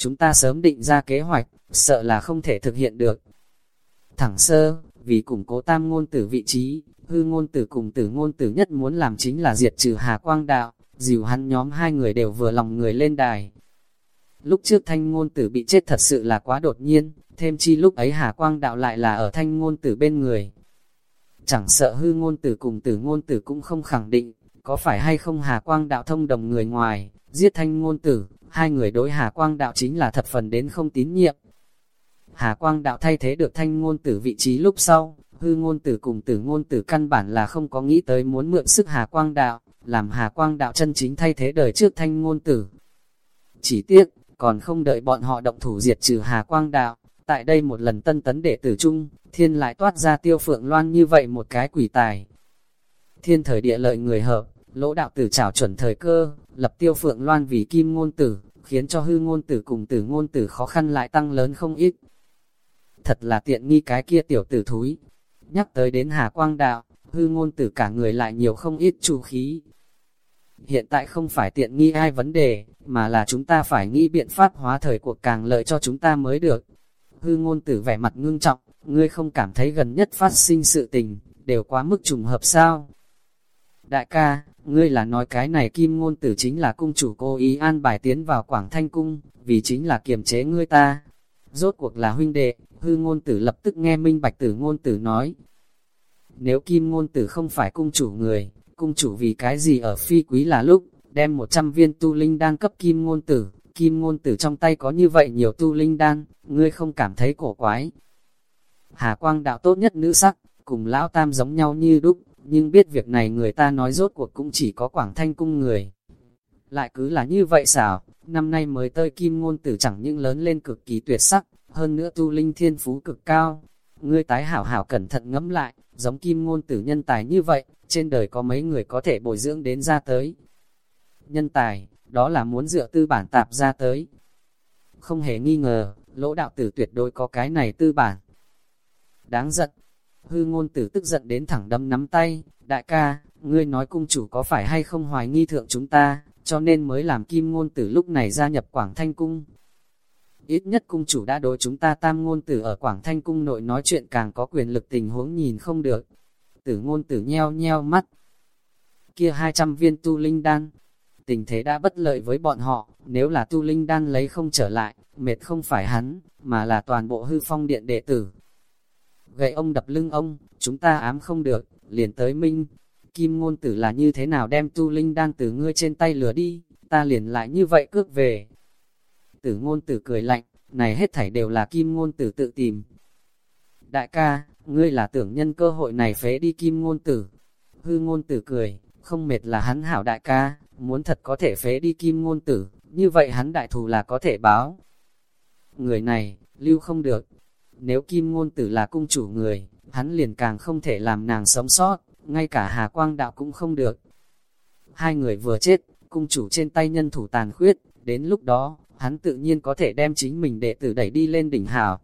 chúng ta sớm định ra kế hoạch, sợ là không thể thực hiện được. Thẳng sơ, vì củng cố tam ngôn tử vị trí, hư ngôn tử cùng tử ngôn tử nhất muốn làm chính là diệt trừ Hà Quang Đạo, dìu hắn nhóm hai người đều vừa lòng người lên đài. Lúc trước thanh ngôn tử bị chết thật sự là quá đột nhiên, thêm chi lúc ấy Hà Quang Đạo lại là ở thanh ngôn tử bên người. Chẳng sợ hư ngôn tử cùng tử ngôn tử cũng không khẳng định, có phải hay không Hà Quang Đạo thông đồng người ngoài, giết thanh ngôn tử, hai người đối Hà Quang Đạo chính là thập phần đến không tín nhiệm. Hà Quang Đạo thay thế được thanh ngôn tử vị trí lúc sau, hư ngôn tử cùng tử ngôn tử căn bản là không có nghĩ tới muốn mượn sức Hà Quang Đạo, làm Hà Quang Đạo chân chính thay thế đời trước thanh ngôn tử. Chỉ tiếc, còn không đợi bọn họ động thủ diệt trừ Hà Quang Đạo, tại đây một lần tân tấn đệ tử chung, thiên lại toát ra tiêu phượng loan như vậy một cái quỷ tài. Thiên thời địa lợi người hợp, lỗ đạo tử trảo chuẩn thời cơ, lập tiêu phượng loan vì kim ngôn tử, khiến cho hư ngôn tử cùng tử ngôn tử khó khăn lại tăng lớn không ít. Thật là tiện nghi cái kia tiểu tử thúi. Nhắc tới đến Hà Quang Đạo, hư ngôn tử cả người lại nhiều không ít chủ khí. Hiện tại không phải tiện nghi ai vấn đề, mà là chúng ta phải nghĩ biện pháp hóa thời cuộc càng lợi cho chúng ta mới được. Hư ngôn tử vẻ mặt ngưng trọng, ngươi không cảm thấy gần nhất phát sinh sự tình, đều quá mức trùng hợp sao? Đại ca, ngươi là nói cái này kim ngôn tử chính là cung chủ cô ý an bài tiến vào Quảng Thanh Cung, vì chính là kiềm chế ngươi ta. Rốt cuộc là huynh đệ, hư ngôn tử lập tức nghe minh bạch tử ngôn tử nói. Nếu kim ngôn tử không phải cung chủ người, cung chủ vì cái gì ở phi quý là lúc, đem 100 viên tu linh đan cấp kim ngôn tử, kim ngôn tử trong tay có như vậy nhiều tu linh đan, ngươi không cảm thấy cổ quái. Hà quang đạo tốt nhất nữ sắc, cùng lão tam giống nhau như đúc, nhưng biết việc này người ta nói rốt cuộc cũng chỉ có quảng thanh cung người. Lại cứ là như vậy xảo, năm nay mới tơi kim ngôn tử chẳng những lớn lên cực kỳ tuyệt sắc, hơn nữa tu linh thiên phú cực cao. Ngươi tái hảo hảo cẩn thận ngẫm lại, giống kim ngôn tử nhân tài như vậy, trên đời có mấy người có thể bồi dưỡng đến ra tới. Nhân tài, đó là muốn dựa tư bản tạp ra tới. Không hề nghi ngờ, lỗ đạo tử tuyệt đối có cái này tư bản. Đáng giận, hư ngôn tử tức giận đến thẳng đấm nắm tay, đại ca, ngươi nói cung chủ có phải hay không hoài nghi thượng chúng ta, cho nên mới làm kim ngôn tử lúc này gia nhập Quảng Thanh Cung. Ít nhất cung chủ đã đối chúng ta tam ngôn tử ở Quảng Thanh Cung nội nói chuyện càng có quyền lực tình huống nhìn không được. Tử ngôn tử nheo nheo mắt. Kia 200 viên tu linh đan. Tình thế đã bất lợi với bọn họ, nếu là tu linh đan lấy không trở lại, mệt không phải hắn, mà là toàn bộ hư phong điện đệ tử. Gậy ông đập lưng ông, chúng ta ám không được, liền tới minh. Kim ngôn tử là như thế nào đem tu linh đan từ ngươi trên tay lừa đi, ta liền lại như vậy cước về. Tử ngôn tử cười lạnh, này hết thảy đều là kim ngôn tử tự tìm. Đại ca, ngươi là tưởng nhân cơ hội này phế đi kim ngôn tử. Hư ngôn tử cười, không mệt là hắn hảo đại ca, muốn thật có thể phế đi kim ngôn tử, như vậy hắn đại thù là có thể báo. Người này, lưu không được. Nếu kim ngôn tử là cung chủ người, hắn liền càng không thể làm nàng sống sót, ngay cả hà quang đạo cũng không được. Hai người vừa chết, cung chủ trên tay nhân thủ tàn khuyết, đến lúc đó, hắn tự nhiên có thể đem chính mình đệ tử đẩy đi lên đỉnh hào.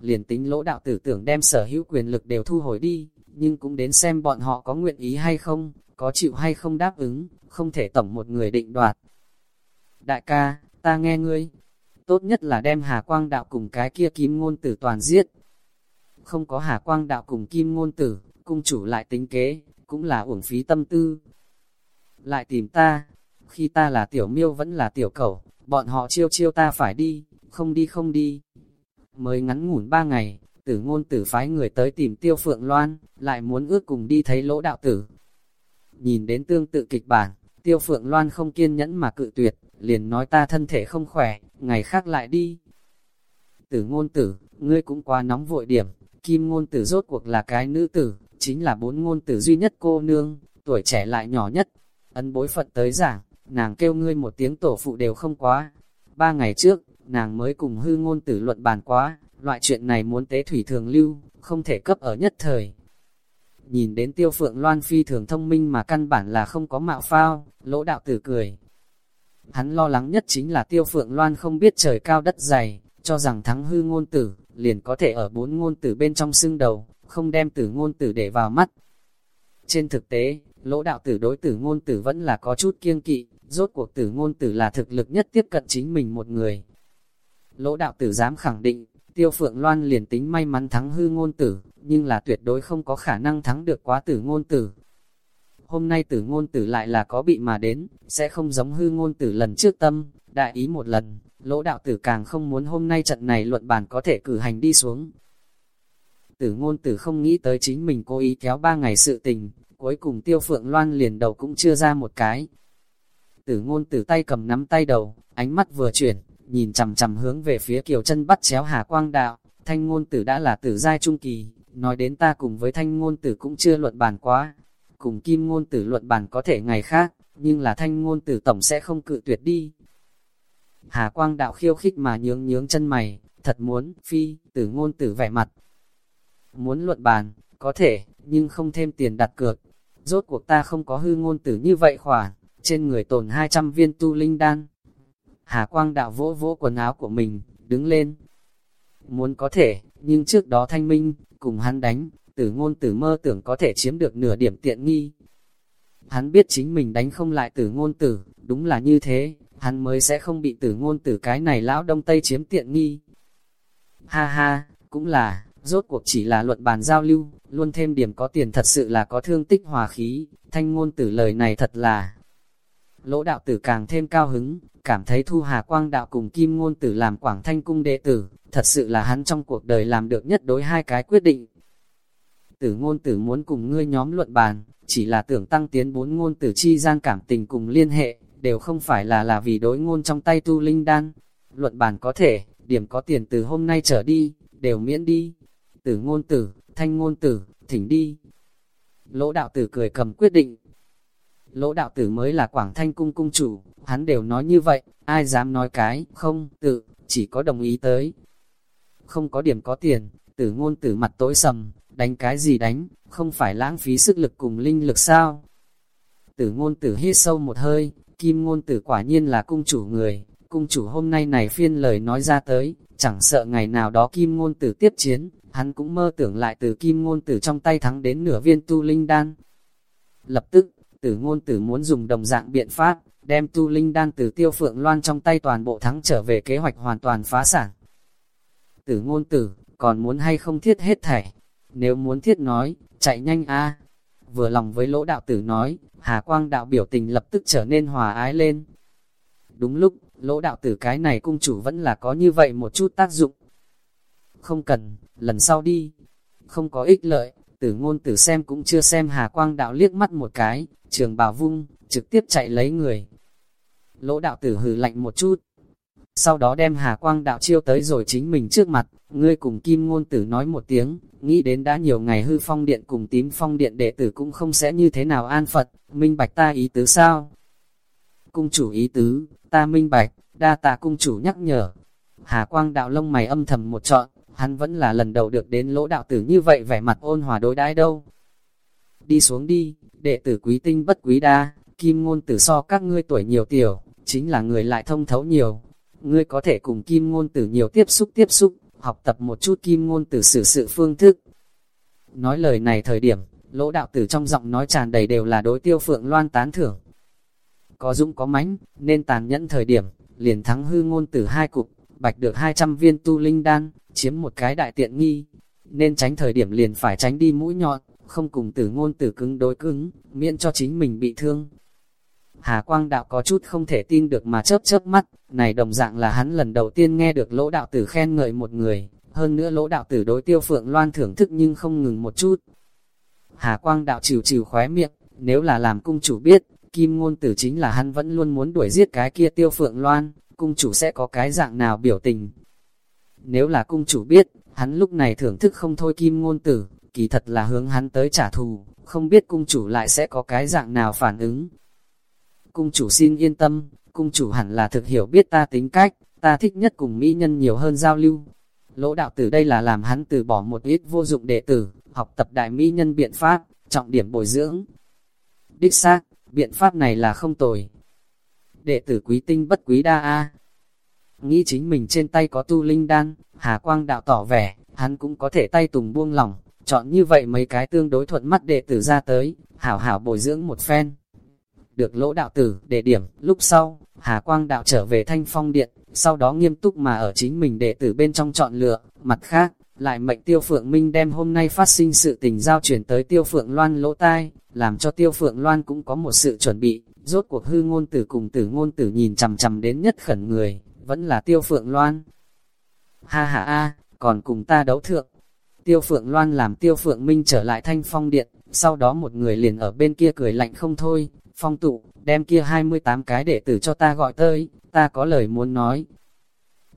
Liền tính lỗ đạo tử tưởng đem sở hữu quyền lực đều thu hồi đi, nhưng cũng đến xem bọn họ có nguyện ý hay không, có chịu hay không đáp ứng, không thể tổng một người định đoạt. Đại ca, ta nghe ngươi, tốt nhất là đem Hà Quang Đạo cùng cái kia kim ngôn tử toàn giết. Không có Hà Quang Đạo cùng kim ngôn tử, cung chủ lại tính kế, cũng là uổng phí tâm tư. Lại tìm ta, khi ta là tiểu miêu vẫn là tiểu cẩu, bọn họ chiêu chiêu ta phải đi, không đi không đi. Mới ngắn ngủn ba ngày, tử ngôn tử phái người tới tìm tiêu phượng loan, lại muốn ước cùng đi thấy lỗ đạo tử. Nhìn đến tương tự kịch bản, tiêu phượng loan không kiên nhẫn mà cự tuyệt, liền nói ta thân thể không khỏe, ngày khác lại đi. Tử ngôn tử, ngươi cũng quá nóng vội điểm, kim ngôn tử rốt cuộc là cái nữ tử, chính là bốn ngôn tử duy nhất cô nương, tuổi trẻ lại nhỏ nhất. Ấn bối phận tới giảng, nàng kêu ngươi một tiếng tổ phụ đều không quá. Ba ngày trước, nàng mới cùng hư ngôn tử luận bàn quá, loại chuyện này muốn tế thủy thường lưu, không thể cấp ở nhất thời. Nhìn đến tiêu phượng loan phi thường thông minh mà căn bản là không có mạo phao, lỗ đạo tử cười. Hắn lo lắng nhất chính là tiêu phượng loan không biết trời cao đất dày, cho rằng thắng hư ngôn tử, liền có thể ở bốn ngôn tử bên trong xương đầu, không đem tử ngôn tử để vào mắt. Trên thực tế, lỗ đạo tử đối tử ngôn tử vẫn là có chút kiêng kỵ, rốt cuộc tử ngôn tử là thực lực nhất tiếp cận chính mình một người. lỗ đạo tử dám khẳng định, tiêu phượng loan liền tính may mắn thắng hư ngôn tử, nhưng là tuyệt đối không có khả năng thắng được quá tử ngôn tử. Hôm nay tử ngôn tử lại là có bị mà đến, sẽ không giống hư ngôn tử lần trước tâm, đại ý một lần, lỗ đạo tử càng không muốn hôm nay trận này luận bàn có thể cử hành đi xuống. Tử ngôn tử không nghĩ tới chính mình cố ý kéo ba ngày sự tình, cuối cùng tiêu phượng loan liền đầu cũng chưa ra một cái. Tử ngôn tử tay cầm nắm tay đầu, ánh mắt vừa chuyển, nhìn chằm chằm hướng về phía kiều chân bắt chéo hà quang đạo, thanh ngôn tử đã là tử giai trung kỳ, nói đến ta cùng với thanh ngôn tử cũng chưa luận bàn quá, cùng kim ngôn tử luận bàn có thể ngày khác, nhưng là thanh ngôn tử tổng sẽ không cự tuyệt đi. Hà quang đạo khiêu khích mà nhướng nhướng chân mày, thật muốn, phi, tử ngôn tử vẻ mặt. Muốn luận bàn, có thể, nhưng không thêm tiền đặt cược. Rốt cuộc ta không có hư ngôn tử như vậy khoản, trên người tồn 200 viên tu linh đan. Hà quang đạo vỗ vỗ quần áo của mình, đứng lên. Muốn có thể, nhưng trước đó thanh minh, cùng hắn đánh, tử ngôn tử mơ tưởng có thể chiếm được nửa điểm tiện nghi. Hắn biết chính mình đánh không lại tử ngôn tử, đúng là như thế, hắn mới sẽ không bị tử ngôn tử cái này lão đông tây chiếm tiện nghi. Ha ha, cũng là, rốt cuộc chỉ là luận bàn giao lưu, luôn thêm điểm có tiền thật sự là có thương tích hòa khí, thanh ngôn tử lời này thật là. Lỗ đạo tử càng thêm cao hứng, cảm thấy thu hà quang đạo cùng kim ngôn tử làm quảng thanh cung đệ tử, thật sự là hắn trong cuộc đời làm được nhất đối hai cái quyết định. Tử ngôn tử muốn cùng ngươi nhóm luận bàn, chỉ là tưởng tăng tiến bốn ngôn tử chi gian cảm tình cùng liên hệ, đều không phải là là vì đối ngôn trong tay tu linh đan. Luận bàn có thể, điểm có tiền từ hôm nay trở đi, đều miễn đi. Tử ngôn tử, thanh ngôn tử, thỉnh đi. Lỗ đạo tử cười cầm quyết định. Lỗ đạo tử mới là quảng thanh cung cung chủ, hắn đều nói như vậy, ai dám nói cái, không, tự, chỉ có đồng ý tới. Không có điểm có tiền, tử ngôn tử mặt tối sầm, đánh cái gì đánh, không phải lãng phí sức lực cùng linh lực sao. Tử ngôn tử hít sâu một hơi, kim ngôn tử quả nhiên là cung chủ người, cung chủ hôm nay này phiên lời nói ra tới, chẳng sợ ngày nào đó kim ngôn tử tiếp chiến, hắn cũng mơ tưởng lại từ kim ngôn tử trong tay thắng đến nửa viên tu linh đan. Lập tức, tử ngôn tử muốn dùng đồng dạng biện pháp, đem tu linh đan từ tiêu phượng loan trong tay toàn bộ thắng trở về kế hoạch hoàn toàn phá sản. Tử ngôn tử, còn muốn hay không thiết hết thảy? Nếu muốn thiết nói, chạy nhanh a Vừa lòng với lỗ đạo tử nói, Hà Quang đạo biểu tình lập tức trở nên hòa ái lên. Đúng lúc, lỗ đạo tử cái này cung chủ vẫn là có như vậy một chút tác dụng. Không cần, lần sau đi. Không có ích lợi, tử ngôn tử xem cũng chưa xem Hà Quang đạo liếc mắt một cái, trường bảo vung, trực tiếp chạy lấy người. Lỗ đạo tử hừ lạnh một chút, sau đó đem Hà Quang đạo chiêu tới rồi chính mình trước mặt, ngươi cùng Kim Ngôn Tử nói một tiếng, nghĩ đến đã nhiều ngày hư phong điện cùng tím phong điện đệ tử cũng không sẽ như thế nào an Phật, minh bạch ta ý tứ sao? Cung chủ ý tứ, ta minh bạch, đa tạ cung chủ nhắc nhở. Hà Quang đạo lông mày âm thầm một trọn, hắn vẫn là lần đầu được đến lỗ đạo tử như vậy vẻ mặt ôn hòa đối đãi đâu. Đi xuống đi, đệ tử quý tinh bất quý đa, Kim Ngôn Tử so các ngươi tuổi nhiều tiểu, chính là người lại thông thấu nhiều, ngươi có thể cùng kim ngôn tử nhiều tiếp xúc tiếp xúc, học tập một chút kim ngôn từ xử sự phương thức. Nói lời này thời điểm, lỗ đạo tử trong giọng nói tràn đầy đều là đối tiêu phượng loan tán thưởng. Có dũng có mãnh nên tàn nhẫn thời điểm, liền thắng hư ngôn tử hai cục, bạch được 200 viên tu linh đan, chiếm một cái đại tiện nghi. Nên tránh thời điểm liền phải tránh đi mũi nhọn, không cùng tử ngôn tử cứng đối cứng, miễn cho chính mình bị thương. Hà Quang Đạo có chút không thể tin được mà chớp chớp mắt, này đồng dạng là hắn lần đầu tiên nghe được lỗ đạo tử khen ngợi một người, hơn nữa lỗ đạo tử đối tiêu phượng loan thưởng thức nhưng không ngừng một chút. Hà Quang Đạo chịu chịu khóe miệng, nếu là làm cung chủ biết, kim ngôn tử chính là hắn vẫn luôn muốn đuổi giết cái kia tiêu phượng loan, cung chủ sẽ có cái dạng nào biểu tình. Nếu là cung chủ biết, hắn lúc này thưởng thức không thôi kim ngôn tử, kỳ thật là hướng hắn tới trả thù, không biết cung chủ lại sẽ có cái dạng nào phản ứng cung chủ xin yên tâm, cung chủ hẳn là thực hiểu biết ta tính cách, ta thích nhất cùng mỹ nhân nhiều hơn giao lưu. Lỗ đạo tử đây là làm hắn từ bỏ một ít vô dụng đệ tử, học tập đại mỹ nhân biện pháp, trọng điểm bồi dưỡng. Đích xác, biện pháp này là không tồi. Đệ tử quý tinh bất quý đa a. Nghĩ chính mình trên tay có tu linh đan, Hà Quang đạo tỏ vẻ, hắn cũng có thể tay tùng buông lỏng, chọn như vậy mấy cái tương đối thuận mắt đệ tử ra tới, hảo hảo bồi dưỡng một phen được lỗ đạo tử để điểm. Lúc sau, Hà Quang đạo trở về thanh phong điện, sau đó nghiêm túc mà ở chính mình đệ tử bên trong chọn lựa, mặt khác, lại mệnh Tiêu Phượng Minh đem hôm nay phát sinh sự tình giao chuyển tới Tiêu Phượng Loan lỗ tai, làm cho Tiêu Phượng Loan cũng có một sự chuẩn bị, rốt cuộc hư ngôn tử cùng tử ngôn tử nhìn chằm chằm đến nhất khẩn người, vẫn là Tiêu Phượng Loan. Ha ha a, còn cùng ta đấu thượng. Tiêu Phượng Loan làm Tiêu Phượng Minh trở lại thanh phong điện, sau đó một người liền ở bên kia cười lạnh không thôi, phong tụ, đem kia 28 cái đệ tử cho ta gọi tới, ta có lời muốn nói.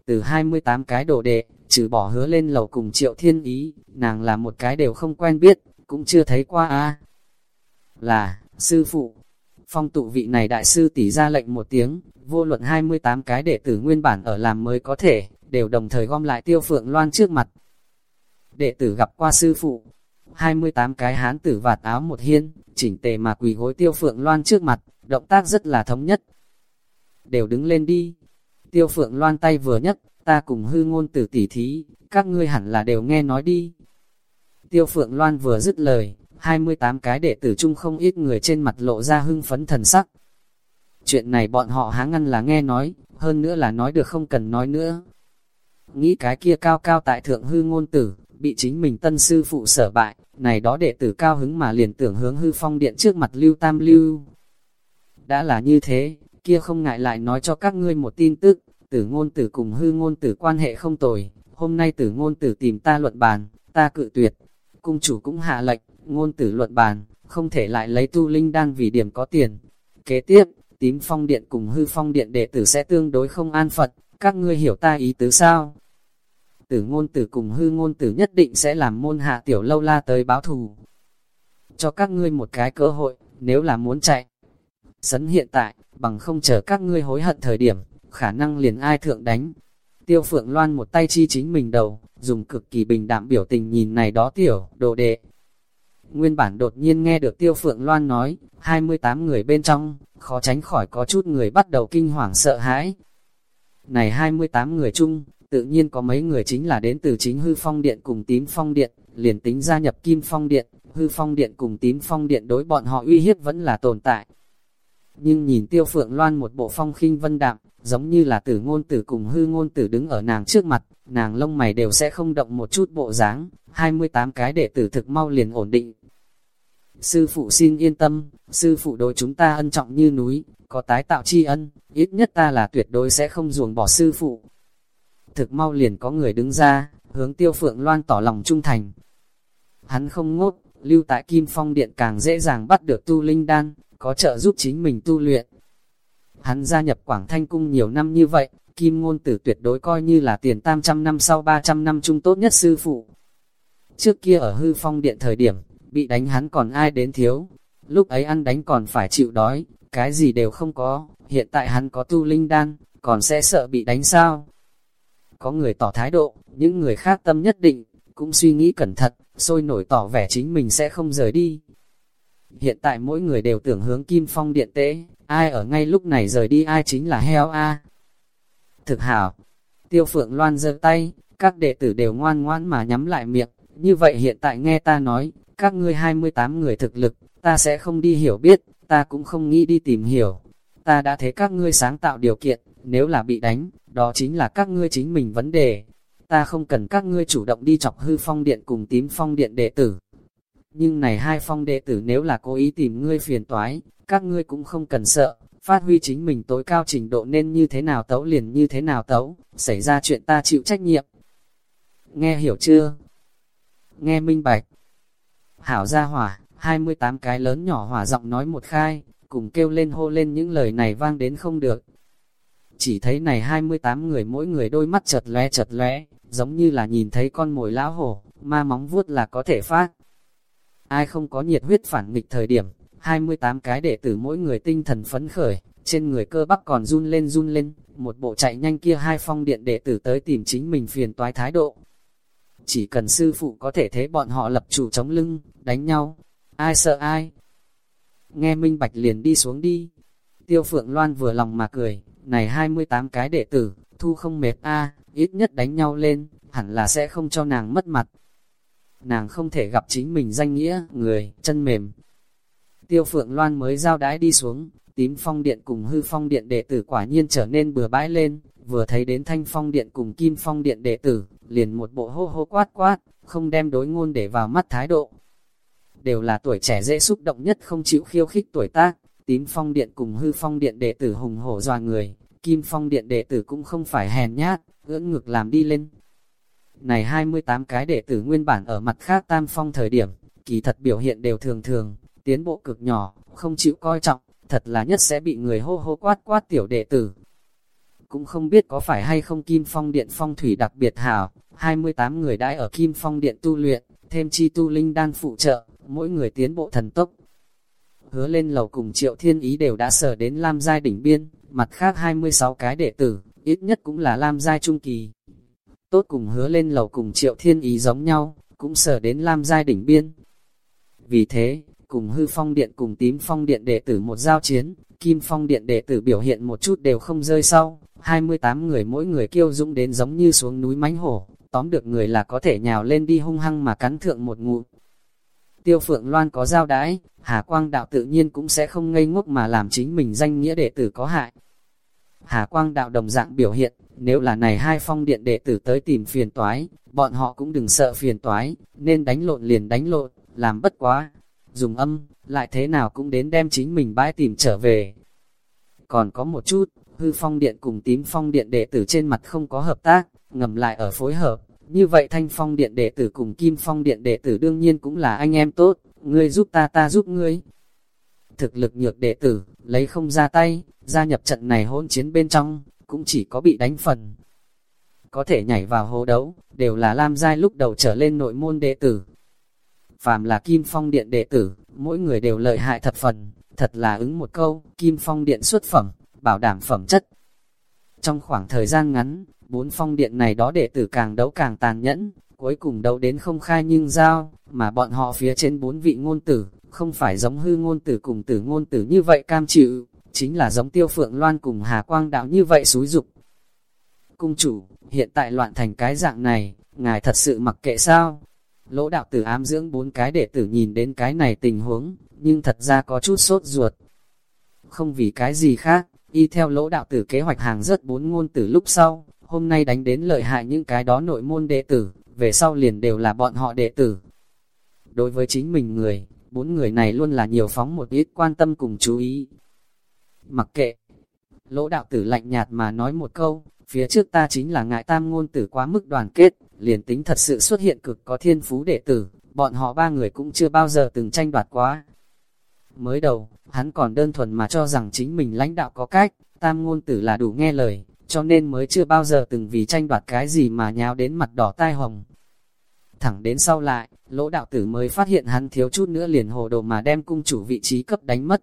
Từ 28 cái đồ đệ, trừ bỏ hứa lên lầu cùng triệu thiên ý, nàng là một cái đều không quen biết, cũng chưa thấy qua a Là, sư phụ, phong tụ vị này đại sư tỷ ra lệnh một tiếng, vô luận 28 cái đệ tử nguyên bản ở làm mới có thể, đều đồng thời gom lại tiêu phượng loan trước mặt. Đệ tử gặp qua sư phụ, 28 cái hán tử vạt áo một hiên, chỉnh tề mà quỳ gối tiêu phượng loan trước mặt, động tác rất là thống nhất. Đều đứng lên đi. Tiêu phượng loan tay vừa nhất, ta cùng hư ngôn tử tỉ thí, các ngươi hẳn là đều nghe nói đi. Tiêu phượng loan vừa dứt lời, 28 cái đệ tử chung không ít người trên mặt lộ ra hưng phấn thần sắc. Chuyện này bọn họ há ngăn là nghe nói, hơn nữa là nói được không cần nói nữa. Nghĩ cái kia cao cao tại thượng hư ngôn tử, bị chính mình tân sư phụ sở bại, này đó đệ tử cao hứng mà liền tưởng hướng hư phong điện trước mặt lưu tam lưu. Đã là như thế, kia không ngại lại nói cho các ngươi một tin tức, tử ngôn tử cùng hư ngôn tử quan hệ không tồi, hôm nay tử ngôn tử tìm ta luận bàn, ta cự tuyệt. Cung chủ cũng hạ lệnh, ngôn tử luận bàn, không thể lại lấy tu linh đan vì điểm có tiền. Kế tiếp, tím phong điện cùng hư phong điện đệ tử sẽ tương đối không an phận, các ngươi hiểu ta ý tứ sao? Tử ngôn tử cùng hư ngôn tử nhất định sẽ làm môn hạ tiểu lâu la tới báo thù. Cho các ngươi một cái cơ hội, nếu là muốn chạy. Sấn hiện tại, bằng không chờ các ngươi hối hận thời điểm, khả năng liền ai thượng đánh. Tiêu Phượng Loan một tay chi chính mình đầu, dùng cực kỳ bình đạm biểu tình nhìn này đó tiểu, đồ đệ. Nguyên bản đột nhiên nghe được Tiêu Phượng Loan nói, 28 người bên trong, khó tránh khỏi có chút người bắt đầu kinh hoàng sợ hãi. Này 28 người chung, tự nhiên có mấy người chính là đến từ chính hư phong điện cùng tím phong điện, liền tính gia nhập kim phong điện, hư phong điện cùng tím phong điện đối bọn họ uy hiếp vẫn là tồn tại. Nhưng nhìn tiêu phượng loan một bộ phong khinh vân đạm, giống như là tử ngôn tử cùng hư ngôn tử đứng ở nàng trước mặt, nàng lông mày đều sẽ không động một chút bộ dáng 28 cái đệ tử thực mau liền ổn định. Sư phụ xin yên tâm, sư phụ đối chúng ta ân trọng như núi, có tái tạo tri ân, ít nhất ta là tuyệt đối sẽ không ruồng bỏ sư phụ. Thực mau liền có người đứng ra, hướng tiêu phượng loan tỏ lòng trung thành. Hắn không ngốt, lưu tại Kim Phong Điện càng dễ dàng bắt được tu linh đan, có trợ giúp chính mình tu luyện. Hắn gia nhập Quảng Thanh Cung nhiều năm như vậy, Kim Ngôn Tử tuyệt đối coi như là tiền tam trăm năm sau 300 năm trung tốt nhất sư phụ. Trước kia ở hư phong điện thời điểm, bị đánh hắn còn ai đến thiếu, lúc ấy ăn đánh còn phải chịu đói, cái gì đều không có, hiện tại hắn có tu linh đan, còn sẽ sợ bị đánh sao? Có người tỏ thái độ, những người khác tâm nhất định, cũng suy nghĩ cẩn thận, sôi nổi tỏ vẻ chính mình sẽ không rời đi. Hiện tại mỗi người đều tưởng hướng Kim Phong điện tế, ai ở ngay lúc này rời đi ai chính là heo a. Thực hảo, tiêu phượng loan giơ tay, các đệ tử đều ngoan ngoan mà nhắm lại miệng, như vậy hiện tại nghe ta nói, các ngươi 28 người thực lực, ta sẽ không đi hiểu biết, ta cũng không nghĩ đi tìm hiểu. Ta đã thấy các ngươi sáng tạo điều kiện, nếu là bị đánh, đó chính là các ngươi chính mình vấn đề. Ta không cần các ngươi chủ động đi chọc hư phong điện cùng tím phong điện đệ tử. Nhưng này hai phong đệ tử nếu là cố ý tìm ngươi phiền toái, các ngươi cũng không cần sợ, phát huy chính mình tối cao trình độ nên như thế nào tấu liền như thế nào tấu, xảy ra chuyện ta chịu trách nhiệm. Nghe hiểu chưa? Nghe minh bạch. Hảo gia hỏa, 28 cái lớn nhỏ hỏa giọng nói một khai, cùng kêu lên hô lên những lời này vang đến không được. Chỉ thấy này 28 người mỗi người đôi mắt chật lóe chật lóe, giống như là nhìn thấy con mồi lão hổ, ma móng vuốt là có thể phát. Ai không có nhiệt huyết phản nghịch thời điểm, 28 cái đệ tử mỗi người tinh thần phấn khởi, trên người cơ bắp còn run lên run lên, một bộ chạy nhanh kia hai phong điện đệ tử tới tìm chính mình phiền toái thái độ. Chỉ cần sư phụ có thể thế bọn họ lập chủ chống lưng, đánh nhau, ai sợ ai. Nghe minh bạch liền đi xuống đi. Tiêu phượng loan vừa lòng mà cười, này 28 cái đệ tử, thu không mệt a ít nhất đánh nhau lên, hẳn là sẽ không cho nàng mất mặt. Nàng không thể gặp chính mình danh nghĩa, người, chân mềm. Tiêu phượng loan mới giao đái đi xuống, tím phong điện cùng hư phong điện đệ tử quả nhiên trở nên bừa bãi lên, vừa thấy đến thanh phong điện cùng kim phong điện đệ tử, liền một bộ hô hô quát quát, không đem đối ngôn để vào mắt thái độ. Đều là tuổi trẻ dễ xúc động nhất không chịu khiêu khích tuổi tác, Tín phong điện cùng hư phong điện đệ tử hùng hổ doa người, kim phong điện đệ tử cũng không phải hèn nhát, ưỡn ngực làm đi lên. Này 28 cái đệ tử nguyên bản ở mặt khác tam phong thời điểm, kỳ thật biểu hiện đều thường thường, tiến bộ cực nhỏ, không chịu coi trọng, thật là nhất sẽ bị người hô hô quát quát tiểu đệ tử. Cũng không biết có phải hay không Kim Phong Điện phong thủy đặc biệt hảo, 28 người đãi ở Kim Phong Điện tu luyện, thêm chi tu linh đan phụ trợ, mỗi người tiến bộ thần tốc. Hứa lên lầu cùng triệu thiên ý đều đã sở đến Lam Giai đỉnh biên, mặt khác 26 cái đệ tử, ít nhất cũng là Lam Giai trung kỳ. Tốt cùng hứa lên lầu cùng triệu thiên ý giống nhau, cũng sở đến Lam Giai đỉnh biên. Vì thế, cùng hư phong điện cùng tím phong điện đệ tử một giao chiến, kim phong điện đệ tử biểu hiện một chút đều không rơi sau, 28 người mỗi người kêu dũng đến giống như xuống núi mánh hổ, tóm được người là có thể nhào lên đi hung hăng mà cắn thượng một ngụm Tiêu Phượng Loan có giao đái, Hà Quang Đạo tự nhiên cũng sẽ không ngây ngốc mà làm chính mình danh nghĩa đệ tử có hại. Hà Quang Đạo đồng dạng biểu hiện, nếu là này hai phong điện đệ tử tới tìm phiền toái, bọn họ cũng đừng sợ phiền toái, nên đánh lộn liền đánh lộn, làm bất quá. Dùng âm, lại thế nào cũng đến đem chính mình bãi tìm trở về. Còn có một chút, hư phong điện cùng tím phong điện đệ tử trên mặt không có hợp tác, ngầm lại ở phối hợp. Như vậy thanh phong điện đệ tử cùng kim phong điện đệ tử đương nhiên cũng là anh em tốt, ngươi giúp ta ta giúp ngươi. Thực lực nhược đệ tử, lấy không ra tay, gia nhập trận này hôn chiến bên trong, cũng chỉ có bị đánh phần. Có thể nhảy vào hố đấu, đều là Lam Giai lúc đầu trở lên nội môn đệ tử. Phàm là Kim Phong Điện đệ tử, mỗi người đều lợi hại thật phần, thật là ứng một câu, Kim Phong Điện xuất phẩm, bảo đảm phẩm chất. Trong khoảng thời gian ngắn, bốn phong điện này đó đệ tử càng đấu càng tàn nhẫn, cuối cùng đấu đến không khai nhưng giao, mà bọn họ phía trên bốn vị ngôn tử, không phải giống hư ngôn tử cùng tử ngôn tử như vậy cam chịu, chính là giống tiêu phượng loan cùng Hà Quang Đạo như vậy xúi dục. Cung chủ, hiện tại loạn thành cái dạng này, ngài thật sự mặc kệ sao? Lỗ đạo tử ám dưỡng bốn cái đệ tử nhìn đến cái này tình huống, nhưng thật ra có chút sốt ruột. Không vì cái gì khác, y theo lỗ đạo tử kế hoạch hàng rất bốn ngôn tử lúc sau, hôm nay đánh đến lợi hại những cái đó nội môn đệ tử, về sau liền đều là bọn họ đệ tử. Đối với chính mình người, bốn người này luôn là nhiều phóng một ít quan tâm cùng chú ý. Mặc kệ, lỗ đạo tử lạnh nhạt mà nói một câu, phía trước ta chính là ngại tam ngôn tử quá mức đoàn kết, liền tính thật sự xuất hiện cực có thiên phú đệ tử, bọn họ ba người cũng chưa bao giờ từng tranh đoạt quá. Mới đầu, hắn còn đơn thuần mà cho rằng chính mình lãnh đạo có cách, tam ngôn tử là đủ nghe lời, cho nên mới chưa bao giờ từng vì tranh đoạt cái gì mà nháo đến mặt đỏ tai hồng. Thẳng đến sau lại, lỗ đạo tử mới phát hiện hắn thiếu chút nữa liền hồ đồ mà đem cung chủ vị trí cấp đánh mất.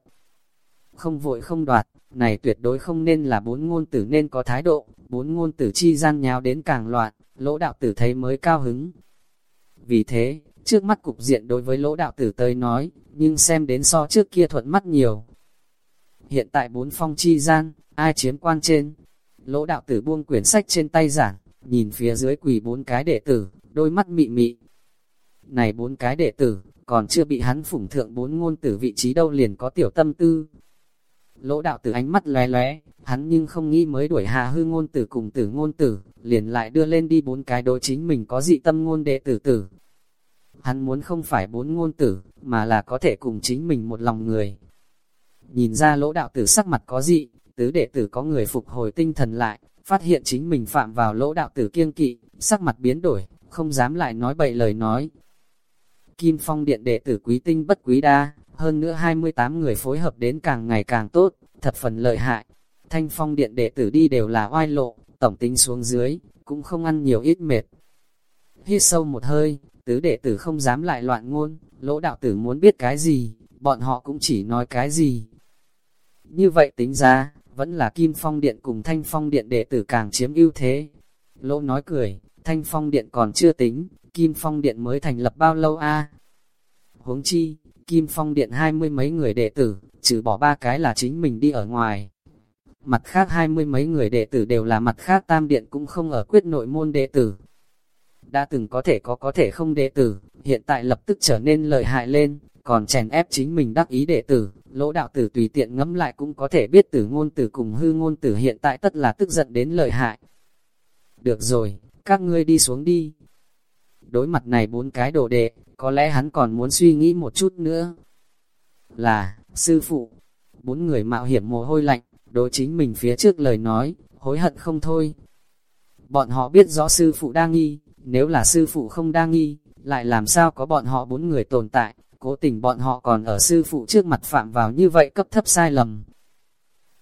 Không vội không đoạt, này tuyệt đối không nên là bốn ngôn tử nên có thái độ, bốn ngôn tử chi gian nháo đến càng loạn, lỗ đạo tử thấy mới cao hứng. Vì thế, trước mắt cục diện đối với lỗ đạo tử tới nói, nhưng xem đến so trước kia thuận mắt nhiều. Hiện tại bốn phong chi gian, ai chiếm quan trên? Lỗ đạo tử buông quyển sách trên tay giảng, nhìn phía dưới quỳ bốn cái đệ tử, đôi mắt mị mị. Này bốn cái đệ tử, còn chưa bị hắn phủng thượng bốn ngôn tử vị trí đâu liền có tiểu tâm tư. Lỗ đạo tử ánh mắt lóe lóe, hắn nhưng không nghĩ mới đuổi Hà hư ngôn tử cùng tử ngôn tử, liền lại đưa lên đi bốn cái đối chính mình có dị tâm ngôn đệ tử tử. Hắn muốn không phải bốn ngôn tử, mà là có thể cùng chính mình một lòng người. Nhìn ra lỗ đạo tử sắc mặt có dị, tứ đệ tử có người phục hồi tinh thần lại, phát hiện chính mình phạm vào lỗ đạo tử kiêng kỵ, sắc mặt biến đổi, không dám lại nói bậy lời nói. Kim Phong Điện đệ tử quý tinh bất quý đa, hơn nữa 28 người phối hợp đến càng ngày càng tốt, thật phần lợi hại. Thanh Phong Điện đệ tử đi đều là oai lộ, tổng tính xuống dưới, cũng không ăn nhiều ít mệt. Hít sâu một hơi, tứ đệ tử không dám lại loạn ngôn, lỗ đạo tử muốn biết cái gì, bọn họ cũng chỉ nói cái gì. Như vậy tính ra, vẫn là Kim Phong Điện cùng Thanh Phong Điện đệ tử càng chiếm ưu thế. Lỗ nói cười, Thanh Phong Điện còn chưa tính, Kim Phong Điện mới thành lập bao lâu a? Huống chi, Kim Phong Điện hai mươi mấy người đệ tử, trừ bỏ ba cái là chính mình đi ở ngoài. Mặt khác hai mươi mấy người đệ tử đều là mặt khác tam điện cũng không ở quyết nội môn đệ tử. Đã từng có thể có có thể không đệ tử, hiện tại lập tức trở nên lợi hại lên, còn chèn ép chính mình đắc ý đệ tử, lỗ đạo tử tùy tiện ngẫm lại cũng có thể biết tử ngôn tử cùng hư ngôn tử hiện tại tất là tức giận đến lợi hại. Được rồi, các ngươi đi xuống đi. Đối mặt này bốn cái đồ đệ, có lẽ hắn còn muốn suy nghĩ một chút nữa. Là, sư phụ, bốn người mạo hiểm mồ hôi lạnh, đối chính mình phía trước lời nói, hối hận không thôi. Bọn họ biết rõ sư phụ đang nghi, nếu là sư phụ không đang nghi, lại làm sao có bọn họ bốn người tồn tại, cố tình bọn họ còn ở sư phụ trước mặt phạm vào như vậy cấp thấp sai lầm.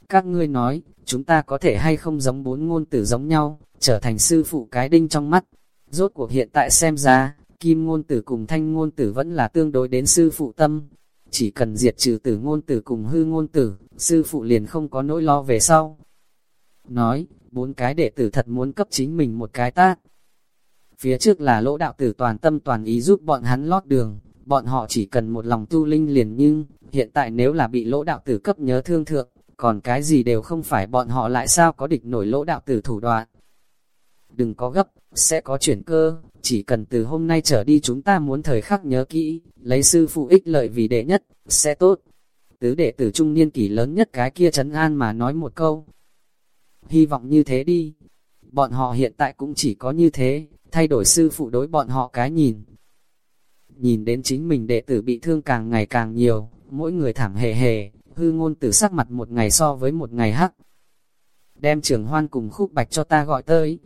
Các ngươi nói, chúng ta có thể hay không giống bốn ngôn tử giống nhau, trở thành sư phụ cái đinh trong mắt. Rốt cuộc hiện tại xem ra, kim ngôn tử cùng thanh ngôn tử vẫn là tương đối đến sư phụ tâm. Chỉ cần diệt trừ tử ngôn tử cùng hư ngôn tử, sư phụ liền không có nỗi lo về sau. Nói, bốn cái đệ tử thật muốn cấp chính mình một cái tát. Phía trước là lỗ đạo tử toàn tâm toàn ý giúp bọn hắn lót đường, bọn họ chỉ cần một lòng tu linh liền nhưng, hiện tại nếu là bị lỗ đạo tử cấp nhớ thương thượng, còn cái gì đều không phải bọn họ lại sao có địch nổi lỗ đạo tử thủ đoạn. Đừng có gấp, sẽ có chuyển cơ, chỉ cần từ hôm nay trở đi chúng ta muốn thời khắc nhớ kỹ, lấy sư phụ ích lợi vì đệ nhất, sẽ tốt. Tứ đệ tử trung niên kỷ lớn nhất cái kia trấn an mà nói một câu. Hy vọng như thế đi. Bọn họ hiện tại cũng chỉ có như thế, thay đổi sư phụ đối bọn họ cái nhìn. Nhìn đến chính mình đệ tử bị thương càng ngày càng nhiều, mỗi người thảm hề hề, hư ngôn tử sắc mặt một ngày so với một ngày hắc. Đem trưởng hoan cùng khúc bạch cho ta gọi tới.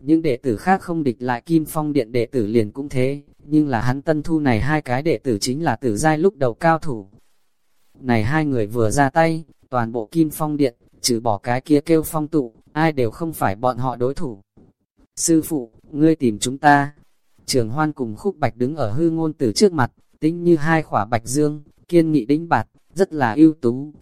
Những đệ tử khác không địch lại kim phong điện đệ tử liền cũng thế, nhưng là hắn tân thu này hai cái đệ tử chính là tử giai lúc đầu cao thủ. Này hai người vừa ra tay, toàn bộ kim phong điện, trừ bỏ cái kia kêu phong tụ, ai đều không phải bọn họ đối thủ. Sư phụ, ngươi tìm chúng ta. Trường hoan cùng khúc bạch đứng ở hư ngôn tử trước mặt, tính như hai khỏa bạch dương, kiên nghị đĩnh bạt, rất là ưu tú.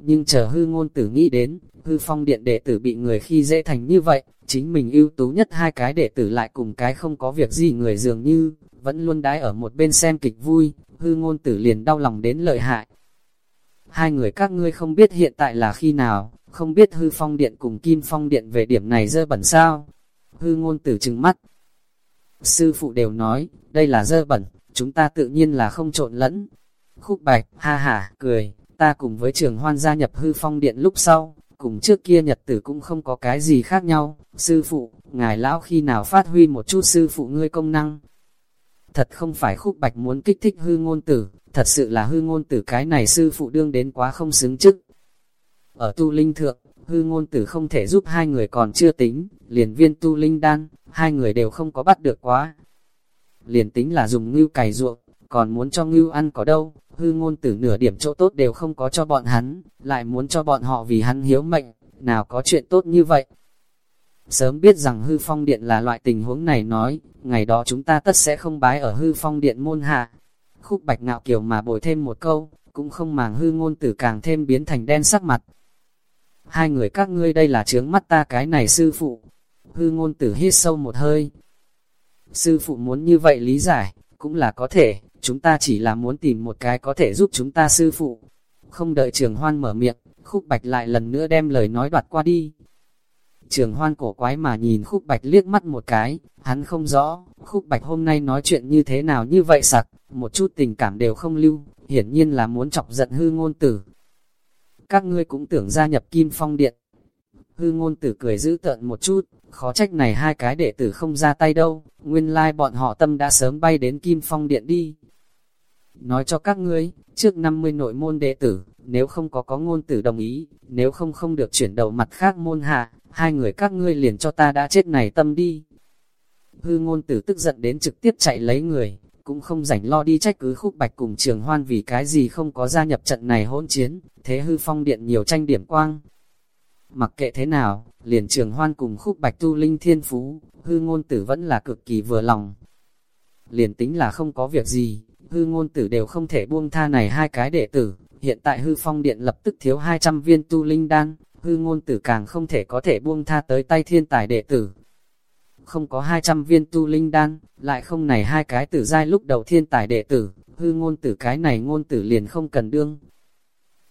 Nhưng chờ hư ngôn tử nghĩ đến, hư phong điện đệ tử bị người khi dễ thành như vậy, chính mình ưu tú nhất hai cái đệ tử lại cùng cái không có việc gì người dường như, vẫn luôn đái ở một bên xem kịch vui, hư ngôn tử liền đau lòng đến lợi hại. Hai người các ngươi không biết hiện tại là khi nào, không biết hư phong điện cùng kim phong điện về điểm này dơ bẩn sao. Hư ngôn tử trừng mắt. Sư phụ đều nói, đây là dơ bẩn, chúng ta tự nhiên là không trộn lẫn. Khúc bạch, ha ha, cười, ta cùng với trường hoan gia nhập hư phong điện lúc sau, cùng trước kia nhật tử cũng không có cái gì khác nhau. Sư phụ, ngài lão khi nào phát huy một chút sư phụ ngươi công năng. Thật không phải khúc bạch muốn kích thích hư ngôn tử, thật sự là hư ngôn tử cái này sư phụ đương đến quá không xứng chức. Ở tu linh thượng, hư ngôn tử không thể giúp hai người còn chưa tính, liền viên tu linh đan, hai người đều không có bắt được quá. Liền tính là dùng ngưu cày ruộng, còn muốn cho ngưu ăn có đâu, hư ngôn tử nửa điểm chỗ tốt đều không có cho bọn hắn, lại muốn cho bọn họ vì hắn hiếu mệnh, nào có chuyện tốt như vậy. Sớm biết rằng hư phong điện là loại tình huống này nói, ngày đó chúng ta tất sẽ không bái ở hư phong điện môn hạ. Khúc bạch ngạo kiều mà bồi thêm một câu, cũng không màng hư ngôn tử càng thêm biến thành đen sắc mặt. Hai người các ngươi đây là chướng mắt ta cái này sư phụ. Hư ngôn tử hít sâu một hơi. Sư phụ muốn như vậy lý giải, cũng là có thể, chúng ta chỉ là muốn tìm một cái có thể giúp chúng ta sư phụ. Không đợi trường hoan mở miệng, khúc bạch lại lần nữa đem lời nói đoạt qua đi. Trường hoan cổ quái mà nhìn khúc bạch liếc mắt một cái, hắn không rõ, khúc bạch hôm nay nói chuyện như thế nào như vậy sặc, một chút tình cảm đều không lưu, hiển nhiên là muốn chọc giận hư ngôn tử. Các ngươi cũng tưởng gia nhập kim phong điện. Hư ngôn tử cười giữ tợn một chút, khó trách này hai cái đệ tử không ra tay đâu, nguyên lai like bọn họ tâm đã sớm bay đến kim phong điện đi. Nói cho các ngươi, trước 50 nội môn đệ tử, nếu không có có ngôn tử đồng ý, nếu không không được chuyển đầu mặt khác môn hạ, hai người các ngươi liền cho ta đã chết này tâm đi. Hư ngôn tử tức giận đến trực tiếp chạy lấy người, cũng không rảnh lo đi trách cứ khúc bạch cùng trường hoan vì cái gì không có gia nhập trận này hỗn chiến, thế hư phong điện nhiều tranh điểm quang. Mặc kệ thế nào, liền trường hoan cùng khúc bạch tu linh thiên phú, hư ngôn tử vẫn là cực kỳ vừa lòng. Liền tính là không có việc gì, hư ngôn tử đều không thể buông tha này hai cái đệ tử, hiện tại hư phong điện lập tức thiếu 200 viên tu linh đan, hư ngôn tử càng không thể có thể buông tha tới tay thiên tài đệ tử. Không có 200 viên tu linh đan, lại không này hai cái tử giai lúc đầu thiên tài đệ tử, hư ngôn tử cái này ngôn tử liền không cần đương.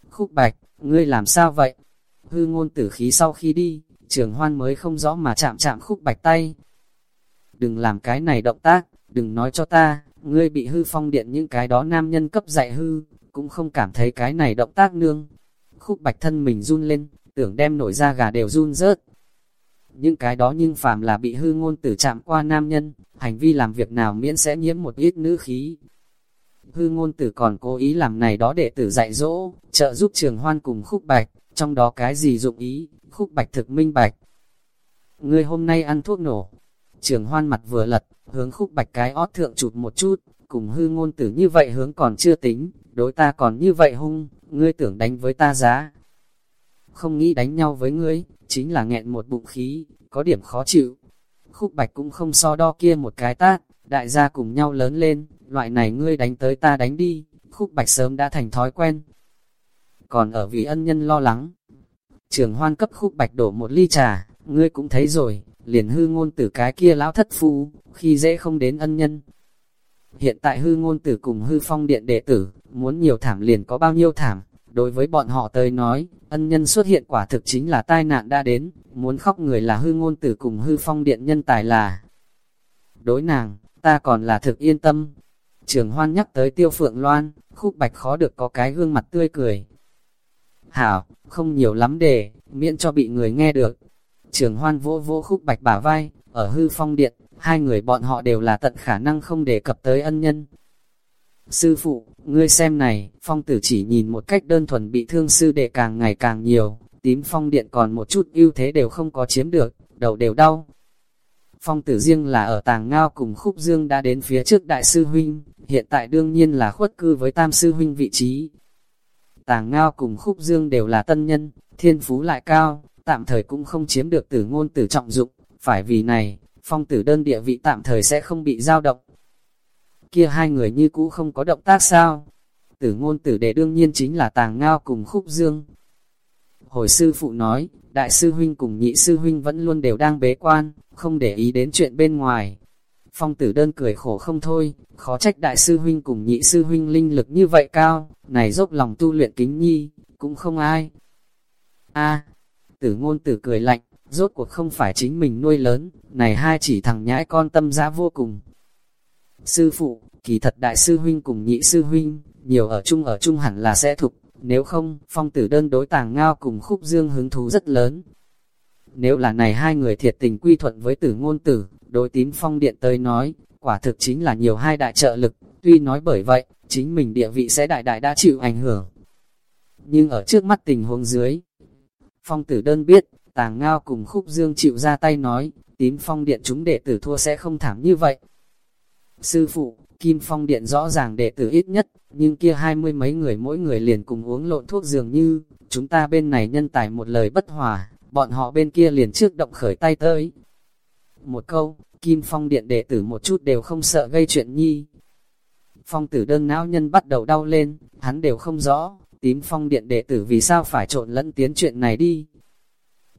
Khúc bạch, ngươi làm sao vậy? Hư ngôn tử khí sau khi đi, trường hoan mới không rõ mà chạm chạm khúc bạch tay. Đừng làm cái này động tác, đừng nói cho ta, ngươi bị hư phong điện những cái đó nam nhân cấp dạy hư, cũng không cảm thấy cái này động tác nương. Khúc bạch thân mình run lên, tưởng đem nổi da gà đều run rớt. Những cái đó nhưng phàm là bị hư ngôn tử chạm qua nam nhân, hành vi làm việc nào miễn sẽ nhiễm một ít nữ khí. Hư ngôn tử còn cố ý làm này đó để tử dạy dỗ, trợ giúp trường hoan cùng khúc bạch, trong đó cái gì dụng ý, khúc bạch thực minh bạch. Ngươi hôm nay ăn thuốc nổ, trường hoan mặt vừa lật, hướng khúc bạch cái ót thượng chụp một chút, cùng hư ngôn tử như vậy hướng còn chưa tính, đối ta còn như vậy hung, ngươi tưởng đánh với ta giá. Không nghĩ đánh nhau với ngươi, chính là nghẹn một bụng khí, có điểm khó chịu. Khúc bạch cũng không so đo kia một cái tát, đại gia cùng nhau lớn lên, loại này ngươi đánh tới ta đánh đi, khúc bạch sớm đã thành thói quen. Còn ở vì ân nhân lo lắng, trường hoan cấp khúc bạch đổ một ly trà, ngươi cũng thấy rồi, liền hư ngôn tử cái kia lão thất phu, khi dễ không đến ân nhân. Hiện tại hư ngôn tử cùng hư phong điện đệ tử, muốn nhiều thảm liền có bao nhiêu thảm, đối với bọn họ tới nói, ân nhân xuất hiện quả thực chính là tai nạn đã đến, muốn khóc người là hư ngôn tử cùng hư phong điện nhân tài là. Đối nàng, ta còn là thực yên tâm. Trường hoan nhắc tới tiêu phượng loan, khúc bạch khó được có cái gương mặt tươi cười. Hảo, không nhiều lắm để, miễn cho bị người nghe được. Trường hoan vỗ vỗ khúc bạch bả vai, ở hư phong điện, hai người bọn họ đều là tận khả năng không đề cập tới ân nhân. Sư phụ, ngươi xem này, phong tử chỉ nhìn một cách đơn thuần bị thương sư đệ càng ngày càng nhiều, tím phong điện còn một chút ưu thế đều không có chiếm được, đầu đều đau. Phong tử riêng là ở tàng ngao cùng khúc dương đã đến phía trước đại sư huynh, hiện tại đương nhiên là khuất cư với tam sư huynh vị trí. Tàng ngao cùng khúc dương đều là tân nhân, thiên phú lại cao, tạm thời cũng không chiếm được tử ngôn tử trọng dụng, phải vì này, phong tử đơn địa vị tạm thời sẽ không bị dao động. Kia hai người như cũ không có động tác sao? Tử ngôn tử đệ đương nhiên chính là tàng ngao cùng khúc dương. Hồi sư phụ nói, đại sư huynh cùng nhị sư huynh vẫn luôn đều đang bế quan, không để ý đến chuyện bên ngoài. Phong tử đơn cười khổ không thôi, khó trách đại sư huynh cùng nhị sư huynh linh lực như vậy cao, này dốc lòng tu luyện kính nhi, cũng không ai. a tử ngôn tử cười lạnh, rốt cuộc không phải chính mình nuôi lớn, này hai chỉ thằng nhãi con tâm giá vô cùng. Sư phụ, kỳ thật đại sư huynh cùng nhị sư huynh, nhiều ở chung ở chung hẳn là sẽ thục, nếu không, phong tử đơn đối tàng ngao cùng khúc dương hứng thú rất lớn. Nếu là này hai người thiệt tình quy thuận với tử ngôn tử, đối tím phong điện tới nói, quả thực chính là nhiều hai đại trợ lực, tuy nói bởi vậy, chính mình địa vị sẽ đại đại đã chịu ảnh hưởng. Nhưng ở trước mắt tình huống dưới, phong tử đơn biết, tàng ngao cùng khúc dương chịu ra tay nói, tím phong điện chúng đệ tử thua sẽ không thảm như vậy. Sư phụ, kim phong điện rõ ràng đệ tử ít nhất, nhưng kia hai mươi mấy người mỗi người liền cùng uống lộn thuốc dường như, chúng ta bên này nhân tài một lời bất hòa, bọn họ bên kia liền trước động khởi tay tới. Một câu, kim phong điện đệ tử một chút đều không sợ gây chuyện nhi. Phong tử đơn não nhân bắt đầu đau lên, hắn đều không rõ, tím phong điện đệ tử vì sao phải trộn lẫn tiến chuyện này đi.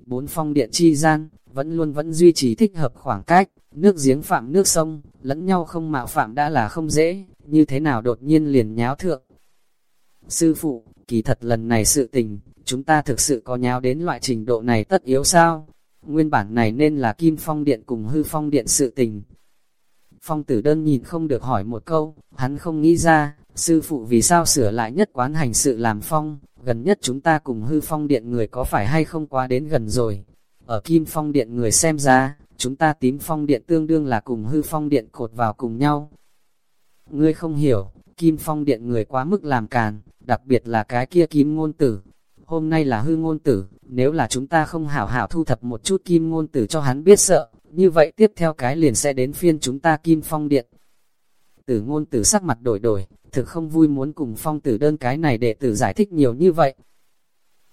Bốn phong điện chi gian, vẫn luôn vẫn duy trì thích hợp khoảng cách, nước giếng phạm nước sông, lẫn nhau không mạo phạm đã là không dễ, như thế nào đột nhiên liền nháo thượng. Sư phụ, kỳ thật lần này sự tình, chúng ta thực sự có nháo đến loại trình độ này tất yếu sao? Nguyên bản này nên là Kim Phong Điện cùng Hư Phong Điện sự tình. Phong tử đơn nhìn không được hỏi một câu, hắn không nghĩ ra, sư phụ vì sao sửa lại nhất quán hành sự làm phong, gần nhất chúng ta cùng Hư Phong Điện người có phải hay không quá đến gần rồi. Ở Kim Phong Điện người xem ra, chúng ta tím Phong Điện tương đương là cùng Hư Phong Điện cột vào cùng nhau. Ngươi không hiểu, Kim Phong Điện người quá mức làm càn, đặc biệt là cái kia kim ngôn tử. Hôm nay là hư ngôn tử, nếu là chúng ta không hảo hảo thu thập một chút kim ngôn tử cho hắn biết sợ, như vậy tiếp theo cái liền sẽ đến phiên chúng ta kim phong điện. Tử ngôn tử sắc mặt đổi đổi, thực không vui muốn cùng phong tử đơn cái này để tử giải thích nhiều như vậy.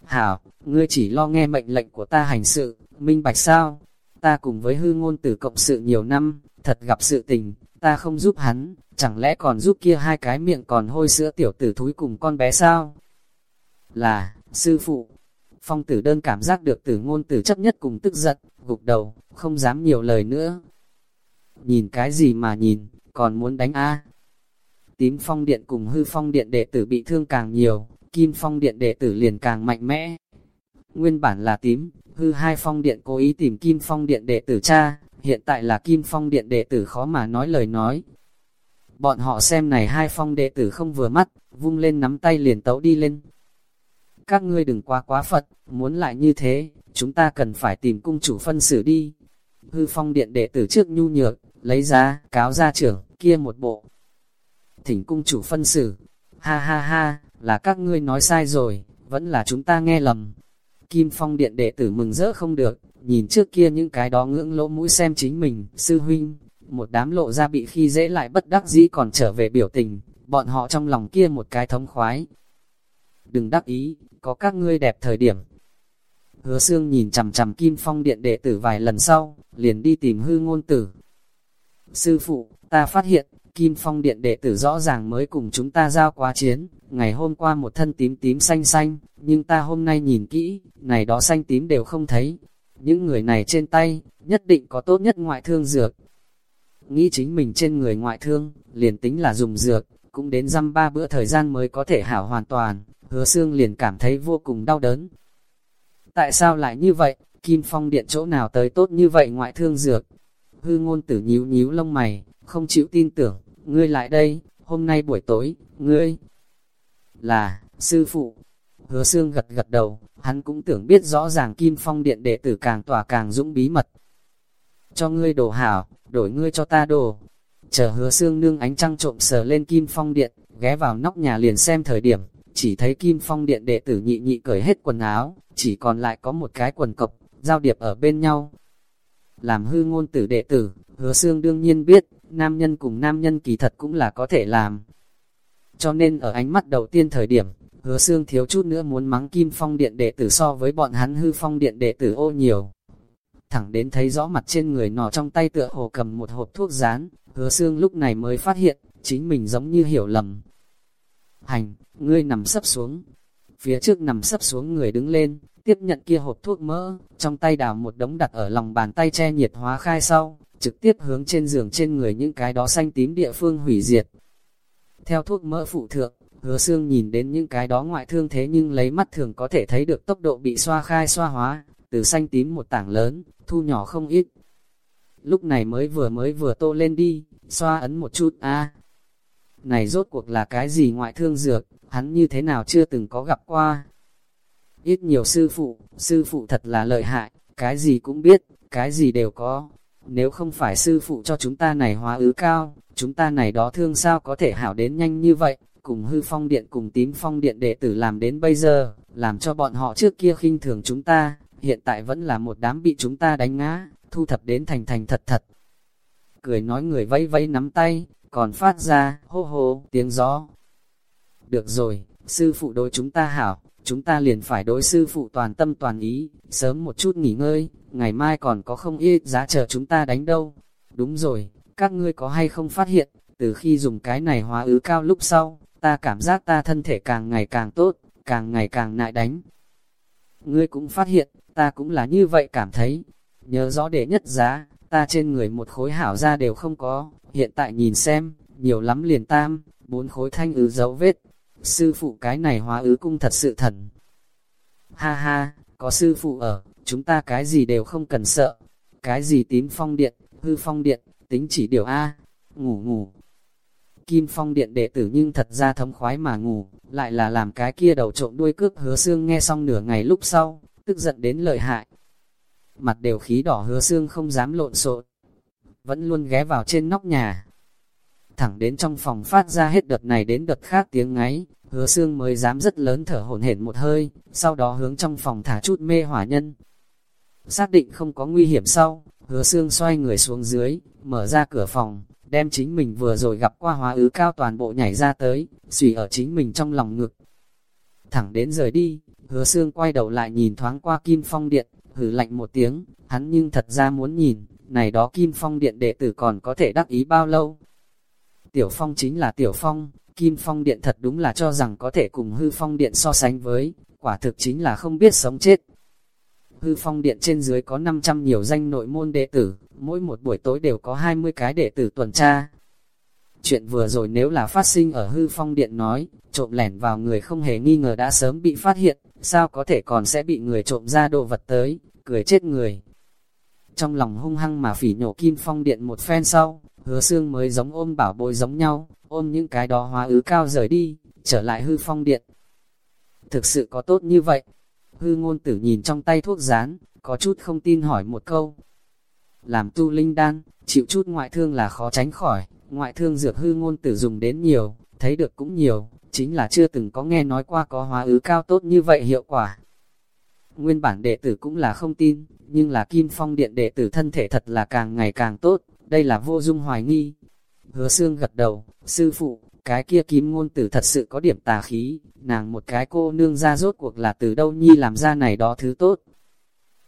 Hảo, ngươi chỉ lo nghe mệnh lệnh của ta hành sự, minh bạch sao? Ta cùng với hư ngôn tử cộng sự nhiều năm, thật gặp sự tình, ta không giúp hắn, chẳng lẽ còn giúp kia hai cái miệng còn hôi sữa tiểu tử thúi cùng con bé sao? Là, sư phụ, phong tử đơn cảm giác được tử ngôn tử chấp nhất cùng tức giận, gục đầu, không dám nhiều lời nữa. Nhìn cái gì mà nhìn, còn muốn đánh a Tím phong điện cùng hư phong điện đệ tử bị thương càng nhiều, kim phong điện đệ tử liền càng mạnh mẽ. Nguyên bản là tím, hư hai phong điện cố ý tìm kim phong điện đệ tử cha, hiện tại là kim phong điện đệ tử khó mà nói lời nói. bọn họ xem này hai phong đệ tử không vừa mắt, vung lên nắm tay liền tấu đi lên. Các ngươi đừng quá quá Phật, muốn lại như thế, chúng ta cần phải tìm cung chủ phân xử đi. Hư phong điện đệ tử trước nhu nhược, lấy ra, cáo ra trưởng, kia một bộ. Thỉnh cung chủ phân xử, ha ha ha, là các ngươi nói sai rồi, vẫn là chúng ta nghe lầm. Kim phong điện đệ tử mừng rỡ không được, nhìn trước kia những cái đó ngưỡng lỗ mũi xem chính mình, sư huynh, một đám lộ ra bị khi dễ lại bất đắc dĩ còn trở về biểu tình, bọn họ trong lòng kia một cái thống khoái. Đừng đắc ý, có các ngươi đẹp thời điểm. Hứa xương nhìn chằm chằm Kim Phong Điện đệ tử vài lần sau, liền đi tìm hư ngôn tử. Sư phụ, ta phát hiện, Kim Phong Điện đệ tử rõ ràng mới cùng chúng ta giao quá chiến, ngày hôm qua một thân tím tím xanh xanh, nhưng ta hôm nay nhìn kỹ, này đó xanh tím đều không thấy. Những người này trên tay, nhất định có tốt nhất ngoại thương dược. Nghĩ chính mình trên người ngoại thương, liền tính là dùng dược, cũng đến dăm ba bữa thời gian mới có thể hảo hoàn toàn, hứa xương liền cảm thấy vô cùng đau đớn. Tại sao lại như vậy, Kim Phong Điện chỗ nào tới tốt như vậy ngoại thương dược? Hư ngôn tử nhíu nhíu lông mày, không chịu tin tưởng, ngươi lại đây, hôm nay buổi tối, ngươi là, sư phụ. Hứa xương gật gật đầu, hắn cũng tưởng biết rõ ràng Kim Phong Điện đệ tử càng tỏa càng dũng bí mật. Cho ngươi đồ hảo, đổi ngươi cho ta đồ. Chờ hứa xương nương ánh trăng trộm sờ lên Kim Phong Điện, ghé vào nóc nhà liền xem thời điểm, chỉ thấy Kim Phong Điện đệ tử nhị nhị cởi hết quần áo, chỉ còn lại có một cái quần cộc, giao điệp ở bên nhau. Làm hư ngôn tử đệ tử, hứa xương đương nhiên biết, nam nhân cùng nam nhân kỳ thật cũng là có thể làm. Cho nên ở ánh mắt đầu tiên thời điểm, hứa xương thiếu chút nữa muốn mắng Kim Phong Điện đệ tử so với bọn hắn hư phong điện đệ tử ô nhiều. Thẳng đến thấy rõ mặt trên người nọ trong tay tựa hồ cầm một hộp thuốc rán, hứa xương lúc này mới phát hiện, chính mình giống như hiểu lầm. Hành, ngươi nằm sấp xuống. Phía trước nằm sấp xuống người đứng lên, tiếp nhận kia hộp thuốc mỡ, trong tay đào một đống đặt ở lòng bàn tay che nhiệt hóa khai sau, trực tiếp hướng trên giường trên người những cái đó xanh tím địa phương hủy diệt. Theo thuốc mỡ phụ thượng, hứa xương nhìn đến những cái đó ngoại thương thế nhưng lấy mắt thường có thể thấy được tốc độ bị xoa khai xoa hóa, từ xanh tím một tảng lớn, thu nhỏ không ít. Lúc này mới vừa mới vừa tô lên đi, xoa ấn một chút a Này rốt cuộc là cái gì ngoại thương dược, hắn như thế nào chưa từng có gặp qua. Ít nhiều sư phụ, sư phụ thật là lợi hại, cái gì cũng biết, cái gì đều có. Nếu không phải sư phụ cho chúng ta này hóa ứ cao, chúng ta này đó thương sao có thể hảo đến nhanh như vậy, cùng hư phong điện cùng tím phong điện đệ tử làm đến bây giờ, làm cho bọn họ trước kia khinh thường chúng ta, hiện tại vẫn là một đám bị chúng ta đánh ngã, thu thập đến thành thành thật thật. Cười nói người vẫy vẫy nắm tay, còn phát ra, hô hô, tiếng gió. Được rồi, sư phụ đối chúng ta hảo, chúng ta liền phải đối sư phụ toàn tâm toàn ý, sớm một chút nghỉ ngơi, ngày mai còn có không ít giá chờ chúng ta đánh đâu. Đúng rồi, các ngươi có hay không phát hiện, từ khi dùng cái này hóa ứ cao lúc sau, ta cảm giác ta thân thể càng ngày càng tốt, càng ngày càng nại đánh. Ngươi cũng phát hiện, ta cũng là như vậy cảm thấy. Nhớ rõ để nhất giá, ta trên người một khối hảo ra đều không có, hiện tại nhìn xem, nhiều lắm liền tam, bốn khối thanh ứ dấu vết. Sư phụ cái này hóa ứ cung thật sự thần. Ha ha, có sư phụ ở, chúng ta cái gì đều không cần sợ. Cái gì tím phong điện, hư phong điện, tính chỉ điều A, ngủ ngủ. Kim phong điện đệ tử nhưng thật ra thấm khoái mà ngủ, lại là làm cái kia đầu trộm đuôi cướp hứa xương nghe xong nửa ngày lúc sau, tức giận đến lợi hại. Mặt đều khí đỏ hứa xương không dám lộn xộn, vẫn luôn ghé vào trên nóc nhà. Thẳng đến trong phòng phát ra hết đợt này đến đợt khác tiếng ngáy, hứa xương mới dám rất lớn thở hổn hển một hơi, sau đó hướng trong phòng thả chút mê hỏa nhân. Xác định không có nguy hiểm sau, hứa xương xoay người xuống dưới, mở ra cửa phòng, đem chính mình vừa rồi gặp qua hóa ứ cao toàn bộ nhảy ra tới, xùy ở chính mình trong lòng ngực. Thẳng đến rời đi, hứa xương quay đầu lại nhìn thoáng qua kim phong điện, hử lạnh một tiếng, hắn nhưng thật ra muốn nhìn, này đó kim phong điện đệ tử còn có thể đắc ý bao lâu. Tiểu phong chính là tiểu phong, kim phong điện thật đúng là cho rằng có thể cùng hư phong điện so sánh với, quả thực chính là không biết sống chết. Hư phong điện trên dưới có 500 nhiều danh nội môn đệ tử, mỗi một buổi tối đều có 20 cái đệ tử tuần tra. Chuyện vừa rồi nếu là phát sinh ở hư phong điện nói, trộm lẻn vào người không hề nghi ngờ đã sớm bị phát hiện, sao có thể còn sẽ bị người trộm ra đồ vật tới, cười chết người. Trong lòng hung hăng mà phỉ nhổ kim phong điện một phen sau, hứa xương mới giống ôm bảo bối giống nhau, ôm những cái đó hóa ứ cao rời đi, trở lại hư phong điện. Thực sự có tốt như vậy? Hư ngôn tử nhìn trong tay thuốc rán, có chút không tin hỏi một câu. Làm tu linh đan, chịu chút ngoại thương là khó tránh khỏi, ngoại thương dược hư ngôn tử dùng đến nhiều, thấy được cũng nhiều, chính là chưa từng có nghe nói qua có hóa ứ cao tốt như vậy hiệu quả. Nguyên bản đệ tử cũng là không tin, nhưng là kim phong điện đệ tử thân thể thật là càng ngày càng tốt, đây là vô dung hoài nghi. Hứa xương gật đầu, sư phụ, cái kia kim ngôn tử thật sự có điểm tà khí, nàng một cái cô nương ra rốt cuộc là từ đâu nhi làm ra này đó thứ tốt.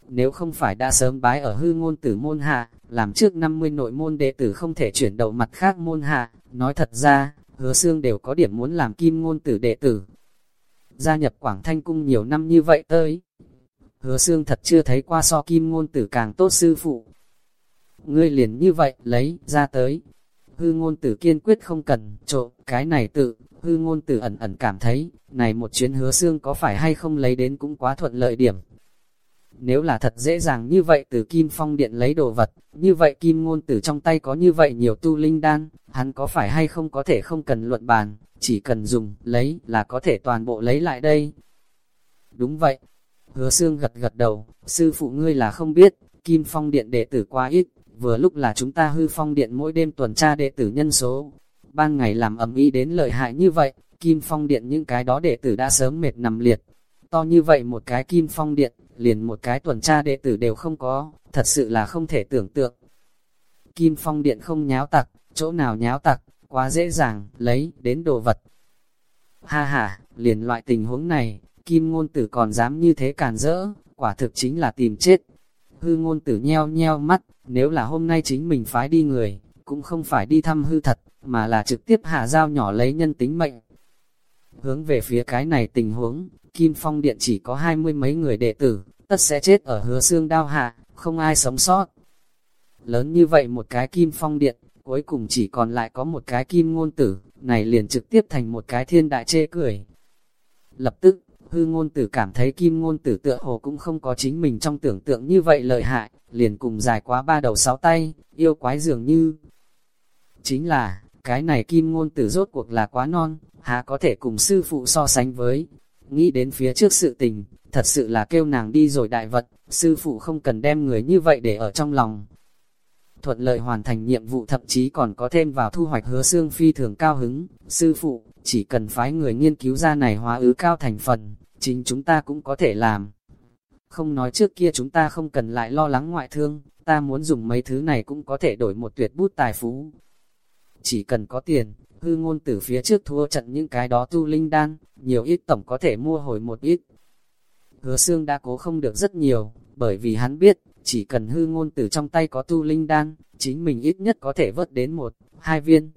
Nếu không phải đã sớm bái ở hư ngôn tử môn hạ, làm trước 50 nội môn đệ tử không thể chuyển đầu mặt khác môn hạ, nói thật ra, hứa xương đều có điểm muốn làm kim ngôn tử đệ tử. Gia nhập Quảng Thanh Cung nhiều năm như vậy tới. Hứa xương thật chưa thấy qua so kim ngôn tử càng tốt sư phụ. Ngươi liền như vậy, lấy, ra tới. Hư ngôn tử kiên quyết không cần, trộm, cái này tự, hư ngôn tử ẩn ẩn cảm thấy, này một chuyến hứa xương có phải hay không lấy đến cũng quá thuận lợi điểm. Nếu là thật dễ dàng như vậy từ Kim Phong Điện lấy đồ vật, như vậy Kim Ngôn Tử trong tay có như vậy nhiều tu linh đan, hắn có phải hay không có thể không cần luận bàn, chỉ cần dùng, lấy là có thể toàn bộ lấy lại đây. Đúng vậy. Hứa xương gật gật đầu, sư phụ ngươi là không biết, Kim Phong Điện đệ tử quá ít, vừa lúc là chúng ta hư phong điện mỗi đêm tuần tra đệ tử nhân số. Ban ngày làm ẩm ý đến lợi hại như vậy, Kim Phong Điện những cái đó đệ tử đã sớm mệt nằm liệt. To như vậy một cái Kim Phong Điện, liền một cái tuần tra đệ tử đều không có, thật sự là không thể tưởng tượng. Kim Phong Điện không nháo tặc, chỗ nào nháo tặc, quá dễ dàng, lấy, đến đồ vật. Ha ha, liền loại tình huống này, Kim Ngôn Tử còn dám như thế càn rỡ, quả thực chính là tìm chết. Hư Ngôn Tử nheo nheo mắt, nếu là hôm nay chính mình phái đi người, cũng không phải đi thăm hư thật, mà là trực tiếp hạ dao nhỏ lấy nhân tính mệnh. Hướng về phía cái này tình huống, Kim Phong Điện chỉ có hai mươi mấy người đệ tử, tất sẽ chết ở hứa xương đao hạ, không ai sống sót. Lớn như vậy một cái Kim Phong Điện, cuối cùng chỉ còn lại có một cái Kim Ngôn Tử, này liền trực tiếp thành một cái thiên đại chê cười. Lập tức, hư ngôn tử cảm thấy Kim Ngôn Tử tựa hồ cũng không có chính mình trong tưởng tượng như vậy lợi hại, liền cùng dài quá ba đầu sáu tay, yêu quái dường như. Chính là, cái này Kim Ngôn Tử rốt cuộc là quá non, há có thể cùng sư phụ so sánh với, nghĩ đến phía trước sự tình, thật sự là kêu nàng đi rồi đại vật, sư phụ không cần đem người như vậy để ở trong lòng. Thuận lợi hoàn thành nhiệm vụ thậm chí còn có thêm vào thu hoạch hứa xương phi thường cao hứng, sư phụ, chỉ cần phái người nghiên cứu ra này hóa ứ cao thành phần, chính chúng ta cũng có thể làm. Không nói trước kia chúng ta không cần lại lo lắng ngoại thương, ta muốn dùng mấy thứ này cũng có thể đổi một tuyệt bút tài phú. Chỉ cần có tiền, hư ngôn từ phía trước thua trận những cái đó tu linh đan, nhiều ít tổng có thể mua hồi một ít. Hứa xương đã cố không được rất nhiều, bởi vì hắn biết, chỉ cần hư ngôn từ trong tay có tu linh đan, chính mình ít nhất có thể vớt đến một, hai viên.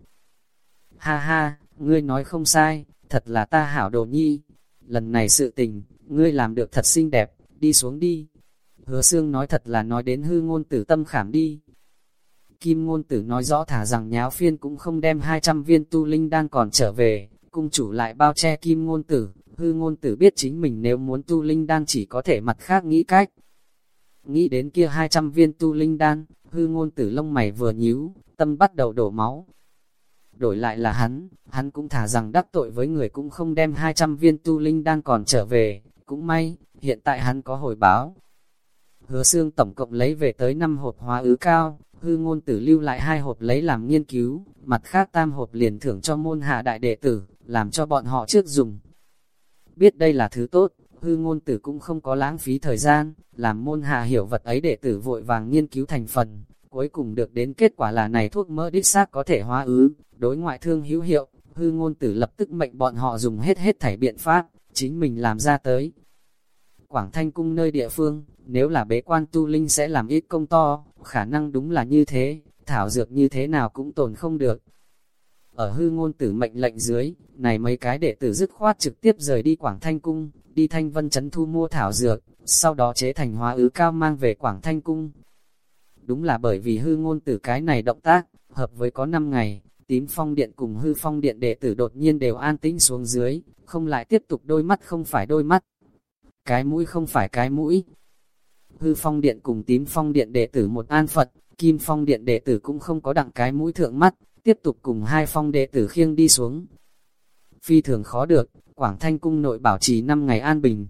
Ha ha, ngươi nói không sai, thật là ta hảo đồ nhi. Lần này sự tình, ngươi làm được thật xinh đẹp, đi xuống đi. Hứa xương nói thật là nói đến hư ngôn tử tâm khảm đi, Kim ngôn tử nói rõ thả rằng nháo phiên cũng không đem 200 viên tu linh đan còn trở về, cung chủ lại bao che kim ngôn tử, hư ngôn tử biết chính mình nếu muốn tu linh đan chỉ có thể mặt khác nghĩ cách. Nghĩ đến kia 200 viên tu linh đan, hư ngôn tử lông mày vừa nhíu, tâm bắt đầu đổ máu. Đổi lại là hắn, hắn cũng thả rằng đắc tội với người cũng không đem 200 viên tu linh đang còn trở về, cũng may, hiện tại hắn có hồi báo. Hứa xương tổng cộng lấy về tới 5 hộp hóa ứ cao, hư ngôn tử lưu lại hai hộp lấy làm nghiên cứu, mặt khác tam hộp liền thưởng cho môn hạ đại đệ tử, làm cho bọn họ trước dùng. Biết đây là thứ tốt, hư ngôn tử cũng không có lãng phí thời gian, làm môn hạ hiểu vật ấy đệ tử vội vàng nghiên cứu thành phần, cuối cùng được đến kết quả là này thuốc mỡ đích xác có thể hóa ứ, đối ngoại thương hữu hiệu, hư ngôn tử lập tức mệnh bọn họ dùng hết hết thảy biện pháp, chính mình làm ra tới. Quảng Thanh Cung nơi địa phương, nếu là bế quan tu linh sẽ làm ít công to, khả năng đúng là như thế, thảo dược như thế nào cũng tồn không được. Ở hư ngôn tử mệnh lệnh dưới, này mấy cái đệ tử dứt khoát trực tiếp rời đi Quảng Thanh Cung, đi Thanh Vân Trấn thu mua thảo dược, sau đó chế thành hóa ứ cao mang về Quảng Thanh Cung. Đúng là bởi vì hư ngôn tử cái này động tác, hợp với có 5 ngày, tím phong điện cùng hư phong điện đệ tử đột nhiên đều an tĩnh xuống dưới, không lại tiếp tục đôi mắt không phải đôi mắt. Cái mũi không phải cái mũi, hư phong điện cùng tím phong điện đệ tử một an Phật, Kim Phong Điện đệ tử cũng không có đặng cái mũi thượng mắt, tiếp tục cùng hai phong đệ tử khiêng đi xuống. Phi thường khó được, Quảng Thanh Cung nội bảo trì 5 ngày an bình.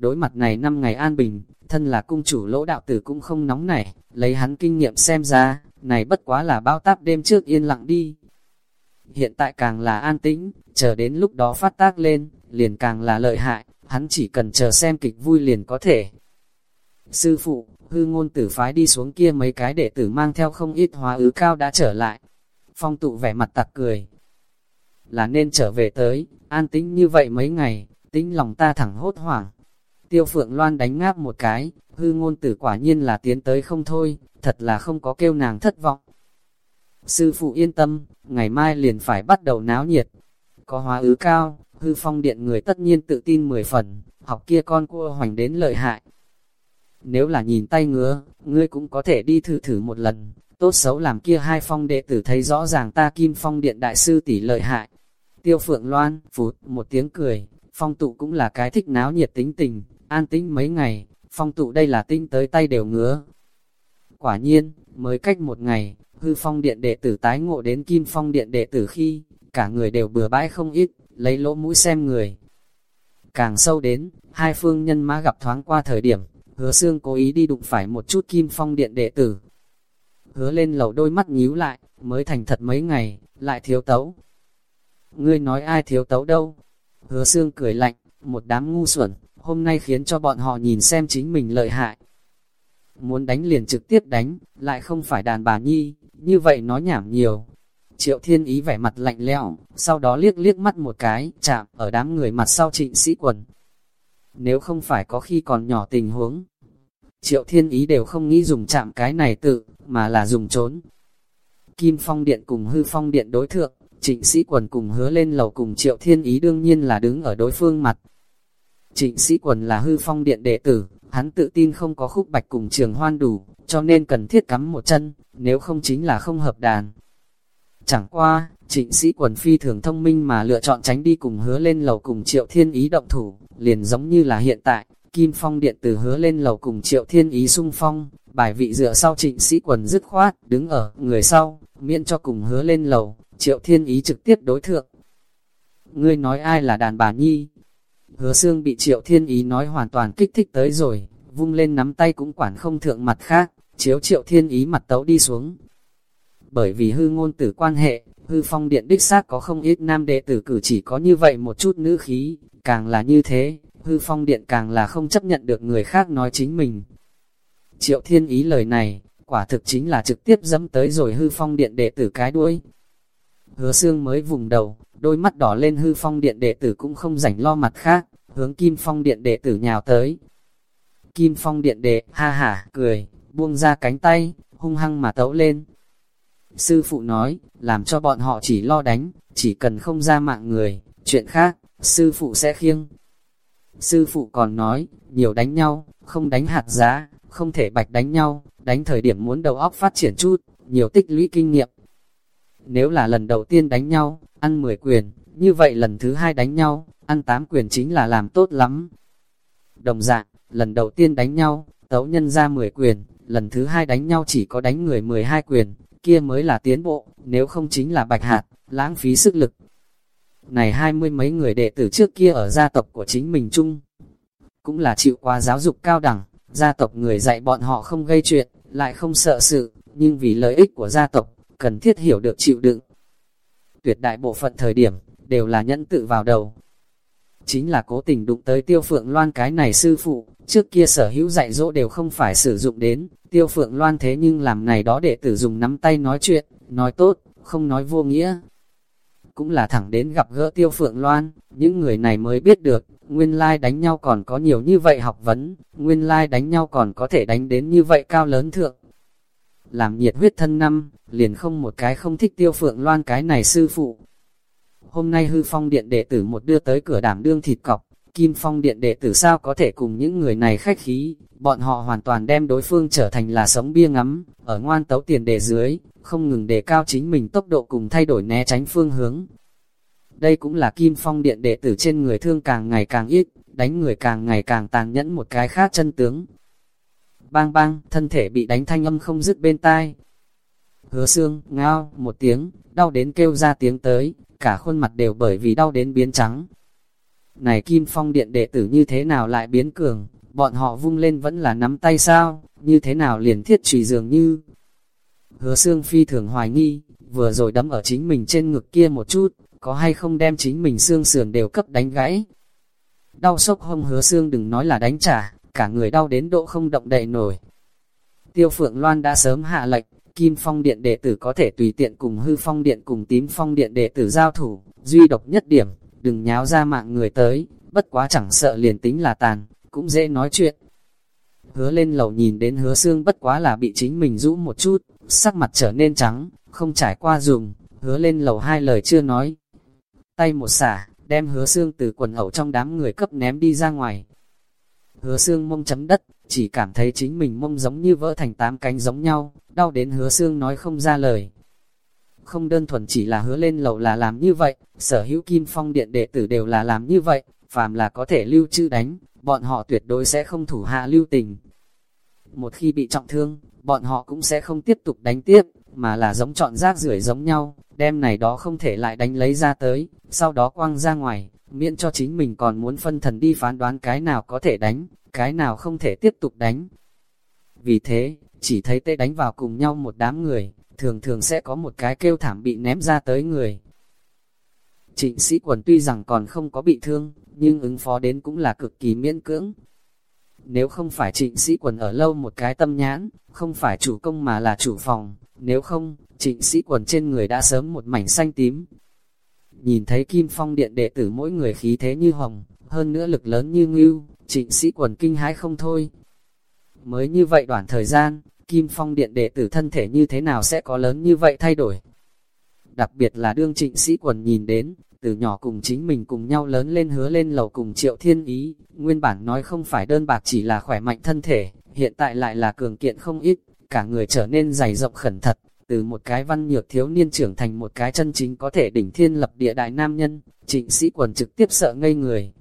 Đối mặt này 5 ngày an bình, thân là cung chủ lỗ đạo tử cũng không nóng nảy, lấy hắn kinh nghiệm xem ra, này bất quá là bao táp đêm trước yên lặng đi. Hiện tại càng là an tĩnh, chờ đến lúc đó phát tác lên, liền càng là lợi hại, hắn chỉ cần chờ xem kịch vui liền có thể. Sư phụ, hư ngôn tử phái đi xuống kia mấy cái đệ tử mang theo không ít hóa ứ cao đã trở lại. Phong tụ vẻ mặt tặc cười. Là nên trở về tới, an tĩnh như vậy mấy ngày, tính lòng ta thẳng hốt hoảng. Tiêu phượng loan đánh ngáp một cái, hư ngôn tử quả nhiên là tiến tới không thôi, thật là không có kêu nàng thất vọng. Sư phụ yên tâm, ngày mai liền phải bắt đầu náo nhiệt. Có hóa ứ cao, hư phong điện người tất nhiên tự tin mười phần, học kia con cua hoành đến lợi hại. Nếu là nhìn tay ngứa, ngươi cũng có thể đi thử thử một lần, tốt xấu làm kia hai phong đệ tử thấy rõ ràng ta kim phong điện đại sư tỷ lợi hại. Tiêu phượng loan, phụt, một tiếng cười, phong tụ cũng là cái thích náo nhiệt tính tình, an tĩnh mấy ngày, phong tụ đây là tinh tới tay đều ngứa. Quả nhiên, mới cách một ngày, hư phong điện đệ tử tái ngộ đến kim phong điện đệ tử khi, cả người đều bừa bãi không ít, lấy lỗ mũi xem người. Càng sâu đến, hai phương nhân mã gặp thoáng qua thời điểm, hứa xương cố ý đi đụng phải một chút kim phong điện đệ tử. Hứa lên lầu đôi mắt nhíu lại, mới thành thật mấy ngày, lại thiếu tấu. Ngươi nói ai thiếu tấu đâu? Hứa xương cười lạnh, một đám ngu xuẩn, hôm nay khiến cho bọn họ nhìn xem chính mình lợi hại. Muốn đánh liền trực tiếp đánh, lại không phải đàn bà nhi, như vậy nói nhảm nhiều. Triệu thiên ý vẻ mặt lạnh lẽo, sau đó liếc liếc mắt một cái, chạm ở đám người mặt sau trịnh sĩ quần. Nếu không phải có khi còn nhỏ tình huống, triệu thiên ý đều không nghĩ dùng chạm cái này tự, mà là dùng trốn. Kim phong điện cùng hư phong điện đối thượng, trịnh sĩ quần cùng hứa lên lầu cùng triệu thiên ý đương nhiên là đứng ở đối phương mặt. Trịnh sĩ quần là hư phong điện đệ tử, hắn tự tin không có khúc bạch cùng trường hoan đủ, cho nên cần thiết cắm một chân, nếu không chính là không hợp đàn. Chẳng qua, trịnh sĩ quần phi thường thông minh mà lựa chọn tránh đi cùng hứa lên lầu cùng triệu thiên ý động thủ, liền giống như là hiện tại, Kim Phong điện từ hứa lên lầu cùng triệu thiên ý sung phong, bài vị dựa sau trịnh sĩ quần dứt khoát, đứng ở người sau, miễn cho cùng hứa lên lầu, triệu thiên ý trực tiếp đối thượng. Ngươi nói ai là đàn bà nhi? Hứa xương bị triệu thiên ý nói hoàn toàn kích thích tới rồi, vung lên nắm tay cũng quản không thượng mặt khác, chiếu triệu thiên ý mặt tấu đi xuống. Bởi vì hư ngôn tử quan hệ, hư phong điện đích xác có không ít nam đệ tử cử chỉ có như vậy một chút nữ khí, càng là như thế, hư phong điện càng là không chấp nhận được người khác nói chính mình. Triệu thiên ý lời này, quả thực chính là trực tiếp dẫm tới rồi hư phong điện đệ tử cái đuôi. Hứa xương mới vùng đầu, đôi mắt đỏ lên hư phong điện đệ tử cũng không rảnh lo mặt khác, hướng kim phong điện đệ tử nhào tới. Kim phong điện đệ, ha ha, cười, buông ra cánh tay, hung hăng mà tấu lên. Sư phụ nói, làm cho bọn họ chỉ lo đánh, chỉ cần không ra mạng người, chuyện khác, sư phụ sẽ khiêng. Sư phụ còn nói, nhiều đánh nhau, không đánh hạt giá, không thể bạch đánh nhau, đánh thời điểm muốn đầu óc phát triển chút, nhiều tích lũy kinh nghiệm. Nếu là lần đầu tiên đánh nhau, ăn 10 quyền, như vậy lần thứ hai đánh nhau, ăn tám quyền chính là làm tốt lắm. Đồng dạng, lần đầu tiên đánh nhau, tấu nhân ra 10 quyền, lần thứ hai đánh nhau chỉ có đánh người 12 quyền, kia mới là tiến bộ, nếu không chính là bạch hạt, lãng phí sức lực. Này hai mươi mấy người đệ tử trước kia ở gia tộc của chính mình chung, cũng là chịu qua giáo dục cao đẳng, gia tộc người dạy bọn họ không gây chuyện, lại không sợ sự, nhưng vì lợi ích của gia tộc, cần thiết hiểu được chịu đựng. Tuyệt đại bộ phận thời điểm, đều là nhẫn tự vào đầu. Chính là cố tình đụng tới tiêu phượng loan cái này sư phụ, trước kia sở hữu dạy dỗ đều không phải sử dụng đến, tiêu phượng loan thế nhưng làm này đó để tử dùng nắm tay nói chuyện, nói tốt, không nói vô nghĩa. Cũng là thẳng đến gặp gỡ tiêu phượng loan, những người này mới biết được, nguyên lai đánh nhau còn có nhiều như vậy học vấn, nguyên lai đánh nhau còn có thể đánh đến như vậy cao lớn thượng. Làm nhiệt huyết thân năm, liền không một cái không thích tiêu phượng loan cái này sư phụ. Hôm nay hư phong điện đệ tử một đưa tới cửa đảm đương thịt cọc, Kim Phong Điện đệ tử sao có thể cùng những người này khách khí, bọn họ hoàn toàn đem đối phương trở thành là sống bia ngắm, ở ngoan tấu tiền đề dưới, không ngừng đề cao chính mình tốc độ cùng thay đổi né tránh phương hướng. Đây cũng là Kim Phong Điện đệ tử trên người thương càng ngày càng ít, đánh người càng ngày càng tàn nhẫn một cái khác chân tướng. bang bang, thân thể bị đánh thanh âm không dứt bên tai. Hứa xương, ngao, một tiếng, đau đến kêu ra tiếng tới, cả khuôn mặt đều bởi vì đau đến biến trắng. Này Kim Phong Điện đệ tử như thế nào lại biến cường, bọn họ vung lên vẫn là nắm tay sao, như thế nào liền thiết trùy dường như. Hứa xương phi thường hoài nghi, vừa rồi đấm ở chính mình trên ngực kia một chút, có hay không đem chính mình xương sườn đều cấp đánh gãy. Đau sốc hông hứa xương đừng nói là đánh trả, cả người đau đến độ không động đậy nổi. Tiêu Phượng Loan đã sớm hạ lệnh, Kim Phong Điện đệ tử có thể tùy tiện cùng hư phong điện cùng tím phong điện đệ tử giao thủ, duy độc nhất điểm, đừng nháo ra mạng người tới, bất quá chẳng sợ liền tính là tàn, cũng dễ nói chuyện. Hứa lên lầu nhìn đến hứa xương bất quá là bị chính mình rũ một chút, sắc mặt trở nên trắng, không trải qua dùng, hứa lên lầu hai lời chưa nói. Tay một xả, đem hứa xương từ quần ẩu trong đám người cấp ném đi ra ngoài. Hứa xương mông chấm đất, chỉ cảm thấy chính mình mông giống như vỡ thành tám cánh giống nhau, đau đến hứa xương nói không ra lời. Không đơn thuần chỉ là hứa lên lầu là làm như vậy, sở hữu kim phong điện đệ tử đều là làm như vậy, phàm là có thể lưu trữ đánh, bọn họ tuyệt đối sẽ không thủ hạ lưu tình. Một khi bị trọng thương, bọn họ cũng sẽ không tiếp tục đánh tiếp, mà là giống chọn rác rưởi giống nhau, đem này đó không thể lại đánh lấy ra tới, sau đó quăng ra ngoài, miễn cho chính mình còn muốn phân thần đi phán đoán cái nào có thể đánh, cái nào không thể tiếp tục đánh. Vì thế, chỉ thấy tê đánh vào cùng nhau một đám người, thường thường sẽ có một cái kêu thảm bị ném ra tới người. Trịnh sĩ quần tuy rằng còn không có bị thương, nhưng ứng phó đến cũng là cực kỳ miễn cưỡng. Nếu không phải trịnh sĩ quần ở lâu một cái tâm nhãn, không phải chủ công mà là chủ phòng, nếu không, trịnh sĩ quần trên người đã sớm một mảnh xanh tím. Nhìn thấy kim phong điện đệ tử mỗi người khí thế như hồng, hơn nữa lực lớn như ngưu, trịnh sĩ quần kinh hãi không thôi. Mới như vậy đoạn thời gian, kim phong điện đệ tử thân thể như thế nào sẽ có lớn như vậy thay đổi. Đặc biệt là đương trịnh sĩ quần nhìn đến, từ nhỏ cùng chính mình cùng nhau lớn lên hứa lên lầu cùng triệu thiên ý, nguyên bản nói không phải đơn bạc chỉ là khỏe mạnh thân thể, hiện tại lại là cường kiện không ít, cả người trở nên dày rộng khẩn thật, từ một cái văn nhược thiếu niên trưởng thành một cái chân chính có thể đỉnh thiên lập địa đại nam nhân, trịnh sĩ quần trực tiếp sợ ngây người.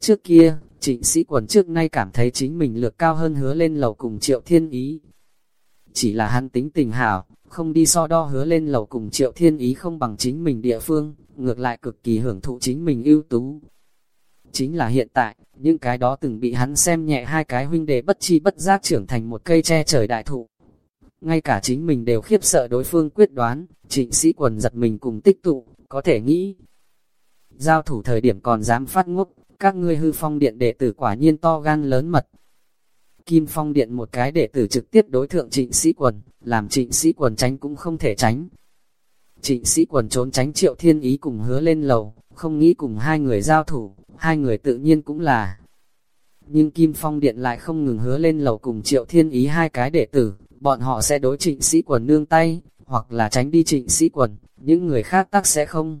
Trước kia, trịnh sĩ quần trước nay cảm thấy chính mình lược cao hơn hứa lên lầu cùng triệu thiên ý. Chỉ là hắn tính tình hảo, không đi so đo hứa lên lầu cùng triệu thiên ý không bằng chính mình địa phương, ngược lại cực kỳ hưởng thụ chính mình ưu tú. Chính là hiện tại, những cái đó từng bị hắn xem nhẹ hai cái huynh đệ bất chi bất giác trưởng thành một cây che trời đại thụ. Ngay cả chính mình đều khiếp sợ đối phương quyết đoán, trịnh sĩ quần giật mình cùng tích tụ, có thể nghĩ. Giao thủ thời điểm còn dám phát ngốc, các ngươi hư phong điện đệ tử quả nhiên to gan lớn mật. Kim phong điện một cái đệ tử trực tiếp đối thượng trịnh sĩ quần, làm trịnh sĩ quần tránh cũng không thể tránh. Trịnh sĩ quần trốn tránh triệu thiên ý cùng hứa lên lầu, không nghĩ cùng hai người giao thủ, hai người tự nhiên cũng là. Nhưng Kim Phong Điện lại không ngừng hứa lên lầu cùng triệu thiên ý hai cái đệ tử, bọn họ sẽ đối trịnh sĩ quần nương tay, hoặc là tránh đi trịnh sĩ quần, những người khác tắc sẽ không.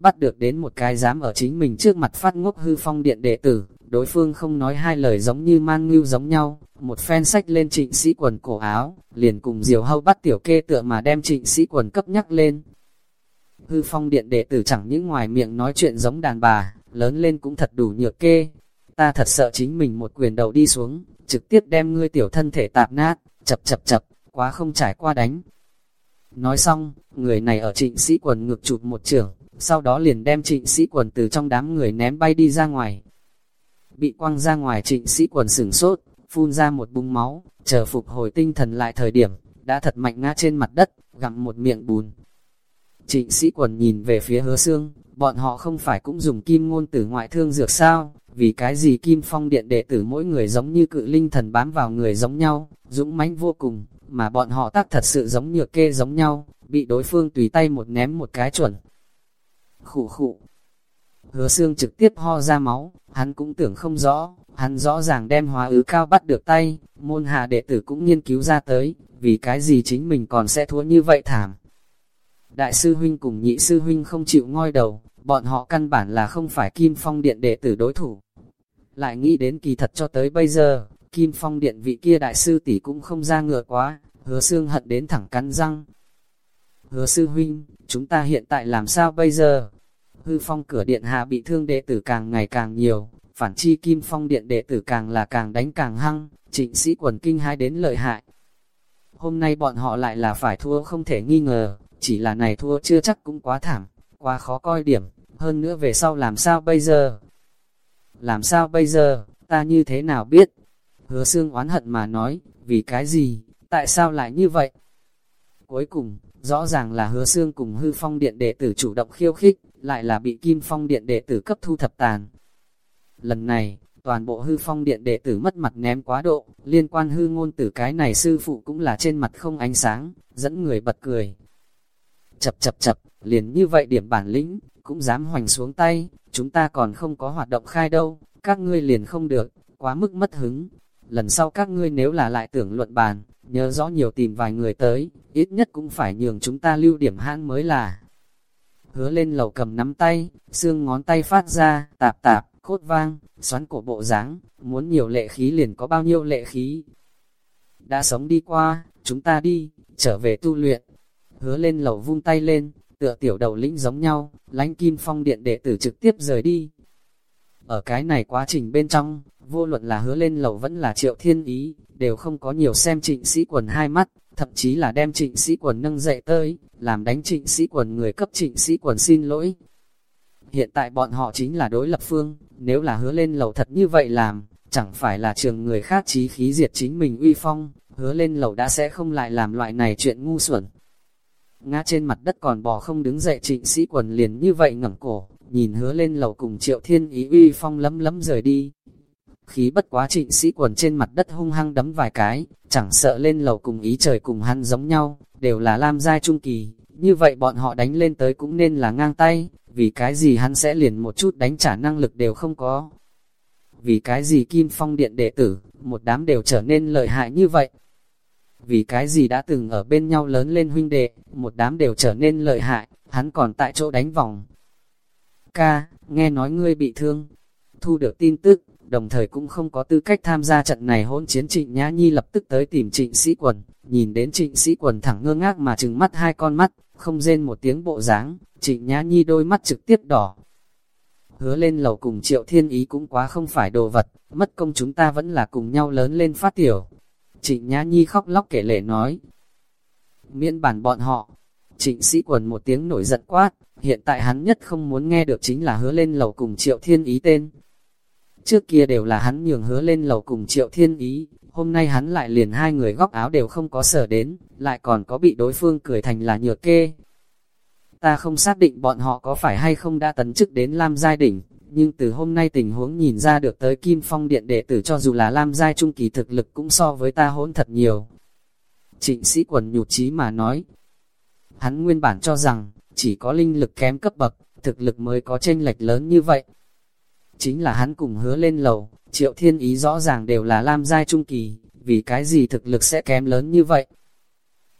Bắt được đến một cái dám ở chính mình trước mặt phát ngốc hư phong điện đệ tử, đối phương không nói hai lời giống như man ngưu giống nhau, một phen sách lên trịnh sĩ quần cổ áo, liền cùng diều hâu bắt tiểu kê tựa mà đem trịnh sĩ quần cấp nhắc lên. Hư phong điện đệ tử chẳng những ngoài miệng nói chuyện giống đàn bà, lớn lên cũng thật đủ nhược kê. Ta thật sợ chính mình một quyền đầu đi xuống, trực tiếp đem ngươi tiểu thân thể tạp nát, chập chập chập, quá không trải qua đánh. Nói xong, người này ở trịnh sĩ quần ngược chụp một trường, sau đó liền đem trịnh sĩ quần từ trong đám người ném bay đi ra ngoài. Bị quăng ra ngoài trịnh sĩ quần sửng sốt, phun ra một bung máu, chờ phục hồi tinh thần lại thời điểm, đã thật mạnh ngã trên mặt đất, gặm một miệng bùn. Trịnh sĩ quần nhìn về phía hứa xương, bọn họ không phải cũng dùng kim ngôn tử ngoại thương dược sao, vì cái gì kim phong điện đệ tử mỗi người giống như cự linh thần bám vào người giống nhau, dũng mãnh vô cùng, mà bọn họ tác thật sự giống nhược kê giống nhau, bị đối phương tùy tay một ném một cái chuẩn khụ khụ, hứa xương trực tiếp ho ra máu, hắn cũng tưởng không rõ, hắn rõ ràng đem hóa ứ cao bắt được tay, môn hạ đệ tử cũng nghiên cứu ra tới, vì cái gì chính mình còn sẽ thua như vậy thảm. Đại sư huynh cùng nhị sư huynh không chịu ngoi đầu, bọn họ căn bản là không phải Kim Phong Điện đệ tử đối thủ. Lại nghĩ đến kỳ thật cho tới bây giờ, Kim Phong Điện vị kia đại sư tỷ cũng không ra ngựa quá, hứa xương hận đến thẳng cắn răng. Hứa sư huynh, chúng ta hiện tại làm sao bây giờ? Hư phong cửa điện hạ bị thương đệ tử càng ngày càng nhiều, phản chi kim phong điện đệ tử càng là càng đánh càng hăng, trịnh sĩ quần kinh hai đến lợi hại. Hôm nay bọn họ lại là phải thua không thể nghi ngờ, chỉ là này thua chưa chắc cũng quá thảm, quá khó coi điểm, hơn nữa về sau làm sao bây giờ? Làm sao bây giờ, ta như thế nào biết? Hứa xương oán hận mà nói, vì cái gì, tại sao lại như vậy? Cuối cùng, rõ ràng là hứa xương cùng hư phong điện đệ tử chủ động khiêu khích, lại là bị kim phong điện đệ tử cấp thu thập tàn. Lần này, toàn bộ hư phong điện đệ tử mất mặt ném quá độ, liên quan hư ngôn tử cái này sư phụ cũng là trên mặt không ánh sáng, dẫn người bật cười. Chập chập chập, liền như vậy điểm bản lĩnh, cũng dám hoành xuống tay, chúng ta còn không có hoạt động khai đâu, các ngươi liền không được, quá mức mất hứng. Lần sau các ngươi nếu là lại tưởng luận bàn, nhớ rõ nhiều tìm vài người tới, ít nhất cũng phải nhường chúng ta lưu điểm hãn mới là. Hứa lên lầu cầm nắm tay, xương ngón tay phát ra, tạp tạp, khốt vang, xoắn cổ bộ dáng muốn nhiều lệ khí liền có bao nhiêu lệ khí. Đã sống đi qua, chúng ta đi, trở về tu luyện. Hứa lên lầu vung tay lên, tựa tiểu đầu lĩnh giống nhau, lánh kim phong điện đệ tử trực tiếp rời đi. Ở cái này quá trình bên trong, vô luận là hứa lên lầu vẫn là triệu thiên ý, đều không có nhiều xem trịnh sĩ quần hai mắt, thậm chí là đem trịnh sĩ quần nâng dậy tới, làm đánh trịnh sĩ quần người cấp trịnh sĩ quần xin lỗi. Hiện tại bọn họ chính là đối lập phương, nếu là hứa lên lầu thật như vậy làm, chẳng phải là trường người khác trí khí diệt chính mình uy phong, hứa lên lầu đã sẽ không lại làm loại này chuyện ngu xuẩn. Ngã trên mặt đất còn bò không đứng dậy trịnh sĩ quần liền như vậy ngẩng cổ, nhìn hứa lên lầu cùng triệu thiên ý uy phong lấm lấm rời đi. Khí bất quá trịnh sĩ quần trên mặt đất hung hăng đấm vài cái, chẳng sợ lên lầu cùng ý trời cùng hắn giống nhau, đều là lam giai trung kỳ, như vậy bọn họ đánh lên tới cũng nên là ngang tay, vì cái gì hắn sẽ liền một chút đánh trả năng lực đều không có. Vì cái gì Kim Phong Điện đệ tử, một đám đều trở nên lợi hại như vậy. Vì cái gì đã từng ở bên nhau lớn lên huynh đệ, một đám đều trở nên lợi hại, hắn còn tại chỗ đánh vòng. Ca, nghe nói ngươi bị thương, thu được tin tức, đồng thời cũng không có tư cách tham gia trận này hôn chiến trịnh Nhã Nhi lập tức tới tìm trịnh sĩ quần, nhìn đến trịnh sĩ quần thẳng ngơ ngác mà trừng mắt hai con mắt, không rên một tiếng bộ dáng trịnh Nhã Nhi đôi mắt trực tiếp đỏ. Hứa lên lầu cùng triệu thiên ý cũng quá không phải đồ vật, mất công chúng ta vẫn là cùng nhau lớn lên phát tiểu. Trịnh Nhã Nhi khóc lóc kể lệ nói. Miễn bản bọn họ, trịnh sĩ quần một tiếng nổi giận quát, hiện tại hắn nhất không muốn nghe được chính là hứa lên lầu cùng triệu thiên ý tên. Trước kia đều là hắn nhường hứa lên lầu cùng triệu thiên ý, hôm nay hắn lại liền hai người góc áo đều không có sở đến, lại còn có bị đối phương cười thành là nhược kê. Ta không xác định bọn họ có phải hay không đã tấn chức đến Lam Giai Đỉnh, nhưng từ hôm nay tình huống nhìn ra được tới Kim Phong Điện đệ tử cho dù là Lam Giai Trung Kỳ thực lực cũng so với ta hỗn thật nhiều. Trịnh sĩ quần nhụt chí mà nói, hắn nguyên bản cho rằng, chỉ có linh lực kém cấp bậc, thực lực mới có tranh lệch lớn như vậy. Chính là hắn cùng hứa lên lầu, triệu thiên ý rõ ràng đều là Lam Giai Trung Kỳ, vì cái gì thực lực sẽ kém lớn như vậy?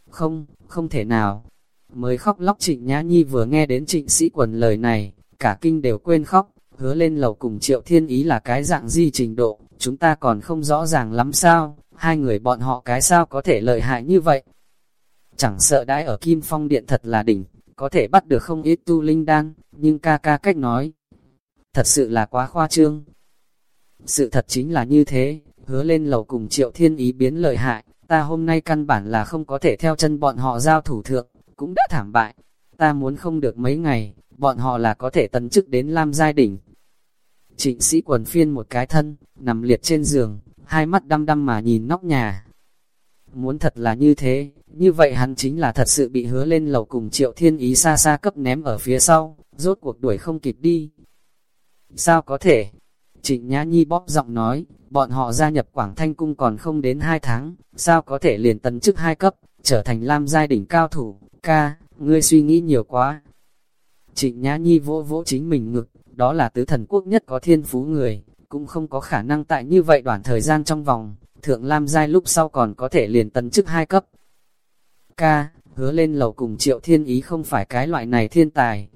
Không, không thể nào. Mới khóc lóc trịnh Nhã Nhi vừa nghe đến trịnh sĩ quần lời này, cả kinh đều quên khóc, hứa lên lầu cùng triệu thiên ý là cái dạng gì trình độ, chúng ta còn không rõ ràng lắm sao, hai người bọn họ cái sao có thể lợi hại như vậy. Chẳng sợ đãi ở Kim Phong Điện thật là đỉnh, có thể bắt được không ít tu linh đan, nhưng ca ca cách nói, thật sự là quá khoa trương. Sự thật chính là như thế, hứa lên lầu cùng triệu thiên ý biến lợi hại, ta hôm nay căn bản là không có thể theo chân bọn họ giao thủ thượng, cũng đã thảm bại. Ta muốn không được mấy ngày, bọn họ là có thể tấn chức đến Lam Giai Đỉnh. Trịnh sĩ quần phiên một cái thân, nằm liệt trên giường, hai mắt đăm đăm mà nhìn nóc nhà. Muốn thật là như thế, như vậy hắn chính là thật sự bị hứa lên lầu cùng triệu thiên ý xa xa cấp ném ở phía sau, rốt cuộc đuổi không kịp đi. Sao có thể? Trịnh Nhã Nhi bóp giọng nói, bọn họ gia nhập Quảng Thanh Cung còn không đến hai tháng, sao có thể liền tấn chức hai cấp, trở thành Lam Giai đỉnh cao thủ, ca, ngươi suy nghĩ nhiều quá. Trịnh Nhã Nhi vỗ vỗ chính mình ngực, đó là tứ thần quốc nhất có thiên phú người, cũng không có khả năng tại như vậy đoạn thời gian trong vòng, thượng Lam Giai lúc sau còn có thể liền tấn chức hai cấp. Ca, hứa lên lầu cùng triệu thiên ý không phải cái loại này thiên tài,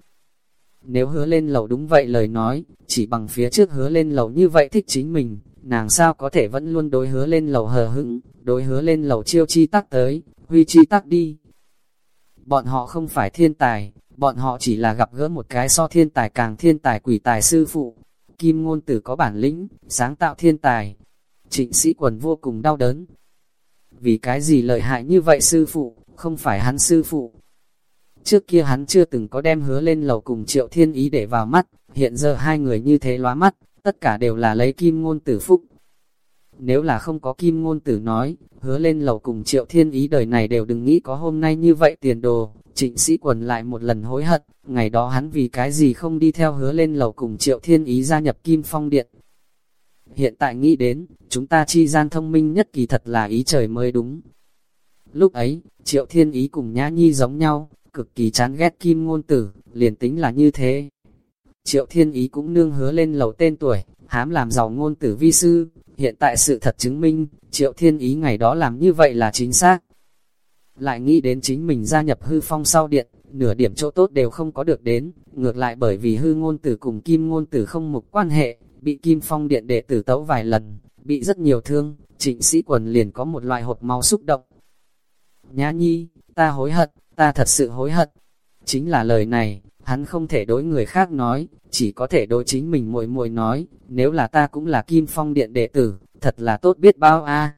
nếu hứa lên lầu đúng vậy lời nói, chỉ bằng phía trước hứa lên lầu như vậy thích chính mình, nàng sao có thể vẫn luôn đối hứa lên lầu hờ hững, đối hứa lên lầu chiêu chi tắc tới, huy chi tắc đi. Bọn họ không phải thiên tài, bọn họ chỉ là gặp gỡ một cái so thiên tài càng thiên tài quỷ tài sư phụ. kim ngôn tử có bản lĩnh, sáng tạo thiên tài. Trịnh sĩ quần vô cùng đau đớn. Vì cái gì lợi hại như vậy sư phụ, không phải hắn sư phụ. Trước kia hắn chưa từng có đem hứa lên lầu cùng triệu thiên ý để vào mắt, hiện giờ hai người như thế lóa mắt, tất cả đều là lấy kim ngôn tử phúc. Nếu là không có kim ngôn tử nói, hứa lên lầu cùng triệu thiên ý đời này đều đừng nghĩ có hôm nay như vậy tiền đồ, trịnh sĩ quần lại một lần hối hận, ngày đó hắn vì cái gì không đi theo hứa lên lầu cùng triệu thiên ý gia nhập kim phong điện. Hiện tại nghĩ đến, chúng ta chi gian thông minh nhất kỳ thật là ý trời mới đúng. Lúc ấy, triệu thiên ý cùng nhã nhi giống nhau, cực kỳ chán ghét kim ngôn tử, liền tính là như thế. Triệu thiên ý cũng nương hứa lên lầu tên tuổi, hám làm giàu ngôn tử vi sư, hiện tại sự thật chứng minh, triệu thiên ý ngày đó làm như vậy là chính xác. Lại nghĩ đến chính mình gia nhập hư phong sau điện, nửa điểm chỗ tốt đều không có được đến, ngược lại bởi vì hư ngôn tử cùng kim ngôn tử không mục quan hệ, bị kim phong điện đệ tử tấu vài lần, bị rất nhiều thương, trịnh sĩ quần liền có một loại hột máu xúc động. Nhã nhi, ta hối hận, ta thật sự hối hận. Chính là lời này, hắn không thể đối người khác nói, chỉ có thể đối chính mình muội muội nói, nếu là ta cũng là kim phong điện đệ tử, thật là tốt biết bao a.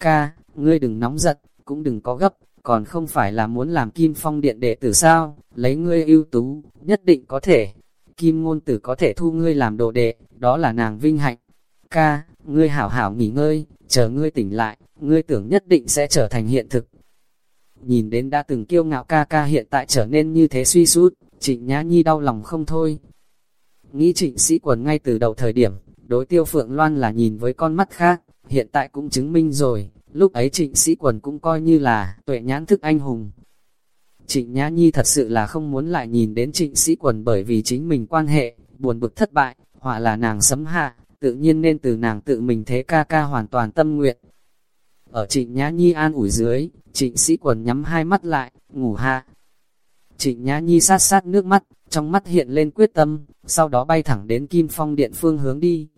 Ca, ngươi đừng nóng giận, cũng đừng có gấp, còn không phải là muốn làm kim phong điện đệ tử sao, lấy ngươi ưu tú, nhất định có thể. Kim ngôn tử có thể thu ngươi làm đồ đệ, đó là nàng vinh hạnh. Ca, ngươi hảo hảo nghỉ ngơi, chờ ngươi tỉnh lại, ngươi tưởng nhất định sẽ trở thành hiện thực. Nhìn đến đã từng kiêu ngạo ca ca hiện tại trở nên như thế suy sút, trịnh nhã nhi đau lòng không thôi. Nghĩ trịnh sĩ quần ngay từ đầu thời điểm, đối tiêu phượng loan là nhìn với con mắt khác, hiện tại cũng chứng minh rồi, lúc ấy trịnh sĩ quần cũng coi như là tuệ nhãn thức anh hùng. Trịnh Nhã Nhi thật sự là không muốn lại nhìn đến trịnh sĩ quần bởi vì chính mình quan hệ, buồn bực thất bại, hoặc là nàng sấm hạ, tự nhiên nên từ nàng tự mình thế ca ca hoàn toàn tâm nguyện. Ở trịnh Nhã Nhi an ủi dưới, trịnh sĩ quần nhắm hai mắt lại, ngủ hạ. Trịnh Nhã Nhi sát sát nước mắt, trong mắt hiện lên quyết tâm, sau đó bay thẳng đến Kim Phong Điện phương hướng đi.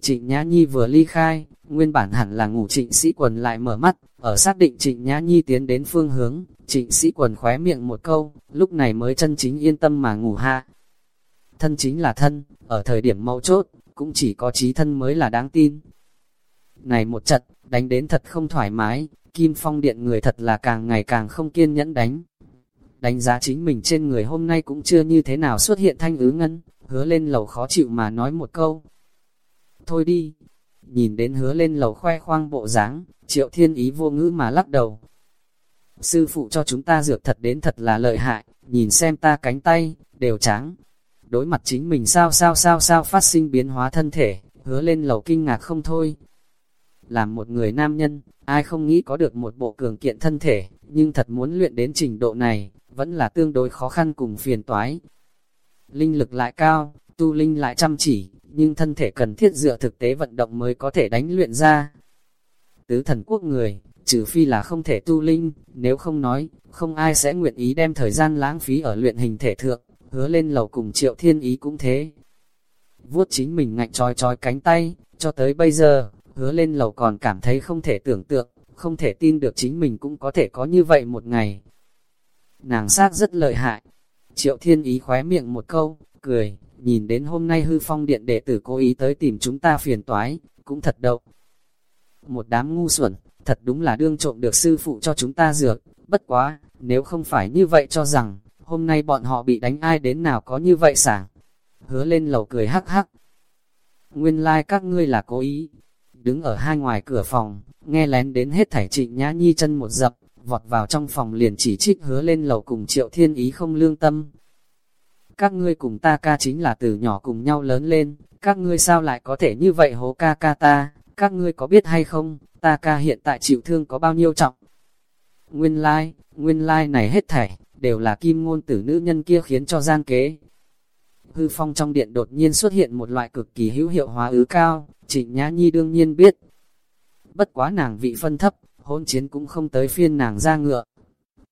Trịnh Nhã Nhi vừa ly khai, nguyên bản hẳn là ngủ trịnh sĩ quần lại mở mắt, ở xác định trịnh Nhã Nhi tiến đến phương hướng, trịnh sĩ quần khóe miệng một câu, lúc này mới chân chính yên tâm mà ngủ hạ. Thân chính là thân, ở thời điểm mấu chốt, cũng chỉ có trí thân mới là đáng tin. Này một trận, đánh đến thật không thoải mái, Kim Phong Điện người thật là càng ngày càng không kiên nhẫn đánh. Đánh giá chính mình trên người hôm nay cũng chưa như thế nào xuất hiện thanh ứ ngân, hứa lên lầu khó chịu mà nói một câu. Thôi đi, nhìn đến hứa lên lầu khoe khoang bộ dáng, triệu thiên ý vô ngữ mà lắc đầu. Sư phụ cho chúng ta dược thật đến thật là lợi hại, nhìn xem ta cánh tay, đều trắng. Đối mặt chính mình sao sao sao sao phát sinh biến hóa thân thể, hứa lên lầu kinh ngạc không thôi. Làm một người nam nhân, ai không nghĩ có được một bộ cường kiện thân thể, nhưng thật muốn luyện đến trình độ này, vẫn là tương đối khó khăn cùng phiền toái. Linh lực lại cao, tu linh lại chăm chỉ, nhưng thân thể cần thiết dựa thực tế vận động mới có thể đánh luyện ra. Tứ thần quốc người, trừ phi là không thể tu linh, nếu không nói, không ai sẽ nguyện ý đem thời gian lãng phí ở luyện hình thể thượng, hứa lên lầu cùng triệu thiên ý cũng thế. Vuốt chính mình ngạnh tròi tròi cánh tay, cho tới bây giờ, hứa lên lầu còn cảm thấy không thể tưởng tượng, không thể tin được chính mình cũng có thể có như vậy một ngày. Nàng sát rất lợi hại. Triệu thiên ý khóe miệng một câu, cười, nhìn đến hôm nay hư phong điện đệ tử cố ý tới tìm chúng ta phiền toái, cũng thật đậu. Một đám ngu xuẩn, thật đúng là đương trộm được sư phụ cho chúng ta dược, bất quá, nếu không phải như vậy cho rằng, hôm nay bọn họ bị đánh ai đến nào có như vậy sảng. Hứa lên lầu cười hắc hắc. Nguyên lai like các ngươi là cố ý. Đứng ở hai ngoài cửa phòng, nghe lén đến hết thảy trịnh nhã nhi chân một dập, vọt vào trong phòng liền chỉ trích hứa lên lầu cùng triệu thiên ý không lương tâm. Các ngươi cùng ta ca chính là từ nhỏ cùng nhau lớn lên, các ngươi sao lại có thể như vậy hố ca ca ta, các ngươi có biết hay không, ta ca hiện tại chịu thương có bao nhiêu trọng. Nguyên lai, like, nguyên lai like này hết thảy, đều là kim ngôn tử nữ nhân kia khiến cho gian kế. Hư phong trong điện đột nhiên xuất hiện một loại cực kỳ hữu hiệu hóa ứ cao, trịnh nhã nhi đương nhiên biết. Bất quá nàng vị phân thấp, hôn chiến cũng không tới phiên nàng ra ngựa.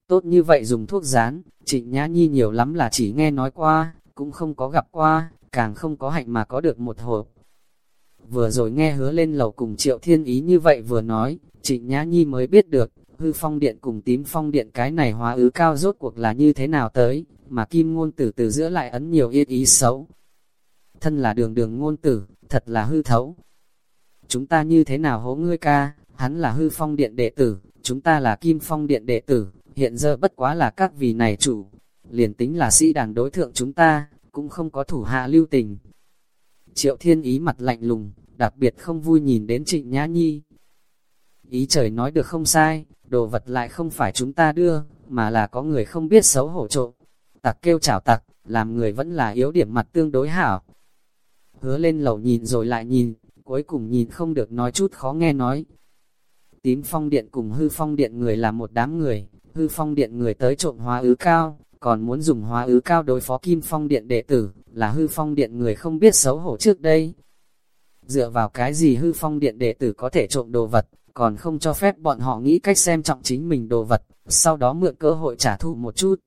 Tốt như vậy dùng thuốc rán, trịnh nhã nhi nhiều lắm là chỉ nghe nói qua, cũng không có gặp qua, càng không có hạnh mà có được một hộp. Vừa rồi nghe hứa lên lầu cùng triệu thiên ý như vậy vừa nói, trịnh nhã nhi mới biết được, hư phong điện cùng tím phong điện cái này hóa ứ cao rốt cuộc là như thế nào tới, mà kim ngôn tử từ giữa lại ấn nhiều yên ý xấu. thân là đường đường ngôn tử, thật là hư thấu. Chúng ta như thế nào hố ngươi ca, hắn là hư phong điện đệ tử, chúng ta là kim phong điện đệ tử, hiện giờ bất quá là các vị này chủ. Liền tính là sĩ đàn đối thượng chúng ta, cũng không có thủ hạ lưu tình. Triệu thiên ý mặt lạnh lùng, đặc biệt không vui nhìn đến trịnh nhã nhi. Ý trời nói được không sai, đồ vật lại không phải chúng ta đưa, mà là có người không biết xấu hổ trộm. Tặc kêu chảo tặc, làm người vẫn là yếu điểm mặt tương đối hảo. Hứa lên lầu nhìn rồi lại nhìn, cuối cùng nhìn không được nói chút khó nghe nói. Tím phong điện cùng hư phong điện người là một đám người, hư phong điện người tới trộm hóa ứ cao, còn muốn dùng hóa ứ cao đối phó kim phong điện đệ tử, là hư phong điện người không biết xấu hổ trước đây. Dựa vào cái gì hư phong điện đệ tử có thể trộm đồ vật, còn không cho phép bọn họ nghĩ cách xem trọng chính mình đồ vật, sau đó mượn cơ hội trả thù một chút.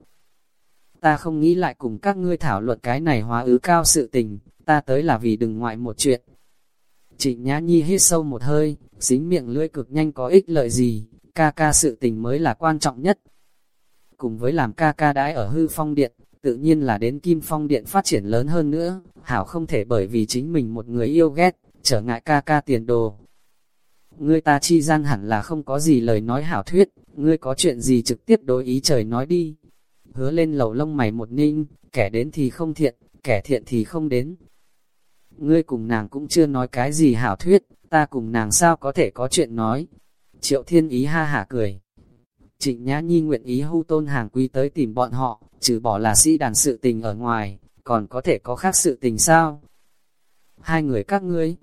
Ta không nghĩ lại cùng các ngươi thảo luận cái này hóa ứ cao sự tình, ta tới là vì đừng ngoại một chuyện. Trịnh Nhã Nhi hít sâu một hơi, xính miệng lưỡi cực nhanh có ích lợi gì, ca ca sự tình mới là quan trọng nhất. Cùng với làm ca ca đãi ở hư phong điện, tự nhiên là đến kim phong điện phát triển lớn hơn nữa, hảo không thể bởi vì chính mình một người yêu ghét, trở ngại ca ca tiền đồ. Ngươi ta chi gian hẳn là không có gì lời nói hảo thuyết, ngươi có chuyện gì trực tiếp đối ý trời nói đi. Hứa lên lầu lông mày một ninh, kẻ đến thì không thiện, kẻ thiện thì không đến. Ngươi cùng nàng cũng chưa nói cái gì hảo thuyết, ta cùng nàng sao có thể có chuyện nói. Triệu thiên ý ha hả cười. Trịnh Nhã Nhi nguyện ý hưu tôn hàng quý tới tìm bọn họ, trừ bỏ là sĩ đàn sự tình ở ngoài, còn có thể có khác sự tình sao? Hai người các ngươi,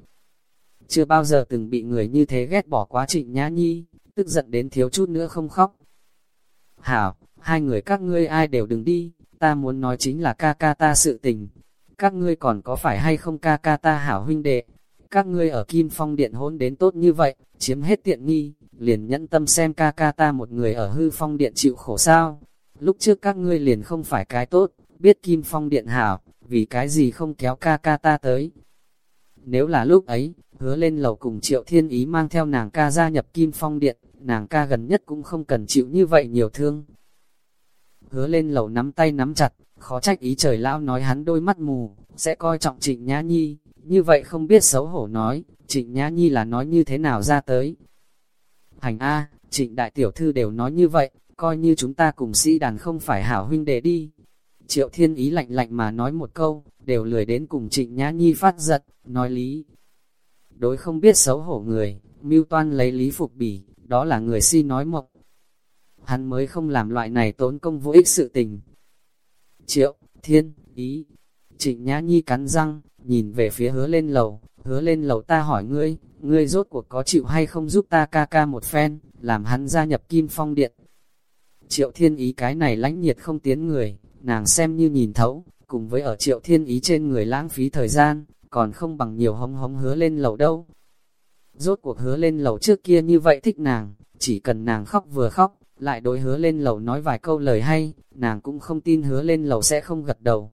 chưa bao giờ từng bị người như thế ghét bỏ quá trịnh Nhã Nhi, tức giận đến thiếu chút nữa không khóc. Hảo, hai người các ngươi ai đều đừng đi, ta muốn nói chính là ca ca ta sự tình. Các ngươi còn có phải hay không ca ca ta hảo huynh đệ? Các ngươi ở Kim Phong Điện hôn đến tốt như vậy, chiếm hết tiện nghi, liền nhẫn tâm xem ca ca ta một người ở hư phong điện chịu khổ sao. Lúc trước các ngươi liền không phải cái tốt, biết Kim Phong Điện hảo, vì cái gì không kéo ca ca ta tới. Nếu là lúc ấy, hứa lên lầu cùng triệu thiên ý mang theo nàng ca gia nhập Kim Phong Điện, nàng ca gần nhất cũng không cần chịu như vậy nhiều thương. Hứa lên lầu nắm tay nắm chặt, khó trách ý trời lão nói hắn đôi mắt mù, sẽ coi trọng trịnh nhã nhi, như vậy không biết xấu hổ nói, trịnh nhã nhi là nói như thế nào ra tới. Hành A, trịnh đại tiểu thư đều nói như vậy, coi như chúng ta cùng sĩ đàn không phải hảo huynh đệ đi. Triệu thiên ý lạnh lạnh mà nói một câu, đều lười đến cùng trịnh nhã nhi phát giận, nói lý. Đối không biết xấu hổ người, mưu toan lấy lý phục bỉ, đó là người si nói mộng. Hắn mới không làm loại này tốn công vô ích sự tình. Triệu, thiên, ý. Trịnh Nhã Nhi cắn răng, nhìn về phía hứa lên lầu, hứa lên lầu ta hỏi ngươi, ngươi rốt cuộc có chịu hay không giúp ta ca ca một phen, làm hắn gia nhập kim phong điện. Triệu thiên ý cái này lãnh nhiệt không tiến người, nàng xem như nhìn thấu, cùng với ở triệu thiên ý trên người lãng phí thời gian, còn không bằng nhiều hống hống hứa lên lầu đâu. Rốt cuộc hứa lên lầu trước kia như vậy thích nàng, chỉ cần nàng khóc vừa khóc, lại đối hứa lên lầu nói vài câu lời hay, nàng cũng không tin hứa lên lầu sẽ không gật đầu.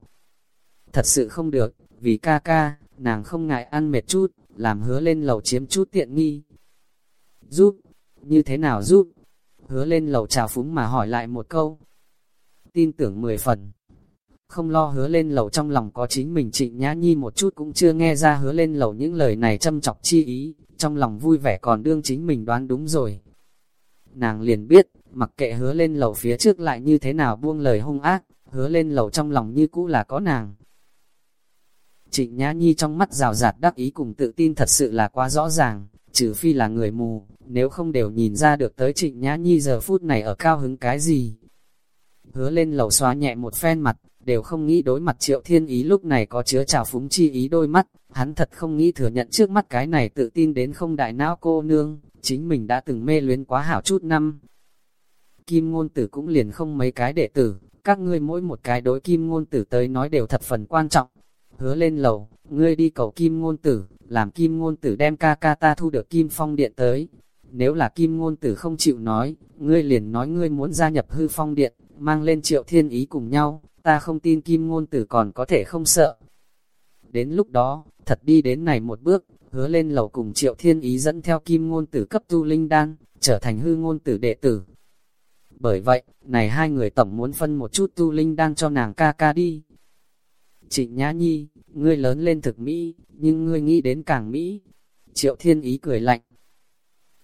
Thật sự không được, vì ca ca, nàng không ngại ăn mệt chút, làm hứa lên lầu chiếm chút tiện nghi. Giúp, như thế nào giúp? Hứa lên lầu trào phúng mà hỏi lại một câu. Tin tưởng mười phần. Không lo hứa lên lầu trong lòng có chính mình trịnh nhã nhi một chút cũng chưa nghe ra hứa lên lầu những lời này châm chọc chi ý, trong lòng vui vẻ còn đương chính mình đoán đúng rồi. Nàng liền biết, mặc kệ hứa lên lầu phía trước lại như thế nào buông lời hung ác, hứa lên lầu trong lòng như cũ là có nàng. Trịnh Nhã Nhi trong mắt rào rạt đắc ý cùng tự tin thật sự là quá rõ ràng, trừ phi là người mù, nếu không đều nhìn ra được tới Trịnh Nhã Nhi giờ phút này ở cao hứng cái gì. Hứa lên lầu xóa nhẹ một phen mặt, đều không nghĩ đối mặt triệu thiên ý lúc này có chứa trào phúng chi ý đôi mắt, hắn thật không nghĩ thừa nhận trước mắt cái này tự tin đến không đại não cô nương, chính mình đã từng mê luyến quá hảo chút năm. Kim ngôn tử cũng liền không mấy cái đệ tử, các ngươi mỗi một cái đối kim ngôn tử tới nói đều thật phần quan trọng. Hứa lên lầu, ngươi đi cầu kim ngôn tử, làm kim ngôn tử đem ca ca ta thu được kim phong điện tới. Nếu là kim ngôn tử không chịu nói, ngươi liền nói ngươi muốn gia nhập hư phong điện, mang lên triệu thiên ý cùng nhau, ta không tin kim ngôn tử còn có thể không sợ. Đến lúc đó, thật đi đến này một bước, hứa lên lầu cùng triệu thiên ý dẫn theo kim ngôn tử cấp tu linh đan, trở thành hư ngôn tử đệ tử. Bởi vậy, này hai người tổng muốn phân một chút tu linh đan cho nàng ca ca đi. Trịnh Nhã Nhi, ngươi lớn lên thực Mỹ, nhưng ngươi nghĩ đến càng Mỹ. Triệu Thiên Ý cười lạnh.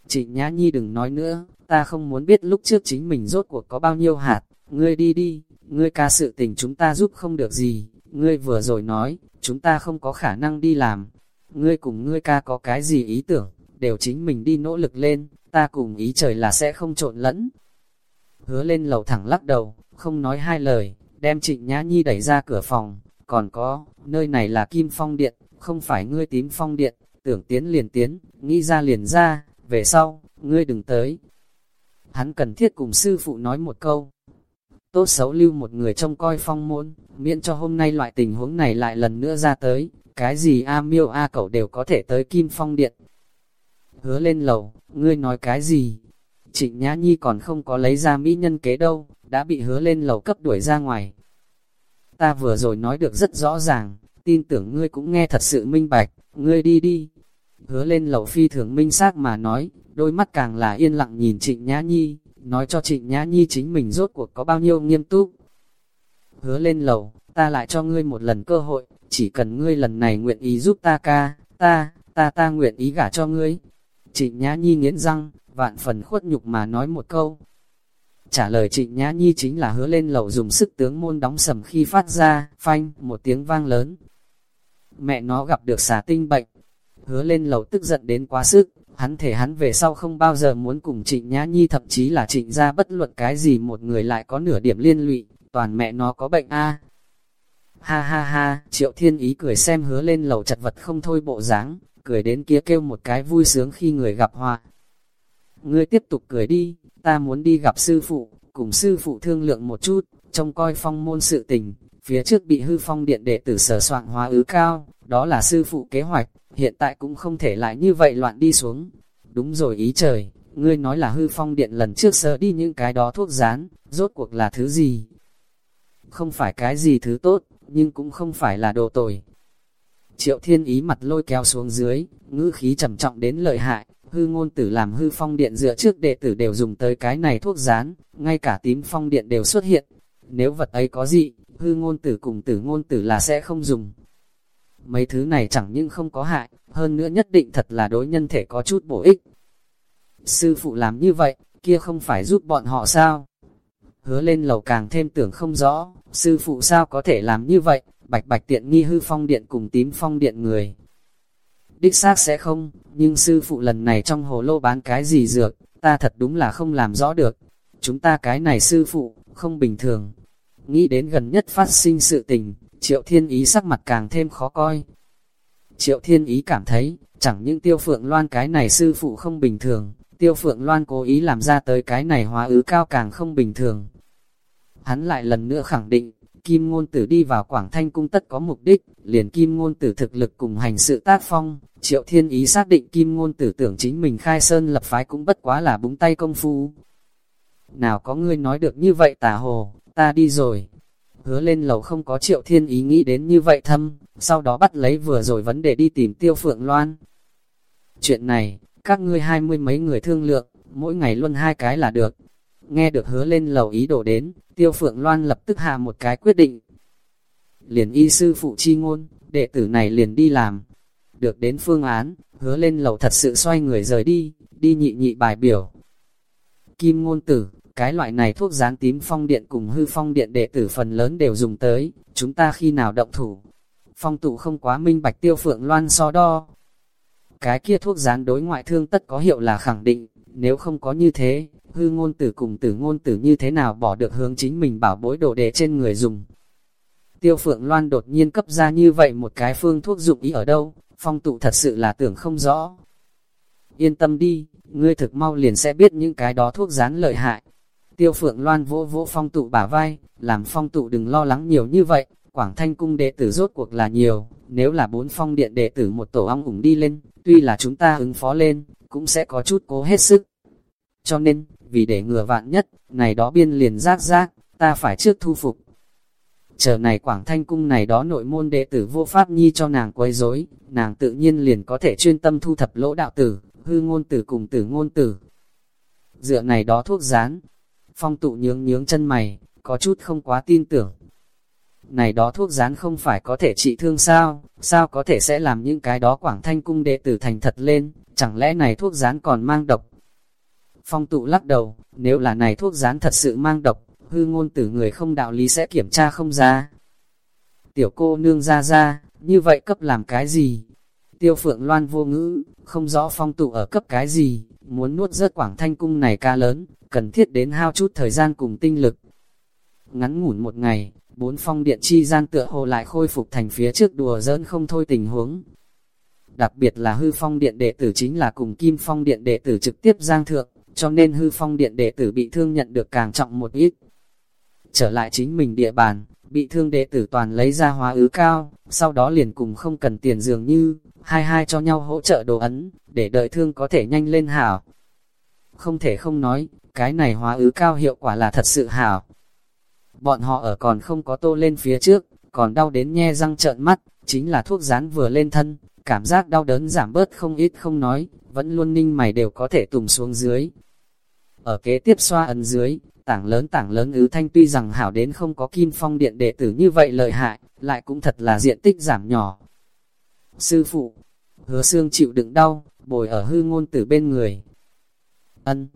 Trịnh Nhã Nhi đừng nói nữa, ta không muốn biết lúc trước chính mình rốt cuộc có bao nhiêu hạt, ngươi đi đi, ngươi ca sự tình chúng ta giúp không được gì, ngươi vừa rồi nói, chúng ta không có khả năng đi làm, ngươi cùng ngươi ca có cái gì ý tưởng, đều chính mình đi nỗ lực lên, ta cùng ý trời là sẽ không trộn lẫn. Hứa lên lầu thẳng lắc đầu, không nói hai lời, đem trịnh nhã nhi đẩy ra cửa phòng, còn có, nơi này là kim phong điện, không phải ngươi tím phong điện, tưởng tiến liền tiến, nghĩ ra liền ra, về sau, ngươi đừng tới. Hắn cần thiết cùng sư phụ nói một câu. Tốt xấu lưu một người trông coi phong môn, miễn cho hôm nay loại tình huống này lại lần nữa ra tới, cái gì A miêu A cẩu đều có thể tới kim phong điện. Hứa lên lầu, ngươi nói cái gì? Trịnh Nhã Nhi còn không có lấy ra mỹ nhân kế đâu, đã bị hứa lên lầu cấp đuổi ra ngoài. Ta vừa rồi nói được rất rõ ràng, tin tưởng ngươi cũng nghe thật sự minh bạch, ngươi đi đi. Hứa lên lầu phi thường minh xác mà nói, đôi mắt càng là yên lặng nhìn Trịnh Nhã Nhi, nói cho Trịnh Nhã Nhi chính mình rốt cuộc có bao nhiêu nghiêm túc. Hứa lên lầu, ta lại cho ngươi một lần cơ hội, chỉ cần ngươi lần này nguyện ý giúp ta ca, ta, ta ta nguyện ý gả cho ngươi. Trịnh Nhã Nhi nghiến răng, vạn phần khuất nhục mà nói một câu. Trả lời trịnh Nhã Nhi chính là hứa lên lầu dùng sức tướng môn đóng sầm khi phát ra, phanh, một tiếng vang lớn. Mẹ nó gặp được xà tinh bệnh, hứa lên lầu tức giận đến quá sức, hắn thể hắn về sau không bao giờ muốn cùng trịnh Nhã Nhi thậm chí là trịnh ra bất luận cái gì một người lại có nửa điểm liên lụy, toàn mẹ nó có bệnh a Ha ha ha, triệu thiên ý cười xem hứa lên lầu chật vật không thôi bộ dáng cười đến kia kêu một cái vui sướng khi người gặp họa. Ngươi tiếp tục cười đi, ta muốn đi gặp sư phụ, cùng sư phụ thương lượng một chút, trông coi phong môn sự tình, phía trước bị hư phong điện đệ tử sở soạn hóa ứ cao, đó là sư phụ kế hoạch, hiện tại cũng không thể lại như vậy loạn đi xuống. Đúng rồi ý trời, ngươi nói là hư phong điện lần trước sợ đi những cái đó thuốc rán, rốt cuộc là thứ gì? Không phải cái gì thứ tốt, nhưng cũng không phải là đồ tồi. Triệu thiên ý mặt lôi kéo xuống dưới, ngữ khí trầm trọng đến lợi hại, hư ngôn tử làm hư phong điện dựa trước đệ tử đều dùng tới cái này thuốc rán, ngay cả tím phong điện đều xuất hiện. Nếu vật ấy có gì, hư ngôn tử cùng tử ngôn tử là sẽ không dùng. Mấy thứ này chẳng những không có hại, hơn nữa nhất định thật là đối nhân thể có chút bổ ích. Sư phụ làm như vậy, kia không phải giúp bọn họ sao? Hứa lên lầu càng thêm tưởng không rõ, sư phụ sao có thể làm như vậy, bạch bạch tiện nghi hư phong điện cùng tím phong điện người. Đích xác sẽ không, nhưng sư phụ lần này trong hồ lô bán cái gì dược, ta thật đúng là không làm rõ được. Chúng ta cái này sư phụ, không bình thường. Nghĩ đến gần nhất phát sinh sự tình, triệu thiên ý sắc mặt càng thêm khó coi. Triệu thiên ý cảm thấy, chẳng những tiêu phượng loan cái này sư phụ không bình thường, tiêu phượng loan cố ý làm ra tới cái này hóa ứ cao càng không bình thường. Hắn lại lần nữa khẳng định, Kim Ngôn Tử đi vào Quảng Thanh Cung tất có mục đích, liền Kim Ngôn Tử thực lực cùng hành sự tác phong, Triệu Thiên Ý xác định Kim Ngôn Tử tưởng chính mình khai sơn lập phái cũng bất quá là búng tay công phu. Nào có ngươi nói được như vậy tà hồ, ta đi rồi. Hứa lên lầu không có Triệu Thiên Ý nghĩ đến như vậy thâm, sau đó bắt lấy vừa rồi vấn đề đi tìm Tiêu Phượng Loan. Chuyện này, các ngươi hai mươi mấy người thương lượng, mỗi ngày luôn hai cái là được. Nghe được hứa lên lầu ý đồ đến, Tiêu Phượng Loan lập tức hạ một cái quyết định. Liền y sư phụ chi ngôn, đệ tử này liền đi làm. Được đến phương án, hứa lên lầu thật sự xoay người rời đi, đi nhị nhị bài biểu. Kim ngôn tử, cái loại này thuốc dán tím phong điện cùng hư phong điện đệ tử phần lớn đều dùng tới, chúng ta khi nào động thủ. Phong tụ không quá minh bạch tiêu phượng loan so đo. Cái kia thuốc dán đối ngoại thương tất có hiệu là khẳng định, nếu không có như thế, hư ngôn tử cùng tử ngôn tử như thế nào bỏ được hướng chính mình bảo bối đồ đệ trên người dùng. Tiêu phượng loan đột nhiên cấp ra như vậy một cái phương thuốc dụng ý ở đâu, phong tụ thật sự là tưởng không rõ. Yên tâm đi, ngươi thực mau liền sẽ biết những cái đó thuốc rán lợi hại. Tiêu phượng loan vỗ vỗ phong tụ bả vai, làm phong tụ đừng lo lắng nhiều như vậy, Quảng Thanh Cung đệ tử rốt cuộc là nhiều, nếu là bốn phong điện đệ tử một tổ ong ủng đi lên, tuy là chúng ta ứng phó lên, cũng sẽ có chút cố hết sức. Cho nên, vì để ngừa vạn nhất, này đó biên liền rác rác, ta phải trước thu phục. Chờ này Quảng Thanh Cung này đó nội môn đệ tử vô pháp nhi cho nàng quấy rối, nàng tự nhiên liền có thể chuyên tâm thu thập lỗ đạo tử, hư ngôn tử cùng tử ngôn tử. Dựa này đó thuốc rán, phong tụ nhướng nhướng chân mày, có chút không quá tin tưởng. Này đó thuốc rán không phải có thể trị thương sao, sao có thể sẽ làm những cái đó quảng thanh cung đệ tử thành thật lên, chẳng lẽ này thuốc rán còn mang độc? Phong tụ lắc đầu, nếu là này thuốc rán thật sự mang độc, hư ngôn tử người không đạo lý sẽ kiểm tra không ra. Tiểu cô nương ra ra, như vậy cấp làm cái gì? Tiêu phượng loan vô ngữ, không rõ phong tụ ở cấp cái gì, muốn nuốt rớt quảng thanh cung này ca lớn, cần thiết đến hao chút thời gian cùng tinh lực. Ngắn ngủn một ngày, bốn phong điện chi gian tựa hồ lại khôi phục thành phía trước đùa dỡn không thôi tình huống. Đặc biệt là hư phong điện đệ tử chính là cùng kim phong điện đệ tử trực tiếp giang thượng, cho nên hư phong điện đệ tử bị thương nhận được càng trọng một ít. Trở lại chính mình địa bàn, bị thương đệ tử toàn lấy ra hóa ứ cao, sau đó liền cùng không cần tiền dường như, hai hai cho nhau hỗ trợ đồ ấn, để đợi thương có thể nhanh lên hảo. Không thể không nói, cái này hóa ứ cao hiệu quả là thật sự hảo. Bọn họ ở còn không có tô lên phía trước, còn đau đến nhe răng trợn mắt, chính là thuốc rán vừa lên thân, cảm giác đau đớn giảm bớt không ít không nói, vẫn luôn ninh mày đều có thể tùng xuống dưới. Ở kế tiếp xoa ấn dưới, tảng lớn tảng lớn ứ thanh tuy rằng hảo đến không có kim phong điện đệ tử như vậy lợi hại, lại cũng thật là diện tích giảm nhỏ. Sư phụ, hứa xương chịu đựng đau, bồi ở hư ngôn tử bên người. Ân,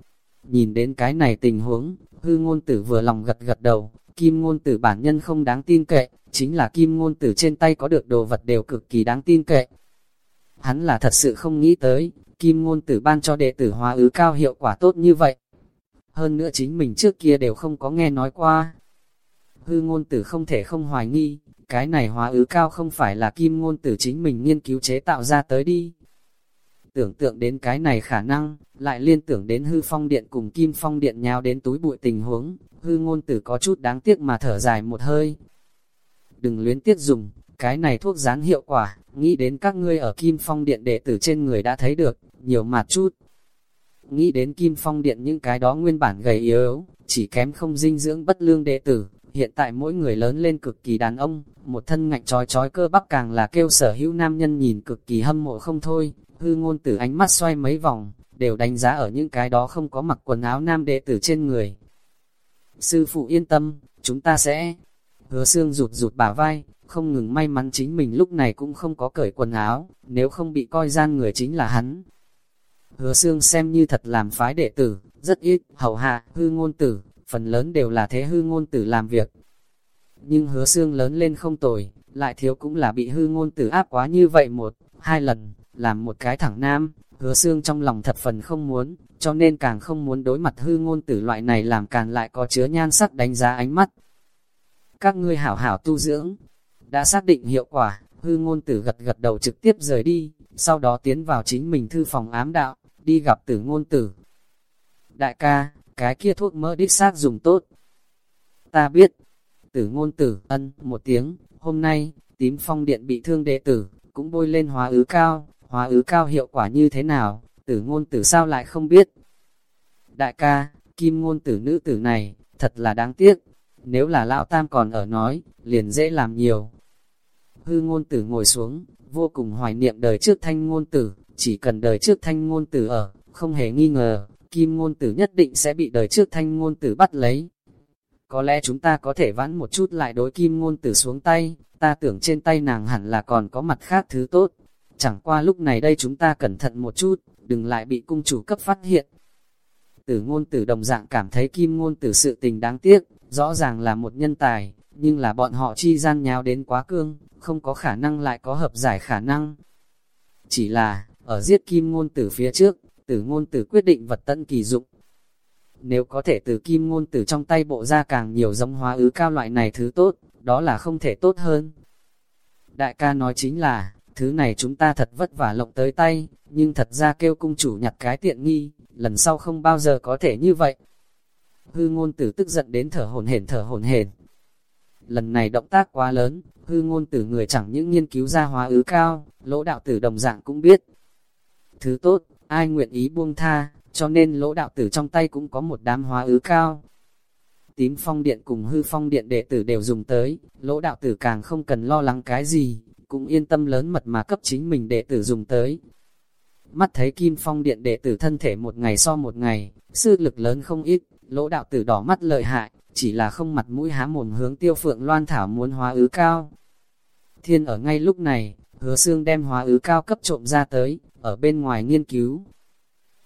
nhìn đến cái này tình huống, hư ngôn tử vừa lòng gật gật đầu, kim ngôn tử bản nhân không đáng tin cậy, chính là kim ngôn tử trên tay có được đồ vật đều cực kỳ đáng tin cậy. Hắn là thật sự không nghĩ tới, kim ngôn tử ban cho đệ tử hóa ứ cao hiệu quả tốt như vậy. Hơn nữa chính mình trước kia đều không có nghe nói qua. Hư ngôn tử không thể không hoài nghi, cái này hóa ứ cao không phải là kim ngôn tử chính mình nghiên cứu chế tạo ra tới đi. Tưởng tượng đến cái này khả năng, lại liên tưởng đến hư phong điện cùng kim phong điện nhào đến túi bụi tình huống, hư ngôn tử có chút đáng tiếc mà thở dài một hơi. Đừng luyến tiếc dùng, cái này thuốc rán hiệu quả, nghĩ đến các ngươi ở kim phong điện đệ tử trên người đã thấy được, nhiều mặt chút. Nghĩ đến kim phong điện những cái đó nguyên bản gầy yếu, chỉ kém không dinh dưỡng bất lương đệ tử, hiện tại mỗi người lớn lên cực kỳ đàn ông, một thân ngạnh trói trói cơ bắp càng là kêu sở hữu nam nhân nhìn cực kỳ hâm mộ không thôi, hư ngôn tử ánh mắt xoay mấy vòng, đều đánh giá ở những cái đó không có mặc quần áo nam đệ tử trên người. Sư phụ yên tâm, chúng ta sẽ... Hứa xương rụt rụt bả vai, không ngừng may mắn chính mình lúc này cũng không có cởi quần áo, nếu không bị coi gian người chính là hắn. Hứa xương xem như thật làm phái đệ tử, rất ít, hậu hạ, hư ngôn tử, phần lớn đều là thế hư ngôn tử làm việc. Nhưng hứa xương lớn lên không tồi, lại thiếu cũng là bị hư ngôn tử áp quá như vậy một, hai lần, làm một cái thẳng nam, hứa xương trong lòng thật phần không muốn, cho nên càng không muốn đối mặt hư ngôn tử loại này làm càng lại có chứa nhan sắc đánh giá ánh mắt. Các ngươi hảo hảo tu dưỡng, đã xác định hiệu quả, hư ngôn tử gật gật đầu trực tiếp rời đi, sau đó tiến vào chính mình thư phòng ám đạo, đi gặp tử ngôn tử. Đại ca, cái kia thuốc mỡ đích xác dùng tốt. Ta biết, tử ngôn tử, ân, một tiếng, hôm nay, tím phong điện bị thương đệ tử, cũng bôi lên hóa ứ cao, hóa ứ cao hiệu quả như thế nào, tử ngôn tử sao lại không biết. Đại ca, kim ngôn tử nữ tử này, thật là đáng tiếc, nếu là lão tam còn ở nói, liền dễ làm nhiều. Hư ngôn tử ngồi xuống, vô cùng hoài niệm đời trước thanh ngôn tử, chỉ cần đời trước thanh ngôn tử ở, không hề nghi ngờ, kim ngôn tử nhất định sẽ bị đời trước thanh ngôn tử bắt lấy. Có lẽ chúng ta có thể vãn một chút lại đối kim ngôn tử xuống tay, ta tưởng trên tay nàng hẳn là còn có mặt khác thứ tốt. Chẳng qua lúc này đây chúng ta cẩn thận một chút, đừng lại bị cung chủ cấp phát hiện. Tử ngôn tử đồng dạng cảm thấy kim ngôn tử sự tình đáng tiếc, rõ ràng là một nhân tài, nhưng là bọn họ chi gian nháo đến quá cương, không có khả năng lại có hợp giải khả năng. Chỉ là, ở giết kim ngôn tử phía trước, tử ngôn tử quyết định vật tận kỳ dụng. Nếu có thể từ kim ngôn tử trong tay bộ ra càng nhiều giống hóa ứ cao loại này thứ tốt, đó là không thể tốt hơn. Đại ca nói chính là, thứ này chúng ta thật vất vả lộng tới tay, nhưng thật ra kêu cung chủ nhặt cái tiện nghi, lần sau không bao giờ có thể như vậy. Hư ngôn tử tức giận đến thở hồn hển thở hồn hển. Lần này động tác quá lớn, hư ngôn tử người chẳng những nghiên cứu ra hóa ứ cao, lỗ đạo tử đồng dạng cũng biết. Thứ tốt, ai nguyện ý buông tha, cho nên lỗ đạo tử trong tay cũng có một đám hóa ứ cao. Tím phong điện cùng hư phong điện đệ tử đều dùng tới, lỗ đạo tử càng không cần lo lắng cái gì, cũng yên tâm lớn mật mà cấp chính mình đệ tử dùng tới. Mắt thấy kim phong điện đệ tử thân thể một ngày so một ngày, sư lực lớn không ít, lỗ đạo tử đỏ mắt lợi hại, chỉ là không mặt mũi há mồm hướng tiêu phượng loan thảo muốn hóa ứ cao. Thiên ở ngay lúc này, hứa xương đem hóa ứ cao cấp trộm ra tới, ở bên ngoài nghiên cứu.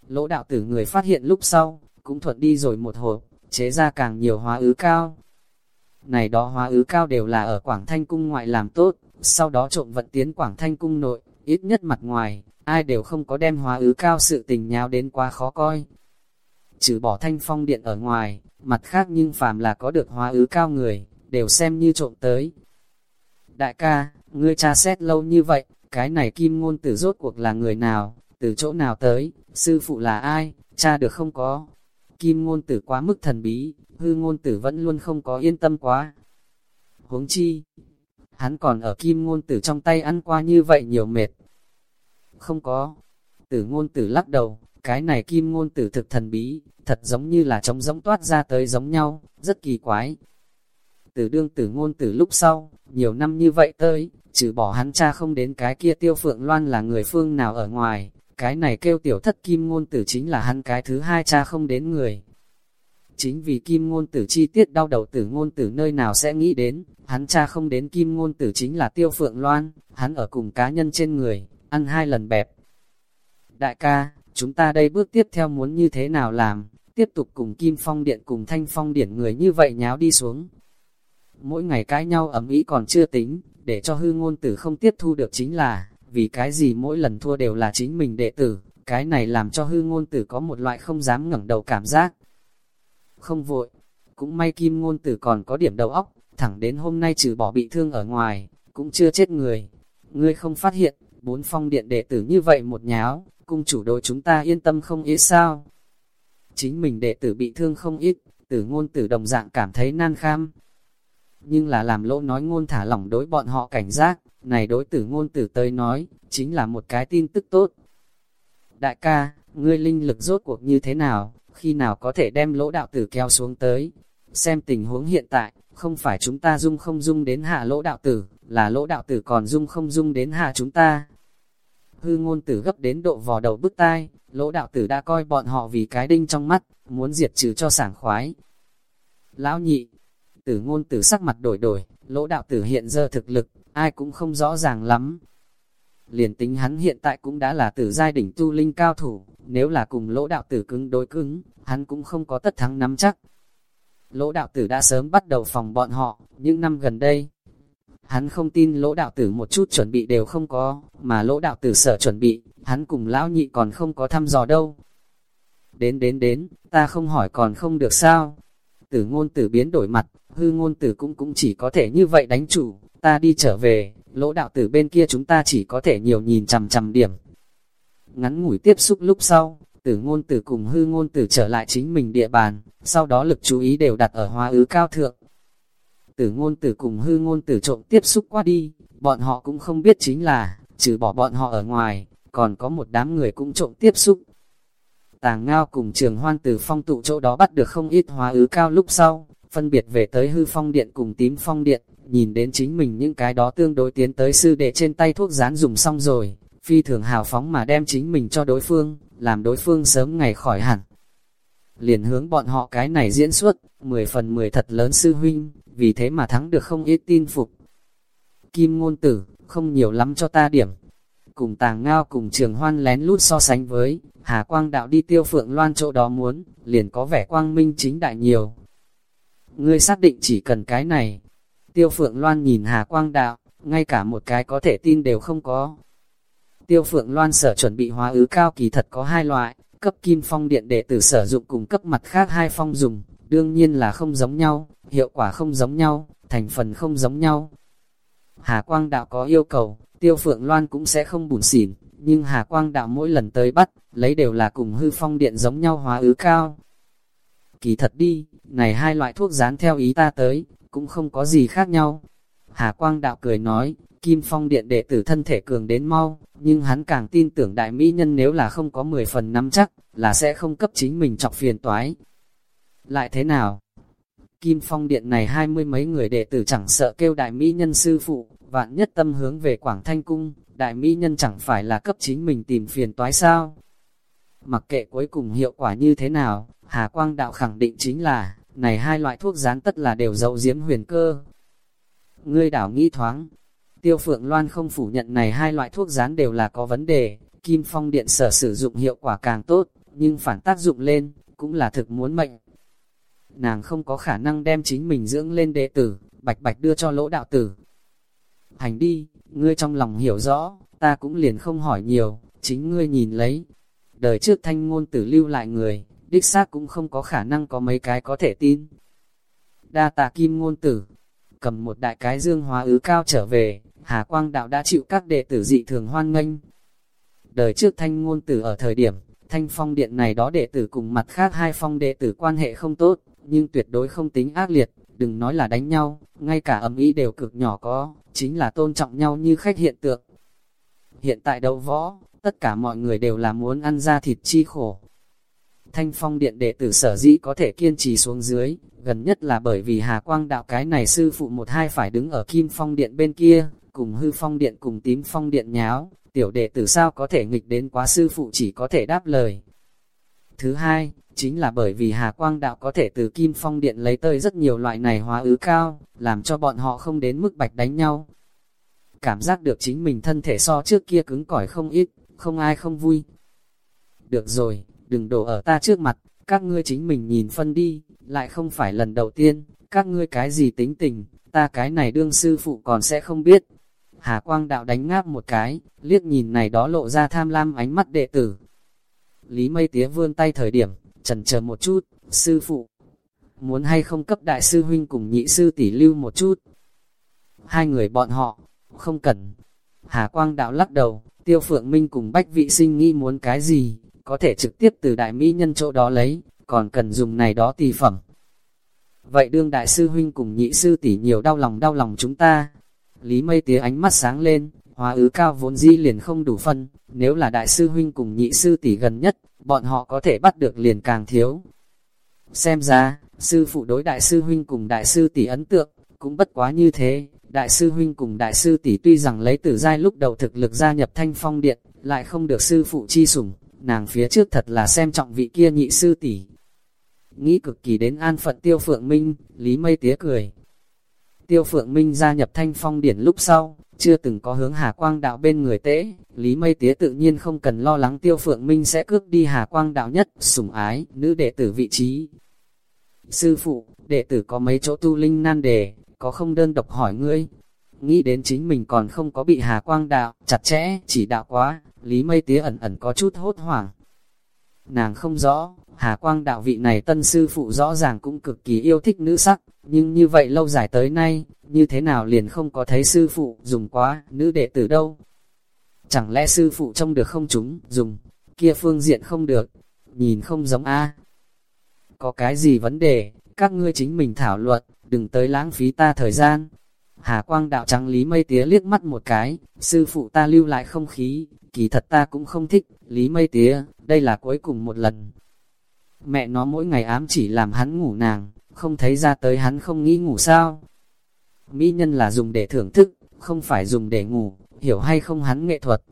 Lỗ đạo tử người phát hiện lúc sau, cũng thuận đi rồi một hộp, chế ra càng nhiều hóa ứ cao. Này đó hóa ứ cao đều là ở Quảng Thanh Cung ngoại làm tốt, sau đó trộm vận tiến Quảng Thanh Cung nội, ít nhất mặt ngoài, ai đều không có đem hóa ứ cao sự tình nháo đến quá khó coi. Trừ bỏ thanh phong điện ở ngoài, mặt khác nhưng phàm là có được hóa ứ cao người, đều xem như trộm tới. Đại ca, ngươi tra xét lâu như vậy, cái này kim ngôn tử rốt cuộc là người nào, từ chỗ nào tới, sư phụ là ai, cha được không có. Kim ngôn tử quá mức thần bí, hư ngôn tử vẫn luôn không có yên tâm quá. Huống chi, hắn còn ở kim ngôn tử trong tay ăn qua như vậy nhiều mệt. Không có, tử ngôn tử lắc đầu, cái này kim ngôn tử thực thần bí, thật giống như là trống giống toát ra tới giống nhau, rất kỳ quái. Từ đương tử ngôn tử lúc sau, nhiều năm như vậy tới, trừ bỏ hắn cha không đến cái kia tiêu phượng loan là người phương nào ở ngoài, cái này kêu tiểu thất kim ngôn tử chính là hắn cái thứ hai cha không đến người. Chính vì kim ngôn tử chi tiết đau đầu tử ngôn tử nơi nào sẽ nghĩ đến, hắn cha không đến kim ngôn tử chính là tiêu phượng loan, hắn ở cùng cá nhân trên người, ăn hai lần bẹp. Đại ca, chúng ta đây bước tiếp theo muốn như thế nào làm, tiếp tục cùng kim phong điện cùng thanh phong điển người như vậy nháo đi xuống. Mỗi ngày cãi nhau ấm ý còn chưa tính, để cho hư ngôn tử không tiếp thu được chính là, vì cái gì mỗi lần thua đều là chính mình đệ tử, cái này làm cho hư ngôn tử có một loại không dám ngẩng đầu cảm giác. Không vội, cũng may kim ngôn tử còn có điểm đầu óc, thẳng đến hôm nay trừ bỏ bị thương ở ngoài, cũng chưa chết người. Ngươi không phát hiện, bốn phong điện đệ tử như vậy một nháo, cung chủ đội chúng ta yên tâm không ít sao. Chính mình đệ tử bị thương không ít, tử ngôn tử đồng dạng cảm thấy nan kham. Nhưng là làm lỗ nói ngôn thả lỏng đối bọn họ cảnh giác, này đối tử ngôn tử tới nói, chính là một cái tin tức tốt. Đại ca, ngươi linh lực rốt cuộc như thế nào, khi nào có thể đem lỗ đạo tử kéo xuống tới? Xem tình huống hiện tại, không phải chúng ta dung không dung đến hạ lỗ đạo tử, là lỗ đạo tử còn dung không dung đến hạ chúng ta. Hư ngôn tử gấp đến độ vò đầu bức tai, lỗ đạo tử đã coi bọn họ vì cái đinh trong mắt, muốn diệt trừ cho sảng khoái. Lão nhị, tử ngôn tử sắc mặt đổi đổi, lỗ đạo tử hiện giờ thực lực, ai cũng không rõ ràng lắm. Liền tính hắn hiện tại cũng đã là tử giai đỉnh tu linh cao thủ, nếu là cùng lỗ đạo tử cứng đối cứng, hắn cũng không có tất thắng nắm chắc. Lỗ đạo tử đã sớm bắt đầu phòng bọn họ, những năm gần đây. Hắn không tin lỗ đạo tử một chút chuẩn bị đều không có, mà lỗ đạo tử sợ chuẩn bị, hắn cùng lão nhị còn không có thăm dò đâu. Đến đến đến, ta không hỏi còn không được sao. Tử ngôn tử biến đổi mặt, hư ngôn tử cũng cũng chỉ có thể như vậy đánh chủ, ta đi trở về, lỗ đạo tử bên kia chúng ta chỉ có thể nhiều nhìn chằm chằm điểm. Ngắn ngủi tiếp xúc lúc sau, tử ngôn tử cùng hư ngôn tử trở lại chính mình địa bàn, sau đó lực chú ý đều đặt ở hoa ứ cao thượng. Tử ngôn tử cùng hư ngôn tử trộm tiếp xúc qua đi, bọn họ cũng không biết chính là, trừ bỏ bọn họ ở ngoài, còn có một đám người cũng trộm tiếp xúc. Tàng ngao cùng trường hoan tử phong tụ chỗ đó bắt được không ít hóa ứ cao lúc sau, phân biệt về tới hư phong điện cùng tím phong điện, nhìn đến chính mình những cái đó tương đối tiến tới sư đệ trên tay thuốc dán dùng xong rồi, phi thường hào phóng mà đem chính mình cho đối phương, làm đối phương sớm ngày khỏi hẳn. Liền hướng bọn họ cái này diễn xuất, 10 phần 10 thật lớn sư huynh, vì thế mà thắng được không ít tin phục. Kim ngôn tử, không nhiều lắm cho ta điểm. Cùng tàng ngao cùng trường hoan lén lút so sánh với, Hà Quang đạo đi tiêu phượng loan chỗ đó muốn, liền có vẻ quang minh chính đại nhiều. Ngươi xác định chỉ cần cái này. Tiêu phượng loan nhìn Hà Quang đạo, ngay cả một cái có thể tin đều không có. Tiêu phượng loan sở chuẩn bị hóa ứ cao kỳ thật có hai loại, cấp kim phong điện đệ tử sử dụng cùng cấp mặt khác hai phong dùng, đương nhiên là không giống nhau, hiệu quả không giống nhau, thành phần không giống nhau. Hà Quang Đạo có yêu cầu, Tiêu Phượng Loan cũng sẽ không bùn xỉn, nhưng Hà Quang Đạo mỗi lần tới bắt, lấy đều là cùng hư phong điện giống nhau hóa ứ cao. Kỳ thật đi, này hai loại thuốc dán theo ý ta tới, cũng không có gì khác nhau. Hà Quang Đạo cười nói, Kim Phong Điện đệ tử thân thể cường đến mau, nhưng hắn càng tin tưởng đại mỹ nhân nếu là không có 10 phần nắm chắc, là sẽ không cấp chính mình chọc phiền toái. Lại thế nào? Kim Phong Điện này hai mươi mấy người đệ tử chẳng sợ kêu đại mỹ nhân sư phụ, vạn nhất tâm hướng về Quảng Thanh Cung, đại mỹ nhân chẳng phải là cấp chính mình tìm phiền toái sao? Mặc kệ cuối cùng hiệu quả như thế nào, Hà Quang Đạo khẳng định chính là, này hai loại thuốc rán tất là đều dấu diếm huyền cơ. Ngươi đảo nghĩ thoáng, tiêu phượng loan không phủ nhận này hai loại thuốc rán đều là có vấn đề, kim phong điện sở sử dụng hiệu quả càng tốt, nhưng phản tác dụng lên, cũng là thực muốn mệnh. Nàng không có khả năng đem chính mình dưỡng lên đệ tử, bạch bạch đưa cho lỗ đạo tử. Hành đi, ngươi trong lòng hiểu rõ, ta cũng liền không hỏi nhiều, chính ngươi nhìn lấy. Đời trước thanh ngôn tử lưu lại người, đích xác cũng không có khả năng có mấy cái có thể tin. Đa tạ kim ngôn tử, cầm một đại cái dương hóa ứ cao trở về, Hà Quang Đạo đã chịu các đệ tử dị thường hoan nghênh. Đời trước thanh ngôn tử ở thời điểm, thanh phong điện này đó đệ tử cùng mặt khác hai phong đệ tử quan hệ không tốt, nhưng tuyệt đối không tính ác liệt, đừng nói là đánh nhau, ngay cả ầm ý đều cực nhỏ có, chính là tôn trọng nhau như khách hiện tượng. Hiện tại đấu võ, tất cả mọi người đều là muốn ăn ra thịt chi khổ. Thanh phong điện đệ tử sở dĩ có thể kiên trì xuống dưới, gần nhất là bởi vì Hà Quang đạo cái này sư phụ một hai phải đứng ở kim phong điện bên kia, cùng hư phong điện cùng tím phong điện nháo, tiểu đệ tử sao có thể nghịch đến quá sư phụ chỉ có thể đáp lời. Thứ hai, chính là bởi vì Hà Quang Đạo có thể từ Kim Phong Điện lấy tơi rất nhiều loại này hóa ứ cao, làm cho bọn họ không đến mức bạch đánh nhau. Cảm giác được chính mình thân thể so trước kia cứng cỏi không ít, không ai không vui. Được rồi, đừng đổ ở ta trước mặt, các ngươi chính mình nhìn phân đi, lại không phải lần đầu tiên, các ngươi cái gì tính tình, ta cái này đương sư phụ còn sẽ không biết. Hà Quang Đạo đánh ngáp một cái, liếc nhìn này đó lộ ra tham lam ánh mắt đệ tử. Lý mây tía vươn tay thời điểm, trần chờ một chút, sư phụ, muốn hay không cấp đại sư huynh cùng nhị sư tỷ lưu một chút. Hai người bọn họ, không cần. Hà Quang Đạo lắc đầu, Tiêu Phượng Minh cùng Bách Vị Sinh nghi muốn cái gì, có thể trực tiếp từ đại mỹ nhân chỗ đó lấy, còn cần dùng này đó tỳ phẩm. Vậy đương đại sư huynh cùng nhị sư tỷ nhiều đau lòng đau lòng chúng ta. Lý mây tía ánh mắt sáng lên, hóa ứ cao vốn di liền không đủ phân, nếu là đại sư huynh cùng nhị sư tỷ gần nhất, bọn họ có thể bắt được liền càng thiếu. Xem ra, sư phụ đối đại sư huynh cùng đại sư tỷ ấn tượng, cũng bất quá như thế, đại sư huynh cùng đại sư tỷ tuy rằng lấy tử giai lúc đầu thực lực gia nhập thanh phong điện, lại không được sư phụ chi sủng, nàng phía trước thật là xem trọng vị kia nhị sư tỷ. Nghĩ cực kỳ đến an phận tiêu phượng minh, lý mây tía cười. Tiêu phượng minh gia nhập thanh phong điển lúc sau, chưa từng có hướng Hà Quang đạo bên người tễ, Lý Mây Tía tự nhiên không cần lo lắng Tiêu Phượng Minh sẽ cướp đi Hà Quang đạo nhất, sủng ái, nữ đệ tử vị trí. Sư phụ, đệ tử có mấy chỗ tu linh nan đề, có không đơn độc hỏi ngươi. Nghĩ đến chính mình còn không có bị Hà Quang đạo, chặt chẽ, chỉ đạo quá, Lý Mây Tía ẩn ẩn có chút hốt hoảng. Nàng không rõ, Hà Quang đạo vị này tân sư phụ rõ ràng cũng cực kỳ yêu thích nữ sắc, nhưng như vậy lâu dài tới nay, như thế nào liền không có thấy sư phụ dùng quá, nữ đệ tử đâu. Chẳng lẽ sư phụ trông được không chúng, dùng, kia phương diện không được, nhìn không giống A. Có cái gì vấn đề, các ngươi chính mình thảo luận, đừng tới lãng phí ta thời gian. Hà quang đạo trắng Lý Mây Tía liếc mắt một cái, sư phụ ta lưu lại không khí, kỳ thật ta cũng không thích, Lý Mây Tía, đây là cuối cùng một lần. Mẹ nó mỗi ngày ám chỉ làm hắn ngủ nàng, không thấy ra tới hắn không nghĩ ngủ sao. Mỹ nhân là dùng để thưởng thức, không phải dùng để ngủ, hiểu hay không hắn nghệ thuật.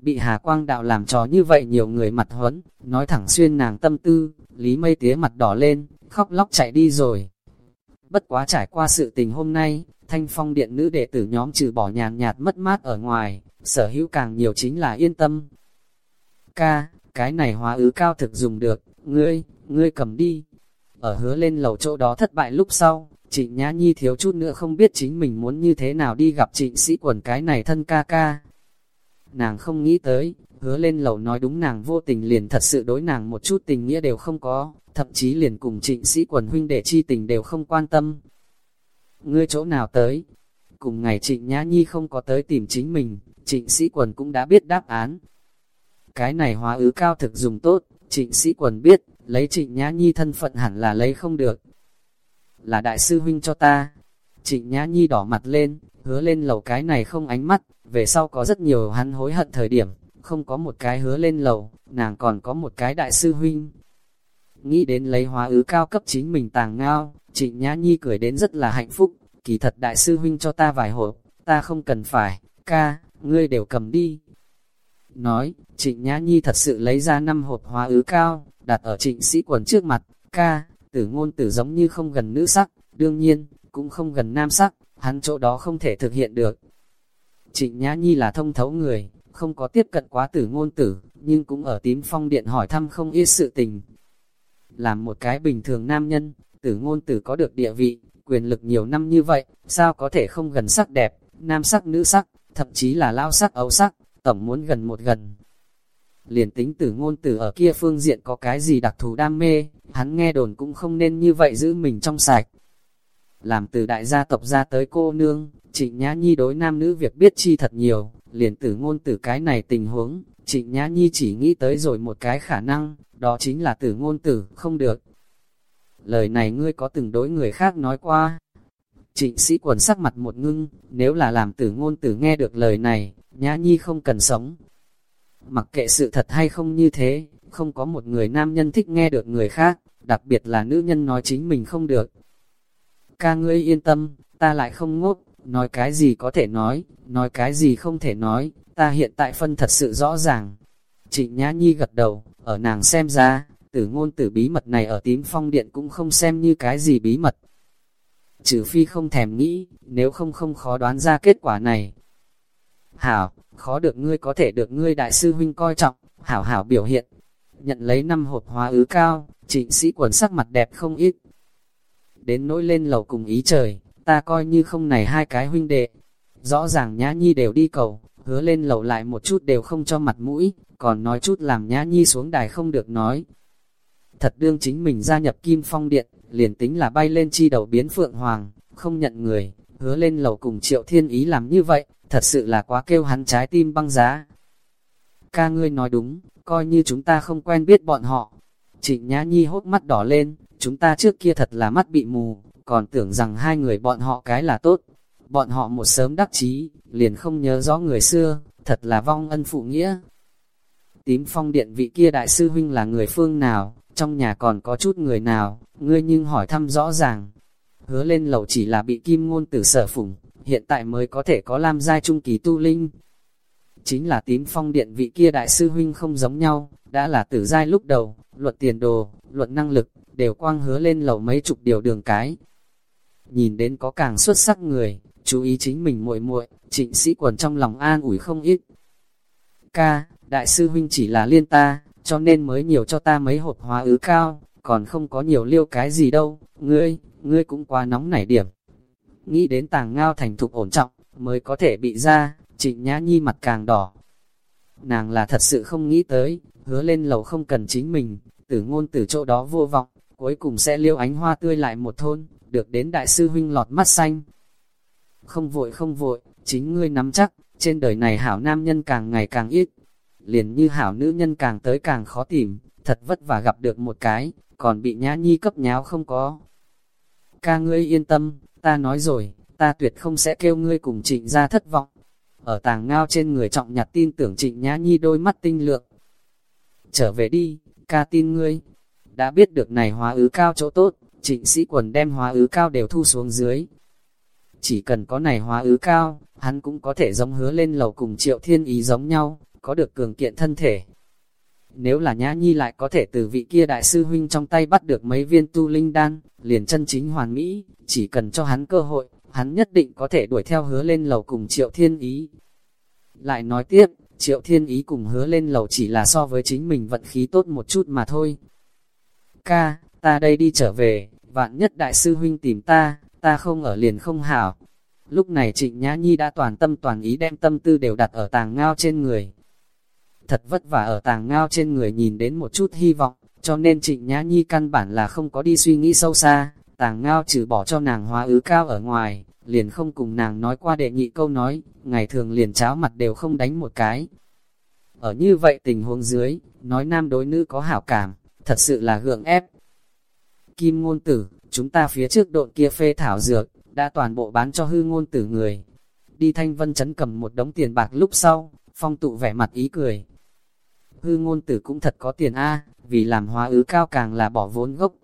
Bị Hà Quang Đạo làm trò như vậy nhiều người mặt huấn, nói thẳng xuyên nàng tâm tư, Lý Mây Tía mặt đỏ lên, khóc lóc chạy đi rồi. Bất quá trải qua sự tình hôm nay, thanh phong điện nữ đệ tử nhóm trừ bỏ nhàn nhạt mất mát ở ngoài, sở hữu càng nhiều chính là yên tâm. Ca, cái này hóa ứ cao thực dùng được, ngươi, ngươi cầm đi. Ở hứa lên lầu chỗ đó thất bại lúc sau, trịnh Nhã Nhi thiếu chút nữa không biết chính mình muốn như thế nào đi gặp trịnh sĩ quần cái này thân ca ca. Nàng không nghĩ tới, hứa lên lầu nói đúng nàng vô tình liền thật sự đối nàng một chút tình nghĩa đều không có, thậm chí liền cùng trịnh sĩ quần huynh đệ chi tình đều không quan tâm. Ngươi chỗ nào tới? Cùng ngày trịnh Nhã Nhi không có tới tìm chính mình, trịnh sĩ quần cũng đã biết đáp án. Cái này hóa ứ cao thực dùng tốt, trịnh sĩ quần biết, lấy trịnh Nhã Nhi thân phận hẳn là lấy không được. Là đại sư huynh cho ta. Trịnh Nhã Nhi đỏ mặt lên, hứa lên lầu cái này không ánh mắt, về sau có rất nhiều hắn hối hận thời điểm, không có một cái hứa lên lầu, nàng còn có một cái đại sư huynh. Nghĩ đến lấy hóa ứ cao cấp chính mình tàng ngao, trịnh Nhã Nhi cười đến rất là hạnh phúc, kỳ thật đại sư huynh cho ta vài hộp, ta không cần phải, ca, ngươi đều cầm đi. Nói, trịnh Nhã Nhi thật sự lấy ra năm hộp hóa ứ cao, đặt ở trịnh sĩ quần trước mặt, ca, tử ngôn tử giống như không gần nữ sắc, đương nhiên, cũng không gần nam sắc, hắn chỗ đó không thể thực hiện được. Trịnh Nhã Nhi là thông thấu người, không có tiếp cận quá tử ngôn tử, nhưng cũng ở tím phong điện hỏi thăm không ít sự tình. Làm một cái bình thường nam nhân, tử ngôn tử có được địa vị, quyền lực nhiều năm như vậy, sao có thể không gần sắc đẹp, nam sắc nữ sắc, thậm chí là lao sắc ấu sắc, tổng muốn gần một gần. Liền tính tử ngôn tử ở kia phương diện có cái gì đặc thù đam mê, hắn nghe đồn cũng không nên như vậy giữ mình trong sạch. Làm từ đại gia tộc ra tới cô nương, trịnh nhã nhi đối nam nữ việc biết chi thật nhiều, liền tử ngôn tử cái này tình huống, trịnh nhã nhi chỉ nghĩ tới rồi một cái khả năng, đó chính là tử ngôn tử, không được. Lời này ngươi có từng đối người khác nói qua. Trịnh sĩ quần sắc mặt một ngưng, nếu là làm tử ngôn tử nghe được lời này, nhã nhi không cần sống. Mặc kệ sự thật hay không như thế, không có một người nam nhân thích nghe được người khác, đặc biệt là nữ nhân nói chính mình không được. Ca ngươi yên tâm, ta lại không ngốc, nói cái gì có thể nói, nói cái gì không thể nói, ta hiện tại phân thật sự rõ ràng. Trịnh Nhã Nhi gật đầu, ở nàng xem ra, tử ngôn tử bí mật này ở tím phong điện cũng không xem như cái gì bí mật. Trừ phi không thèm nghĩ, nếu không không khó đoán ra kết quả này. Hảo, khó được ngươi có thể được ngươi đại sư huynh coi trọng, hảo hảo biểu hiện. Nhận lấy năm hộp hóa ứ cao, trịnh sĩ quần sắc mặt đẹp không ít. Đến nỗi lên lầu cùng ý trời, ta coi như không này hai cái huynh đệ. Rõ ràng nhã nhi đều đi cầu, hứa lên lầu lại một chút đều không cho mặt mũi, còn nói chút làm nhã nhi xuống đài không được nói. Thật đương chính mình gia nhập kim phong điện, liền tính là bay lên chi đầu biến phượng hoàng, không nhận người, hứa lên lầu cùng triệu thiên ý làm như vậy, thật sự là quá kêu hắn trái tim băng giá. Ca ngươi nói đúng, coi như chúng ta không quen biết bọn họ. Trịnh Nhã Nhi hốt mắt đỏ lên, chúng ta trước kia thật là mắt bị mù, còn tưởng rằng hai người bọn họ cái là tốt. Bọn họ một sớm đắc chí, liền không nhớ rõ người xưa, thật là vong ân phụ nghĩa. Tím phong điện vị kia đại sư huynh là người phương nào, trong nhà còn có chút người nào, ngươi nhưng hỏi thăm rõ ràng. Hứa lên lầu chỉ là bị kim ngôn tử sở phủng, hiện tại mới có thể có lam giai trung kỳ tu linh. Chính là tím phong điện vị kia đại sư huynh không giống nhau, đã là tử giai lúc đầu, luật tiền đồ, luật năng lực, đều quang hứa lên lầu mấy chục điều đường cái. Nhìn đến có càng xuất sắc người, chú ý chính mình muội muội trịnh sĩ quần trong lòng an ủi không ít. Ca, đại sư huynh chỉ là liên ta, cho nên mới nhiều cho ta mấy hộp hóa ứ cao, còn không có nhiều liêu cái gì đâu, ngươi, ngươi cũng quá nóng nảy điểm. Nghĩ đến tàng ngao thành thục ổn trọng, mới có thể bị ra, trịnh nhã nhi mặt càng đỏ. Nàng là thật sự không nghĩ tới, hứa lên lầu không cần chính mình, tử ngôn từ chỗ đó vô vọng, cuối cùng sẽ liêu ánh hoa tươi lại một thôn, được đến đại sư huynh lọt mắt xanh. Không vội không vội, chính ngươi nắm chắc, trên đời này hảo nam nhân càng ngày càng ít, liền như hảo nữ nhân càng tới càng khó tìm, thật vất vả gặp được một cái, còn bị nhã nhi cấp nháo không có. Ca ngươi yên tâm, ta nói rồi, ta tuyệt không sẽ kêu ngươi cùng trịnh ra thất vọng. Ở tàng ngao trên người trọng nhặt tin tưởng trịnh nhã nhi đôi mắt tinh lượng. Trở về đi, ca tin ngươi. Đã biết được này hóa ứ cao chỗ tốt, trịnh sĩ quần đem hóa ứ cao đều thu xuống dưới. Chỉ cần có này hóa ứ cao, hắn cũng có thể giống hứa lên lầu cùng triệu thiên ý giống nhau, có được cường kiện thân thể. Nếu là Nhã Nhi lại có thể từ vị kia đại sư huynh trong tay bắt được mấy viên tu linh đan, liền chân chính hoàn mỹ, chỉ cần cho hắn cơ hội, hắn nhất định có thể đuổi theo hứa lên lầu cùng Triệu Thiên Ý. Lại nói tiếp, Triệu Thiên Ý cùng hứa lên lầu chỉ là so với chính mình vận khí tốt một chút mà thôi. Ca, ta đây đi trở về, vạn nhất đại sư huynh tìm ta, ta không ở liền không hảo. Lúc này Trịnh Nhã Nhi đã toàn tâm toàn ý đem tâm tư đều đặt ở tàng ngao trên người, thật vất vả ở tàng ngao trên người nhìn đến một chút hy vọng, cho nên trịnh nhã nhi căn bản là không có đi suy nghĩ sâu xa, tàng ngao trừ bỏ cho nàng hóa ứ cao ở ngoài, liền không cùng nàng nói qua đệ nhị câu nói, ngày thường liền cháo mặt đều không đánh một cái. Ở như vậy tình huống dưới, nói nam đối nữ có hảo cảm, thật sự là gượng ép. Kim ngôn tử, chúng ta phía trước độn kia phê thảo dược, đã toàn bộ bán cho hư ngôn tử người. Đi thanh vân chấn cầm một đống tiền bạc lúc sau, phong tụ vẻ mặt ý cười, hư ngôn tử cũng thật có tiền a vì làm hóa ứ cao càng là bỏ vốn gốc.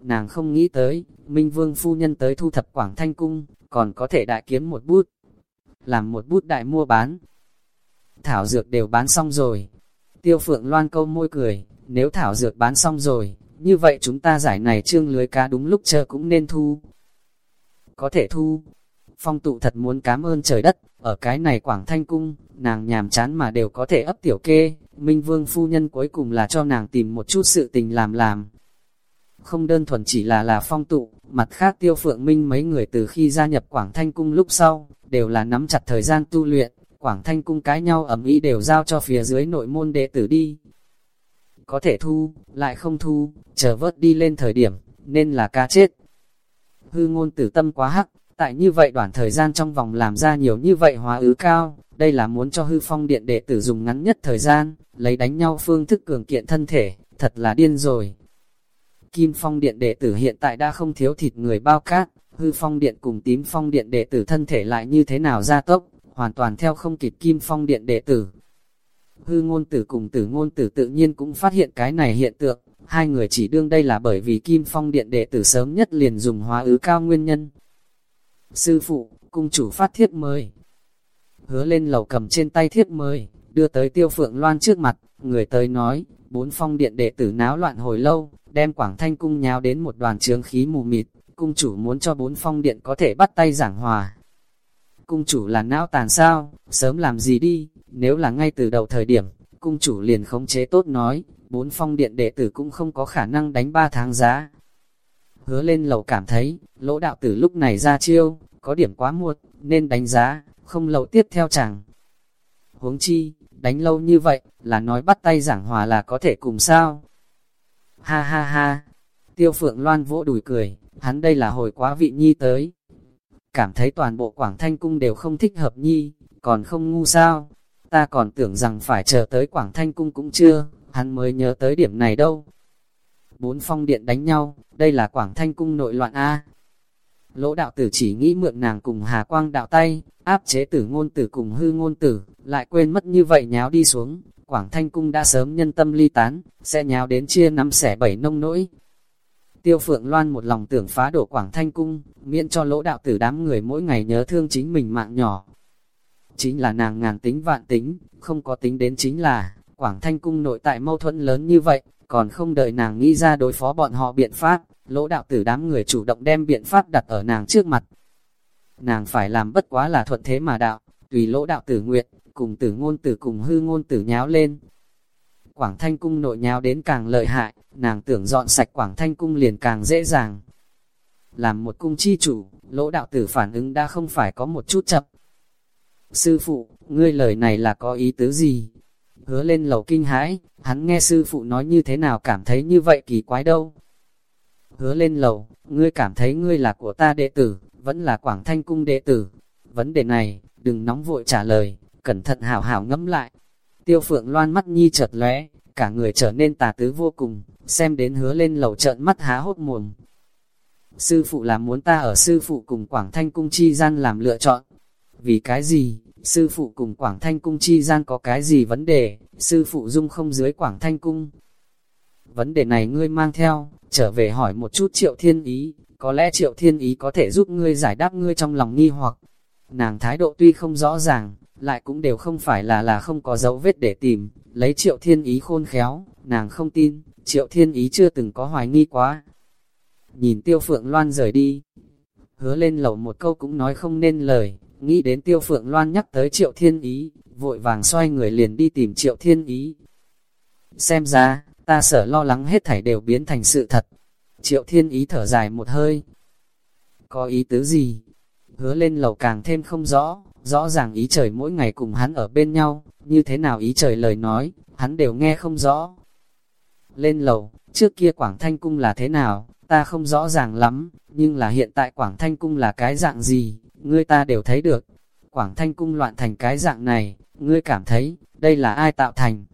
Nàng không nghĩ tới, Minh Vương phu nhân tới thu thập Quảng Thanh Cung, còn có thể đại kiếm một bút, làm một bút đại mua bán. Thảo dược đều bán xong rồi. Tiêu phượng loan câu môi cười, nếu thảo dược bán xong rồi, như vậy chúng ta giải này trương lưới cá đúng lúc chờ cũng nên thu. Có thể thu. Phong tụ thật muốn cảm ơn trời đất, ở cái này Quảng Thanh Cung, nàng nhàm chán mà đều có thể ấp tiểu kê, Minh Vương phu nhân cuối cùng là cho nàng tìm một chút sự tình làm làm. Không đơn thuần chỉ là là phong tụ, mặt khác tiêu phượng minh mấy người từ khi gia nhập Quảng Thanh Cung lúc sau, đều là nắm chặt thời gian tu luyện, Quảng Thanh Cung cái nhau ẩm ý đều giao cho phía dưới nội môn đệ tử đi. Có thể thu, lại không thu, chờ vớt đi lên thời điểm, nên là ca chết. Hư ngôn tử tâm quá hắc, tại như vậy đoạn thời gian trong vòng làm ra nhiều như vậy hóa ứ cao, đây là muốn cho hư phong điện đệ tử dùng ngắn nhất thời gian, lấy đánh nhau phương thức cường kiện thân thể, thật là điên rồi. Kim phong điện đệ tử hiện tại đã không thiếu thịt người bao cát, hư phong điện cùng tím phong điện đệ tử thân thể lại như thế nào ra tốc, hoàn toàn theo không kịp kim phong điện đệ tử. Hư ngôn tử cùng tử ngôn tử tự nhiên cũng phát hiện cái này hiện tượng, hai người chỉ đương đây là bởi vì kim phong điện đệ tử sớm nhất liền dùng hóa ứ cao nguyên nhân. Sư phụ, cung chủ phát thiết mời. Hứa lên lầu cầm trên tay thiết mời, đưa tới tiêu phượng loan trước mặt, người tới nói, bốn phong điện đệ tử náo loạn hồi lâu, đem quảng thanh cung nháo đến một đoàn trướng khí mù mịt, cung chủ muốn cho bốn phong điện có thể bắt tay giảng hòa. Cung chủ là não tàn sao, sớm làm gì đi, nếu là ngay từ đầu thời điểm, cung chủ liền khống chế tốt nói, bốn phong điện đệ tử cũng không có khả năng đánh ba tháng giá. Hứa lên lầu cảm thấy, lỗ đạo tử lúc này ra chiêu, có điểm quá muộn, nên đánh giá, không lâu tiếp theo chẳng. Huống chi, đánh lâu như vậy, là nói bắt tay giảng hòa là có thể cùng sao. Ha ha ha, tiêu phượng loan vỗ đùi cười, hắn đây là hồi quá vị nhi tới. Cảm thấy toàn bộ Quảng Thanh Cung đều không thích hợp nhi, còn không ngu sao. Ta còn tưởng rằng phải chờ tới Quảng Thanh Cung cũng chưa, hắn mới nhớ tới điểm này đâu. Bốn phong điện đánh nhau, đây là Quảng Thanh Cung nội loạn A. Lỗ đạo tử chỉ nghĩ mượn nàng cùng Hà Quang đạo tay, áp chế tử ngôn tử cùng hư ngôn tử, lại quên mất như vậy nháo đi xuống. Quảng Thanh Cung đã sớm nhân tâm ly tán, sẽ nháo đến chia năm xẻ bảy nông nỗi, Tiêu Phượng Loan một lòng tưởng phá đổ Quảng Thanh Cung, miễn cho lỗ đạo tử đám người mỗi ngày nhớ thương chính mình mạng nhỏ. Chính là nàng ngàn tính vạn tính, không có tính đến chính là, Quảng Thanh Cung nội tại mâu thuẫn lớn như vậy, còn không đợi nàng nghĩ ra đối phó bọn họ biện pháp, lỗ đạo tử đám người chủ động đem biện pháp đặt ở nàng trước mặt. Nàng phải làm bất quá là thuận thế mà đạo, tùy lỗ đạo tử nguyện, cùng tử ngôn tử cùng hư ngôn tử nháo lên, Quảng Thanh Cung nội nháo đến càng lợi hại, nàng tưởng dọn sạch Quảng Thanh Cung liền càng dễ dàng. Làm một cung chi chủ, lỗ đạo tử phản ứng đã không phải có một chút chậm. Sư phụ, ngươi lời này là có ý tứ gì? Hứa lên lầu kinh hãi, hắn nghe sư phụ nói như thế nào cảm thấy như vậy kỳ quái đâu. Hứa lên lầu, ngươi cảm thấy ngươi là của ta đệ tử, vẫn là Quảng Thanh Cung đệ tử. Vấn đề này, đừng nóng vội trả lời, cẩn thận hảo hảo ngẫm lại, Tiêu phượng loan mắt nhi chợt lóe, cả người trở nên tà tứ vô cùng, xem đến hứa lên lầu trợn mắt há hốt mồm. Sư phụ là muốn ta ở sư phụ cùng Quảng Thanh Cung chi gian làm lựa chọn. Vì cái gì, sư phụ cùng Quảng Thanh Cung chi gian có cái gì vấn đề, sư phụ dung không dưới Quảng Thanh Cung. Vấn đề này ngươi mang theo, trở về hỏi một chút triệu thiên ý, có lẽ triệu thiên ý có thể giúp ngươi giải đáp ngươi trong lòng nghi hoặc. Nàng thái độ tuy không rõ ràng, lại cũng đều không phải là là không có dấu vết để tìm, lấy triệu thiên ý khôn khéo, nàng không tin, triệu thiên ý chưa từng có hoài nghi quá. Nhìn tiêu phượng loan rời đi, hứa lên lầu một câu cũng nói không nên lời, nghĩ đến tiêu phượng loan nhắc tới triệu thiên ý, vội vàng xoay người liền đi tìm triệu thiên ý. Xem ra, ta sở lo lắng hết thảy đều biến thành sự thật. Triệu thiên ý thở dài một hơi. Có ý tứ gì? Hứa lên lầu càng thêm không rõ, Rõ ràng ý trời mỗi ngày cùng hắn ở bên nhau, như thế nào ý trời lời nói, hắn đều nghe không rõ. Lên lầu, trước kia Quảng Thanh Cung là thế nào, ta không rõ ràng lắm, nhưng là hiện tại Quảng Thanh Cung là cái dạng gì, ngươi ta đều thấy được. Quảng Thanh Cung loạn thành cái dạng này, ngươi cảm thấy, đây là ai tạo thành?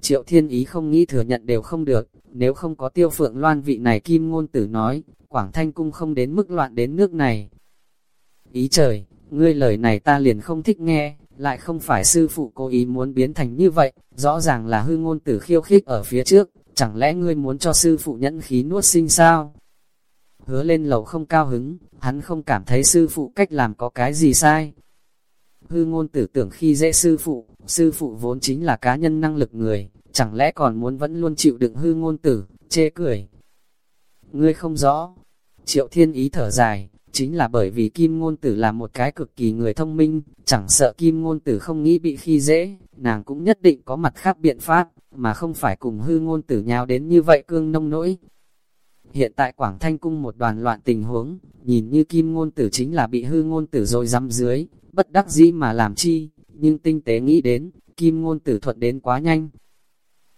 Triệu Thiên Ý không nghĩ thừa nhận đều không được, nếu không có tiêu phượng loan vị này kim ngôn tử nói, Quảng Thanh Cung không đến mức loạn đến nước này. Ý trời, ngươi lời này ta liền không thích nghe, lại không phải sư phụ cố ý muốn biến thành như vậy, rõ ràng là hư ngôn tử khiêu khích ở phía trước, chẳng lẽ ngươi muốn cho sư phụ nhẫn khí nuốt sinh sao? Hứa lên lầu không cao hứng, hắn không cảm thấy sư phụ cách làm có cái gì sai. Hư ngôn tử tưởng khi dễ sư phụ, sư phụ vốn chính là cá nhân năng lực người, chẳng lẽ còn muốn vẫn luôn chịu đựng hư ngôn tử, chê cười. Ngươi không rõ, triệu thiên ý thở dài, chính là bởi vì kim ngôn tử là một cái cực kỳ người thông minh, chẳng sợ kim ngôn tử không nghĩ bị khi dễ, nàng cũng nhất định có mặt khác biện pháp, mà không phải cùng hư ngôn tử nhào đến như vậy cương nông nỗi. Hiện tại Quảng Thanh Cung một đoàn loạn tình huống, nhìn như kim ngôn tử chính là bị hư ngôn tử rồi dăm dưới, bất đắc dĩ mà làm chi, nhưng tinh tế nghĩ đến, kim ngôn tử thuận đến quá nhanh.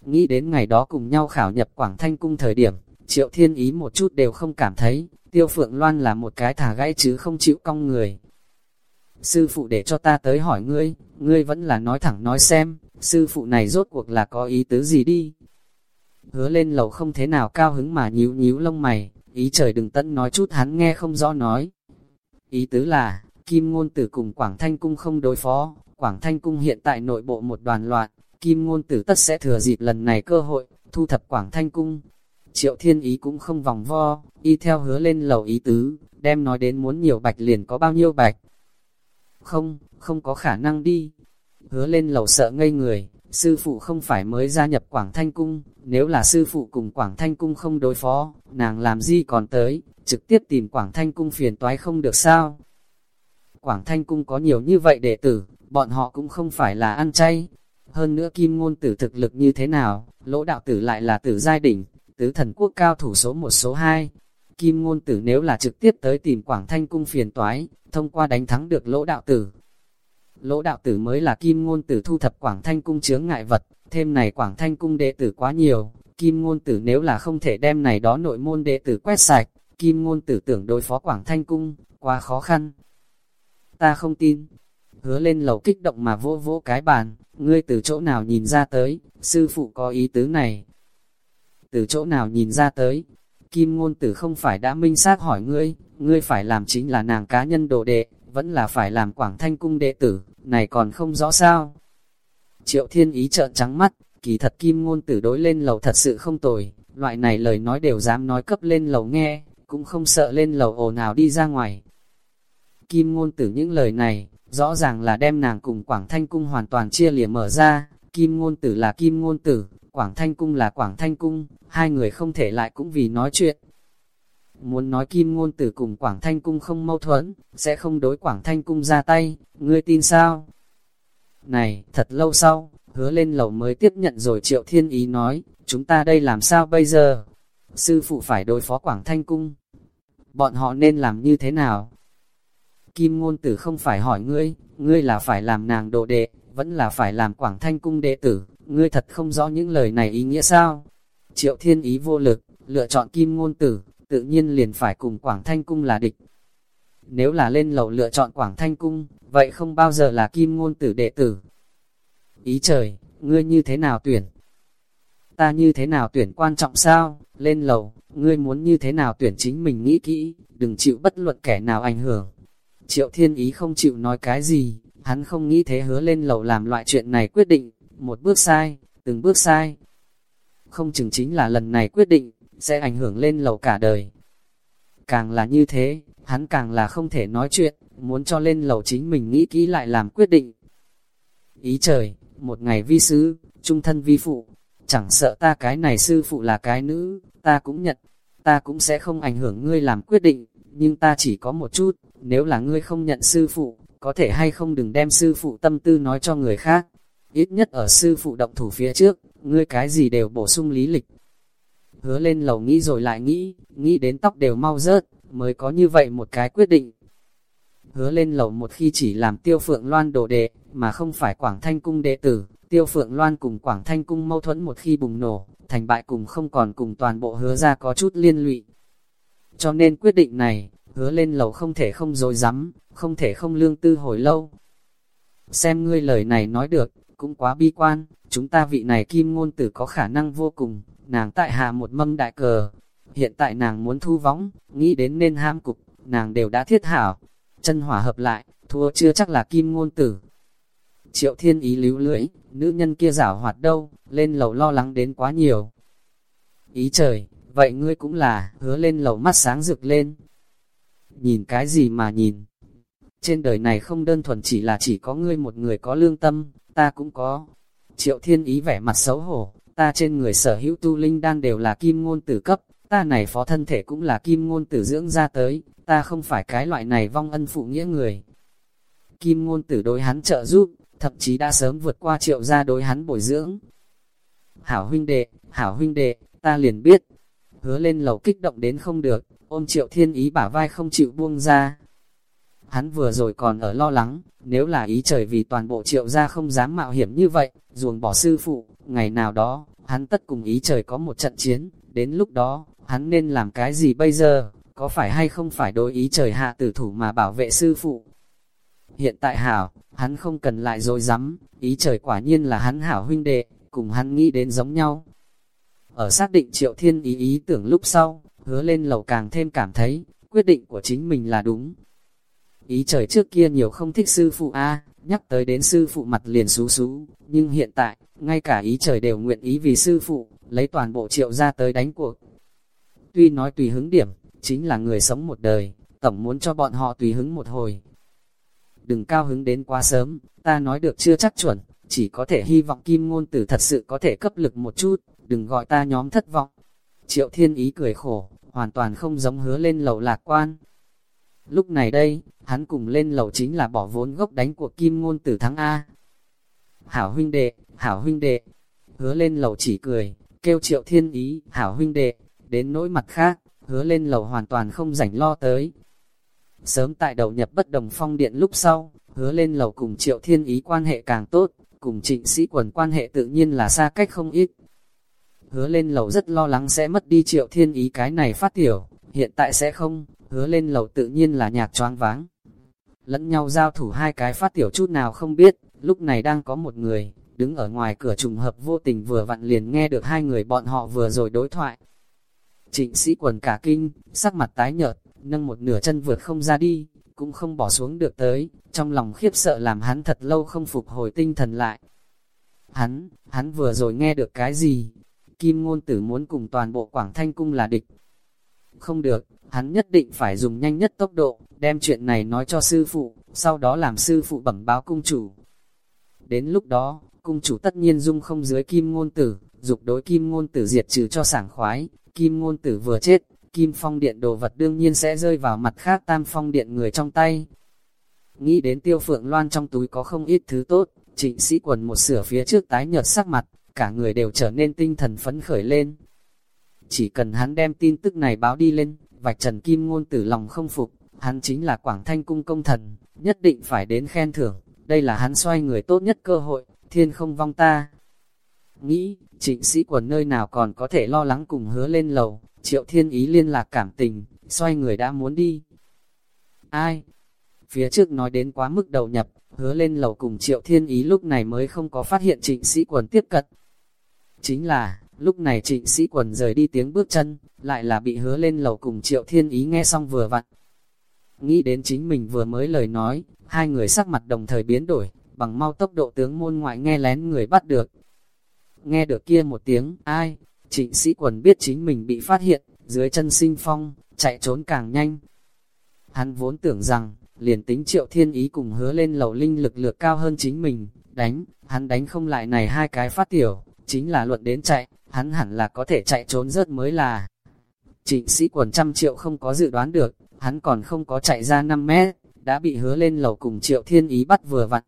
Nghĩ đến ngày đó cùng nhau khảo nhập Quảng Thanh Cung thời điểm, triệu thiên ý một chút đều không cảm thấy, tiêu phượng loan là một cái thả gãy chứ không chịu cong người. Sư phụ để cho ta tới hỏi ngươi, ngươi vẫn là nói thẳng nói xem, sư phụ này rốt cuộc là có ý tứ gì đi. Hứa lên lầu không thế nào cao hứng mà nhíu nhíu lông mày, ý trời đừng tận nói chút hắn nghe không rõ nói. Ý tứ là, Kim Ngôn Tử cùng Quảng Thanh Cung không đối phó, Quảng Thanh Cung hiện tại nội bộ một đoàn loạn, Kim Ngôn Tử tất sẽ thừa dịp lần này cơ hội, thu thập Quảng Thanh Cung. Triệu Thiên Ý cũng không vòng vo, y theo hứa lên lầu ý tứ, đem nói đến muốn nhiều bạch liền có bao nhiêu bạch. Không, không có khả năng đi. Hứa lên lầu sợ ngây người, sư phụ không phải mới gia nhập Quảng Thanh Cung, nếu là sư phụ cùng Quảng Thanh Cung không đối phó, nàng làm gì còn tới, trực tiếp tìm Quảng Thanh Cung phiền toái không được sao. Quảng Thanh Cung có nhiều như vậy đệ tử, bọn họ cũng không phải là ăn chay. Hơn nữa kim ngôn tử thực lực như thế nào, lỗ đạo tử lại là tử giai đỉnh, tứ thần quốc cao thủ số một số hai. Kim ngôn tử nếu là trực tiếp tới tìm Quảng Thanh Cung phiền toái, thông qua đánh thắng được lỗ đạo tử. Lỗ đạo tử mới là kim ngôn tử thu thập Quảng Thanh Cung chướng ngại vật, thêm này Quảng Thanh Cung đệ tử quá nhiều, kim ngôn tử nếu là không thể đem này đó nội môn đệ tử quét sạch, kim ngôn tử tưởng đối phó Quảng Thanh Cung, quá khó khăn. Ta không tin. Hứa lên lầu kích động mà vô vô cái bàn, ngươi từ chỗ nào nhìn ra tới, sư phụ có ý tứ này. Từ chỗ nào nhìn ra tới, kim ngôn tử không phải đã minh xác hỏi ngươi, ngươi phải làm chính là nàng cá nhân đồ đệ, vẫn là phải làm quảng thanh cung đệ tử, này còn không rõ sao. Triệu thiên ý trợn trắng mắt, kỳ thật kim ngôn tử đối lên lầu thật sự không tồi, loại này lời nói đều dám nói cấp lên lầu nghe, cũng không sợ lên lầu ồn nào đi ra ngoài. Kim ngôn tử những lời này, rõ ràng là đem nàng cùng Quảng Thanh Cung hoàn toàn chia lìa mở ra, Kim ngôn tử là Kim ngôn tử, Quảng Thanh Cung là Quảng Thanh Cung, hai người không thể lại cũng vì nói chuyện. Muốn nói Kim ngôn tử cùng Quảng Thanh Cung không mâu thuẫn, sẽ không đối Quảng Thanh Cung ra tay, ngươi tin sao? Này, thật lâu sau, hứa lên lầu mới tiếp nhận rồi Triệu Thiên Ý nói, chúng ta đây làm sao bây giờ? Sư phụ phải đối phó Quảng Thanh Cung. Bọn họ nên làm như thế nào? Kim ngôn tử không phải hỏi ngươi, ngươi là phải làm nàng độ đệ, vẫn là phải làm Quảng Thanh Cung đệ tử, ngươi thật không rõ những lời này ý nghĩa sao? Triệu Thiên Ý vô lực, lựa chọn Kim ngôn tử, tự nhiên liền phải cùng Quảng Thanh Cung là địch. Nếu là lên lầu lựa chọn Quảng Thanh Cung, vậy không bao giờ là Kim ngôn tử đệ tử. Ý trời, ngươi như thế nào tuyển? Ta như thế nào tuyển quan trọng sao? Lên lầu, ngươi muốn như thế nào tuyển chính mình nghĩ kỹ, đừng chịu bất luận kẻ nào ảnh hưởng. Triệu Thiên Ý không chịu nói cái gì, hắn không nghĩ thế hứa lên lầu làm loại chuyện này quyết định, một bước sai, từng bước sai. Không chừng chính là lần này quyết định, sẽ ảnh hưởng lên lầu cả đời. Càng là như thế, hắn càng là không thể nói chuyện, muốn cho lên lầu chính mình nghĩ kỹ lại làm quyết định. Ý trời, một ngày vi sư, trung thân vi phụ, chẳng sợ ta cái này sư phụ là cái nữ, ta cũng nhận, ta cũng sẽ không ảnh hưởng ngươi làm quyết định, nhưng ta chỉ có một chút, nếu là ngươi không nhận sư phụ, có thể hay không đừng đem sư phụ tâm tư nói cho người khác. Ít nhất ở sư phụ động thủ phía trước, ngươi cái gì đều bổ sung lý lịch. Hứa lên lầu nghĩ rồi lại nghĩ, nghĩ đến tóc đều mau rớt, mới có như vậy một cái quyết định. Hứa lên lầu một khi chỉ làm tiêu phượng loan đồ đệ, mà không phải Quảng Thanh Cung đệ tử, tiêu phượng loan cùng Quảng Thanh Cung mâu thuẫn một khi bùng nổ, thành bại cùng không còn cùng toàn bộ hứa ra có chút liên lụy. Cho nên quyết định này, hứa lên lầu không thể không dối rắm không thể không lương tư hồi lâu. Xem ngươi lời này nói được, cũng quá bi quan, chúng ta vị này kim ngôn tử có khả năng vô cùng, nàng tại hạ một mâm đại cờ. Hiện tại nàng muốn thu võng, nghĩ đến nên ham cục, nàng đều đã thiết hảo. Chân hỏa hợp lại, thua chưa chắc là kim ngôn tử. Triệu thiên ý líu lưỡi, nữ nhân kia giả hoạt đâu, lên lầu lo lắng đến quá nhiều. Ý trời, vậy ngươi cũng là, hứa lên lầu mắt sáng rực lên, nhìn cái gì mà nhìn. Trên đời này không đơn thuần chỉ là chỉ có ngươi một người có lương tâm, ta cũng có. Triệu thiên ý vẻ mặt xấu hổ, ta trên người sở hữu tu linh đan đều là kim ngôn tử cấp, ta này phó thân thể cũng là kim ngôn tử dưỡng ra tới, ta không phải cái loại này vong ân phụ nghĩa người. Kim ngôn tử đối hắn trợ giúp, thậm chí đã sớm vượt qua triệu gia đối hắn bồi dưỡng. Hảo huynh đệ, hảo huynh đệ, ta liền biết, hứa lên lầu kích động đến không được, ôm triệu thiên ý bả vai không chịu buông ra. Hắn vừa rồi còn ở lo lắng, nếu là ý trời vì toàn bộ triệu gia không dám mạo hiểm như vậy, ruồng bỏ sư phụ, ngày nào đó, hắn tất cùng ý trời có một trận chiến, đến lúc đó, hắn nên làm cái gì bây giờ, có phải hay không phải đối ý trời hạ tử thủ mà bảo vệ sư phụ. Hiện tại hảo, hắn không cần lại dối rắm ý trời quả nhiên là hắn hảo huynh đệ, cùng hắn nghĩ đến giống nhau. Ở xác định triệu thiên ý ý tưởng lúc sau, hứa lên lầu càng thêm cảm thấy, quyết định của chính mình là đúng. Ý trời trước kia nhiều không thích sư phụ A, nhắc tới đến sư phụ mặt liền xú xú, nhưng hiện tại, ngay cả ý trời đều nguyện ý vì sư phụ, lấy toàn bộ triệu ra tới đánh cuộc. Tuy nói tùy hứng điểm, chính là người sống một đời, tổng muốn cho bọn họ tùy hứng một hồi. Đừng cao hứng đến quá sớm, ta nói được chưa chắc chuẩn, chỉ có thể hy vọng kim ngôn tử thật sự có thể cấp lực một chút, đừng gọi ta nhóm thất vọng. Triệu thiên ý cười khổ, hoàn toàn không giống hứa lên lầu lạc quan. Lúc này đây, hắn cùng lên lầu chính là bỏ vốn gốc đánh của kim ngôn tử thắng A. Hảo huynh đệ, hảo huynh đệ, hứa lên lầu chỉ cười, kêu triệu thiên ý, hảo huynh đệ, đến nỗi mặt khác, hứa lên lầu hoàn toàn không rảnh lo tới. Sớm tại đầu nhập bất đồng phong điện lúc sau, hứa lên lầu cùng triệu thiên ý quan hệ càng tốt, cùng trịnh sĩ quần quan hệ tự nhiên là xa cách không ít. Hứa lên lầu rất lo lắng sẽ mất đi triệu thiên ý cái này phát tiểu, hiện tại sẽ không, hứa lên lầu tự nhiên là nhạc choáng váng. Lẫn nhau giao thủ hai cái phát tiểu chút nào không biết, lúc này đang có một người, đứng ở ngoài cửa trùng hợp vô tình vừa vặn liền nghe được hai người bọn họ vừa rồi đối thoại. Trịnh sĩ quần cả kinh, sắc mặt tái nhợt, nâng một nửa chân vượt không ra đi, cũng không bỏ xuống được tới, trong lòng khiếp sợ làm hắn thật lâu không phục hồi tinh thần lại. Hắn, hắn vừa rồi nghe được cái gì? Kim ngôn tử muốn cùng toàn bộ Quảng Thanh Cung là địch. Không được, hắn nhất định phải dùng nhanh nhất tốc độ, đem chuyện này nói cho sư phụ, sau đó làm sư phụ bẩm báo cung chủ. Đến lúc đó, cung chủ tất nhiên dung không dưới kim ngôn tử, dục đối kim ngôn tử diệt trừ cho sảng khoái, kim ngôn tử vừa chết, kim phong điện đồ vật đương nhiên sẽ rơi vào mặt khác tam phong điện người trong tay. Nghĩ đến tiêu phượng loan trong túi có không ít thứ tốt, trịnh sĩ quần một sửa phía trước tái nhợt sắc mặt, cả người đều trở nên tinh thần phấn khởi lên. Chỉ cần hắn đem tin tức này báo đi lên, vạch trần kim ngôn tử lòng không phục, hắn chính là Quảng Thanh Cung công thần, nhất định phải đến khen thưởng, đây là hắn xoay người tốt nhất cơ hội, thiên không vong ta. Nghĩ, trịnh sĩ quần nơi nào còn có thể lo lắng cùng hứa lên lầu, triệu thiên ý liên lạc cảm tình, xoay người đã muốn đi. Ai? Phía trước nói đến quá mức đầu nhập, hứa lên lầu cùng triệu thiên ý lúc này mới không có phát hiện trịnh sĩ quần tiếp cận. Chính là, lúc này trịnh sĩ quần rời đi tiếng bước chân, lại là bị hứa lên lầu cùng triệu thiên ý nghe xong vừa vặn. Nghĩ đến chính mình vừa mới lời nói, hai người sắc mặt đồng thời biến đổi, bằng mau tốc độ tướng môn ngoại nghe lén người bắt được. Nghe được kia một tiếng, ai? Trịnh sĩ quần biết chính mình bị phát hiện, dưới chân sinh phong, chạy trốn càng nhanh. Hắn vốn tưởng rằng, liền tính triệu thiên ý cùng hứa lên lầu linh lực lược cao hơn chính mình, đánh, hắn đánh không lại này hai cái phát tiểu, chính là luận đến chạy, hắn hẳn là có thể chạy trốn rớt mới là. Trịnh sĩ quần trăm triệu không có dự đoán được, hắn còn không có chạy ra 5 mét, đã bị hứa lên lầu cùng triệu thiên ý bắt vừa vặn.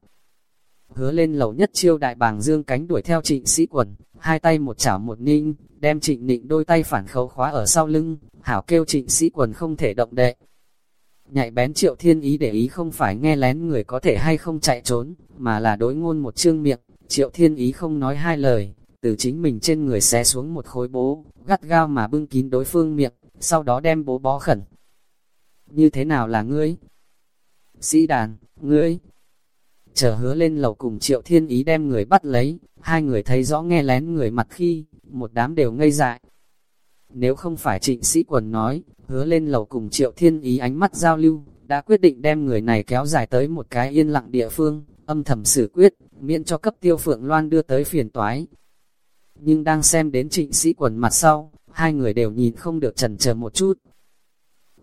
Hứa lên lầu nhất chiêu đại bàng dương cánh đuổi theo trịnh sĩ quần, hai tay một chảo một ninh, đem trịnh nịnh đôi tay phản khấu khóa ở sau lưng, hảo kêu trịnh sĩ quần không thể động đệ. Nhạy bén triệu thiên ý để ý không phải nghe lén người có thể hay không chạy trốn, mà là đối ngôn một chương miệng, triệu thiên ý không nói hai lời, từ chính mình trên người xé xuống một khối bố, gắt gao mà bưng kín đối phương miệng, sau đó đem bố bó khẩn. Như thế nào là ngươi? Sĩ đàn, ngươi! Chờ hứa lên lầu cùng triệu thiên ý đem người bắt lấy, hai người thấy rõ nghe lén người mặt khi, một đám đều ngây dại. Nếu không phải trịnh sĩ quần nói, hứa lên lầu cùng triệu thiên ý ánh mắt giao lưu, đã quyết định đem người này kéo dài tới một cái yên lặng địa phương, âm thầm xử quyết, miễn cho cấp tiêu phượng loan đưa tới phiền toái. Nhưng đang xem đến trịnh sĩ quần mặt sau, hai người đều nhìn không được trần chờ một chút.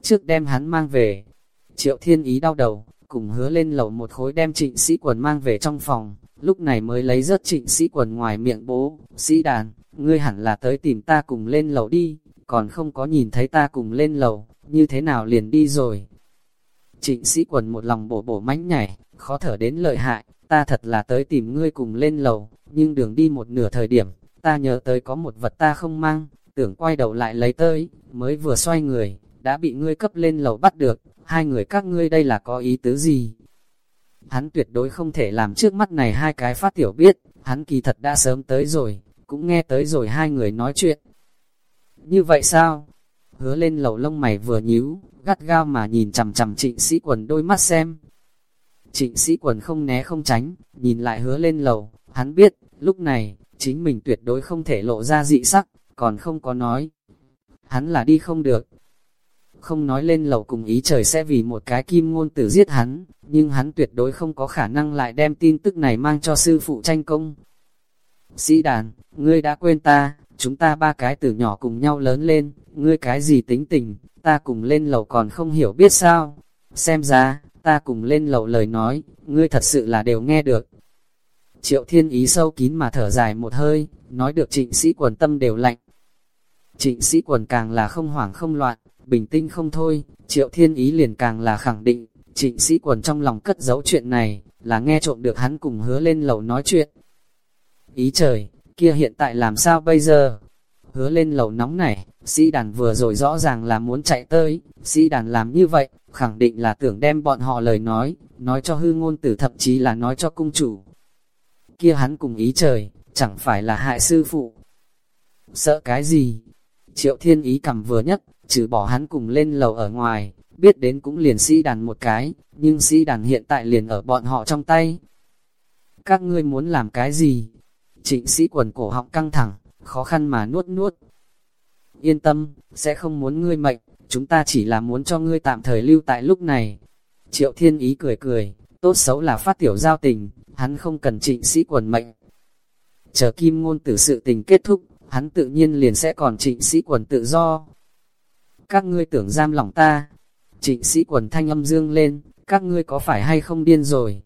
Trước đem hắn mang về, triệu thiên ý đau đầu, cùng hứa lên lầu một khối đem trịnh sĩ quần mang về trong phòng, lúc này mới lấy rớt trịnh sĩ quần ngoài miệng bố, sĩ đàn, ngươi hẳn là tới tìm ta cùng lên lầu đi, còn không có nhìn thấy ta cùng lên lầu, như thế nào liền đi rồi. Trịnh sĩ quần một lòng bổ bổ mánh nhảy, khó thở đến lợi hại, ta thật là tới tìm ngươi cùng lên lầu, nhưng đường đi một nửa thời điểm, ta nhớ tới có một vật ta không mang, tưởng quay đầu lại lấy tới, mới vừa xoay người, đã bị ngươi cấp lên lầu bắt được, hai người các ngươi đây là có ý tứ gì? Hắn tuyệt đối không thể làm trước mắt này hai cái phát tiểu biết, hắn kỳ thật đã sớm tới rồi, cũng nghe tới rồi hai người nói chuyện. Như vậy sao? Hứa lên lầu lông mày vừa nhíu, gắt gao mà nhìn chằm chằm trịnh sĩ quần đôi mắt xem. Trịnh sĩ quần không né không tránh, nhìn lại hứa lên lầu, hắn biết, lúc này, chính mình tuyệt đối không thể lộ ra dị sắc, còn không có nói. Hắn là đi không được. Không nói lên lầu cùng ý trời sẽ vì một cái kim ngôn tử giết hắn, nhưng hắn tuyệt đối không có khả năng lại đem tin tức này mang cho sư phụ tranh công. Sĩ đàn, ngươi đã quên ta, chúng ta ba cái từ nhỏ cùng nhau lớn lên, ngươi cái gì tính tình, ta cùng lên lầu còn không hiểu biết sao. Xem ra, ta cùng lên lầu lời nói, ngươi thật sự là đều nghe được. Triệu thiên ý sâu kín mà thở dài một hơi, nói được trịnh sĩ quần tâm đều lạnh. Trịnh sĩ quần càng là không hoảng không loạn, bình tĩnh không thôi, triệu thiên ý liền càng là khẳng định, trịnh sĩ quần trong lòng cất giấu chuyện này, là nghe trộm được hắn cùng hứa lên lầu nói chuyện. Ý trời, kia hiện tại làm sao bây giờ? Hứa lên lầu nóng này, sĩ đàn vừa rồi rõ ràng là muốn chạy tới, sĩ đàn làm như vậy, khẳng định là tưởng đem bọn họ lời nói, nói cho hư ngôn tử thậm chí là nói cho cung chủ. Kia hắn cùng ý trời, chẳng phải là hại sư phụ. Sợ cái gì? Triệu thiên ý cầm vừa nhất, trừ bỏ hắn cùng lên lầu ở ngoài, biết đến cũng liền sĩ đàn một cái, nhưng sĩ đàn hiện tại liền ở bọn họ trong tay. Các ngươi muốn làm cái gì? Trịnh sĩ quần cổ họng căng thẳng, khó khăn mà nuốt nuốt. Yên tâm, sẽ không muốn ngươi mệnh, chúng ta chỉ là muốn cho ngươi tạm thời lưu tại lúc này. Triệu thiên ý cười cười, tốt xấu là phát tiểu giao tình, hắn không cần trịnh sĩ quần mệnh. Chờ kim ngôn tử sự tình kết thúc, hắn tự nhiên liền sẽ còn trịnh sĩ quần tự do. Các ngươi tưởng giam lòng ta, trịnh sĩ quần thanh âm dương lên, các ngươi có phải hay không điên rồi?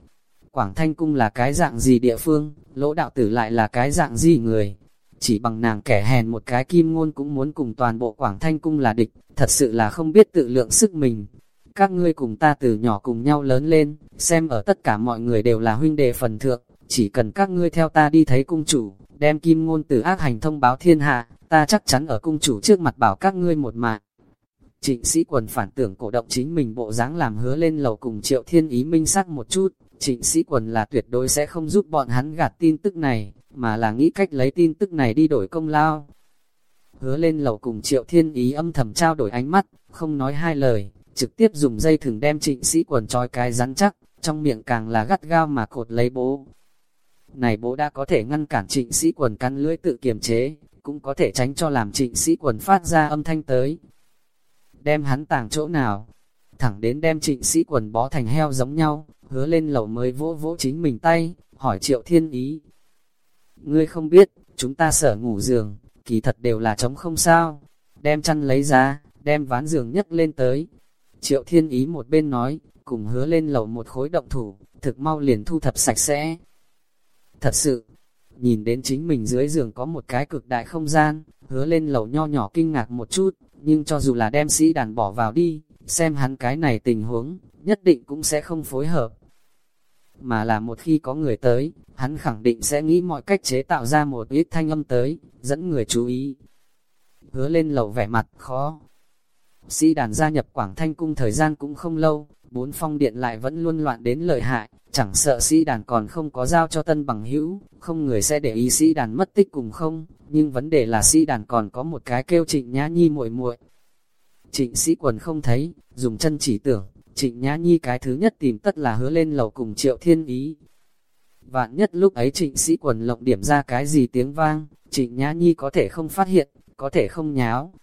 Quảng Thanh Cung là cái dạng gì địa phương, lỗ đạo tử lại là cái dạng gì người? Chỉ bằng nàng kẻ hèn một cái kim ngôn cũng muốn cùng toàn bộ Quảng Thanh Cung là địch, thật sự là không biết tự lượng sức mình. Các ngươi cùng ta từ nhỏ cùng nhau lớn lên, xem ở tất cả mọi người đều là huynh đệ phần thượng, chỉ cần các ngươi theo ta đi thấy cung chủ, đem kim ngôn từ ác hành thông báo thiên hạ, ta chắc chắn ở cung chủ trước mặt bảo các ngươi một mạng. Trịnh sĩ quần phản tưởng cổ động chính mình bộ dáng làm hứa lên lầu cùng triệu thiên ý minh sắc một chút, trịnh sĩ quần là tuyệt đối sẽ không giúp bọn hắn gạt tin tức này, mà là nghĩ cách lấy tin tức này đi đổi công lao. Hứa lên lầu cùng triệu thiên ý âm thầm trao đổi ánh mắt, không nói hai lời, trực tiếp dùng dây thừng đem trịnh sĩ quần trói cái rắn chắc, trong miệng càng là gắt gao mà cột lấy bố. Này bố đã có thể ngăn cản trịnh sĩ quần căn lưỡi tự kiềm chế, cũng có thể tránh cho làm trịnh sĩ quần phát ra âm thanh tới. Đem hắn tàng chỗ nào? Thẳng đến đem trịnh sĩ quần bó thành heo giống nhau, hứa lên lầu mới vỗ vỗ chính mình tay, hỏi triệu thiên ý. Ngươi không biết, chúng ta sở ngủ giường, kỳ thật đều là trống không sao. Đem chăn lấy ra, đem ván giường nhấc lên tới. Triệu thiên ý một bên nói, cùng hứa lên lầu một khối động thủ, thực mau liền thu thập sạch sẽ. Thật sự, nhìn đến chính mình dưới giường có một cái cực đại không gian, hứa lên lầu nho nhỏ kinh ngạc một chút, nhưng cho dù là đem sĩ đàn bỏ vào đi, xem hắn cái này tình huống, nhất định cũng sẽ không phối hợp. Mà là một khi có người tới, hắn khẳng định sẽ nghĩ mọi cách chế tạo ra một ít thanh âm tới, dẫn người chú ý. Hứa lên lầu vẻ mặt khó. Sĩ đàn gia nhập Quảng Thanh Cung thời gian cũng không lâu, bốn phong điện lại vẫn luôn loạn đến lợi hại, chẳng sợ sĩ đàn còn không có giao cho tân bằng hữu, không người sẽ để ý sĩ đàn mất tích cùng không, nhưng vấn đề là sĩ đàn còn có một cái kêu trịnh nhã nhi muội muội Trịnh sĩ quần không thấy, dùng chân chỉ tưởng, trịnh nhã nhi cái thứ nhất tìm tất là hứa lên lầu cùng triệu thiên ý. Vạn nhất lúc ấy trịnh sĩ quần lộng điểm ra cái gì tiếng vang, trịnh nhã nhi có thể không phát hiện, có thể không nháo.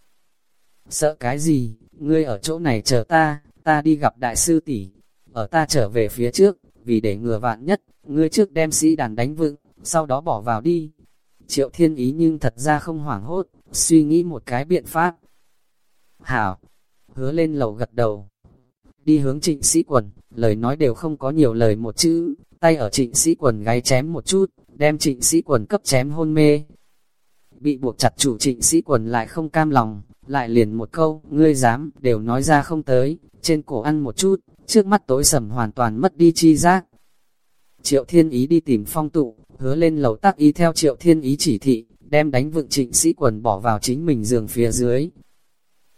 Sợ cái gì, ngươi ở chỗ này chờ ta, ta đi gặp đại sư tỷ ở ta trở về phía trước, vì để ngừa vạn nhất, ngươi trước đem sĩ đàn đánh vựng, sau đó bỏ vào đi. Triệu thiên ý nhưng thật ra không hoảng hốt, suy nghĩ một cái biện pháp. Hảo, hứa lên lầu gật đầu. Đi hướng trịnh sĩ quần, lời nói đều không có nhiều lời một chữ, tay ở trịnh sĩ quần gáy chém một chút, đem trịnh sĩ quần cấp chém hôn mê. bị buộc chặt chủ trịnh sĩ quần lại không cam lòng, lại liền một câu, ngươi dám, đều nói ra không tới, trên cổ ăn một chút, trước mắt tối sầm hoàn toàn mất đi chi giác. Triệu Thiên Ý đi tìm phong tụ, hứa lên lầu tác ý theo Triệu Thiên Ý chỉ thị, đem đánh vựng trịnh sĩ quần bỏ vào chính mình giường phía dưới.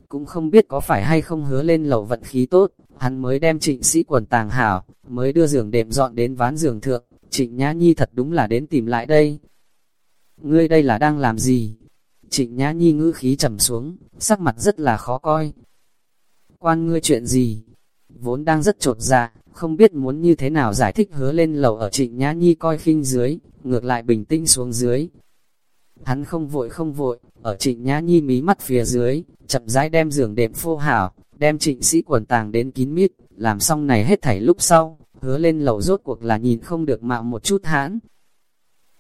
Cũng không biết có phải hay không hứa lên lầu vận khí tốt, hắn mới đem trịnh sĩ quần tàng hảo, mới đưa giường đệm dọn đến ván giường thượng, trịnh nhã nhi thật đúng là đến tìm lại đây. Ngươi đây là đang làm gì? Trịnh nhã nhi ngữ khí trầm xuống, sắc mặt rất là khó coi. Quan ngươi chuyện gì? Vốn đang rất trột dạ, không biết muốn như thế nào giải thích hứa lên lầu ở trịnh nhã nhi coi khinh dưới, ngược lại bình tĩnh xuống dưới. Hắn không vội không vội, ở trịnh nhã nhi mí mắt phía dưới, chậm rãi đem giường đệm phô hảo, đem trịnh sĩ quần tàng đến kín mít, làm xong này hết thảy lúc sau, hứa lên lầu rốt cuộc là nhìn không được mạo một chút hãn.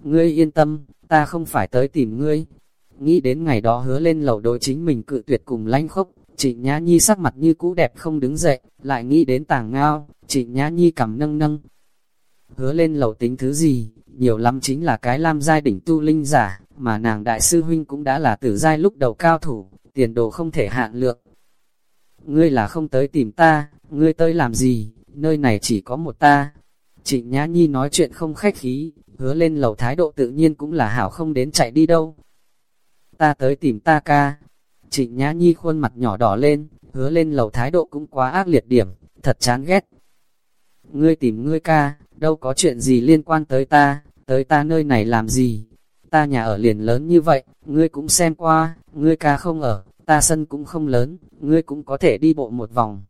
Ngươi yên tâm, ta không phải tới tìm ngươi. Nghĩ đến ngày đó hứa lên lầu đối chính mình cự tuyệt cùng lanh khốc, trịnh nhã nhi sắc mặt như cũ đẹp không đứng dậy, lại nghĩ đến tàng ngao, trịnh nhã nhi cầm nâng nâng. Hứa lên lầu tính thứ gì, nhiều lắm chính là cái lam giai đỉnh tu linh giả, mà nàng đại sư huynh cũng đã là tử giai lúc đầu cao thủ, tiền đồ không thể hạn lượng. Ngươi là không tới tìm ta, ngươi tới làm gì, nơi này chỉ có một ta. Trịnh Nhã Nhi nói chuyện không khách khí, hứa lên lầu thái độ tự nhiên cũng là hảo không đến chạy đi đâu. Ta tới tìm ta ca. Trịnh Nhã Nhi khuôn mặt nhỏ đỏ lên, hứa lên lầu thái độ cũng quá ác liệt điểm, thật chán ghét. Ngươi tìm ngươi ca, đâu có chuyện gì liên quan tới ta, tới ta nơi này làm gì? Ta nhà ở liền lớn như vậy, ngươi cũng xem qua, ngươi ca không ở, ta sân cũng không lớn, ngươi cũng có thể đi bộ một vòng.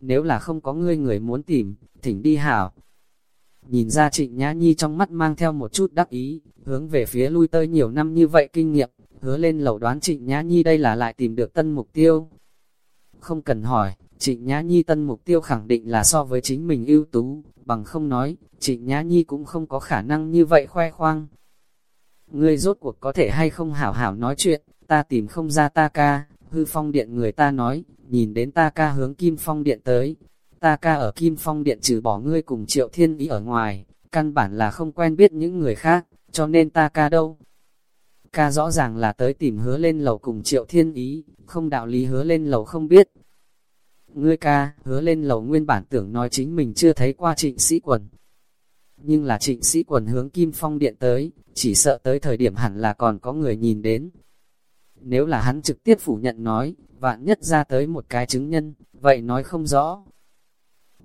Nếu là không có ngươi người muốn tìm, thỉnh đi hảo. Nhìn ra trịnh Nhã Nhi trong mắt mang theo một chút đắc ý, hướng về phía lui tơi nhiều năm như vậy kinh nghiệm, hứa lên lầu đoán trịnh Nhã Nhi đây là lại tìm được tân mục tiêu. Không cần hỏi, trịnh Nhã Nhi tân mục tiêu khẳng định là so với chính mình ưu tú, bằng không nói, trịnh Nhã Nhi cũng không có khả năng như vậy khoe khoang. Ngươi rốt cuộc có thể hay không hảo hảo nói chuyện, ta tìm không ra ta ca, hư phong điện người ta nói, nhìn đến ta ca hướng kim phong điện tới. Ta ca ở kim phong điện trừ bỏ ngươi cùng triệu thiên ý ở ngoài, căn bản là không quen biết những người khác, cho nên ta ca đâu. Ca rõ ràng là tới tìm hứa lên lầu cùng triệu thiên ý, không đạo lý hứa lên lầu không biết. Ngươi ca, hứa lên lầu nguyên bản tưởng nói chính mình chưa thấy qua trịnh sĩ quần. Nhưng là trịnh sĩ quần hướng kim phong điện tới, chỉ sợ tới thời điểm hẳn là còn có người nhìn đến. Nếu là hắn trực tiếp phủ nhận nói, vạn nhất ra tới một cái chứng nhân, vậy nói không rõ.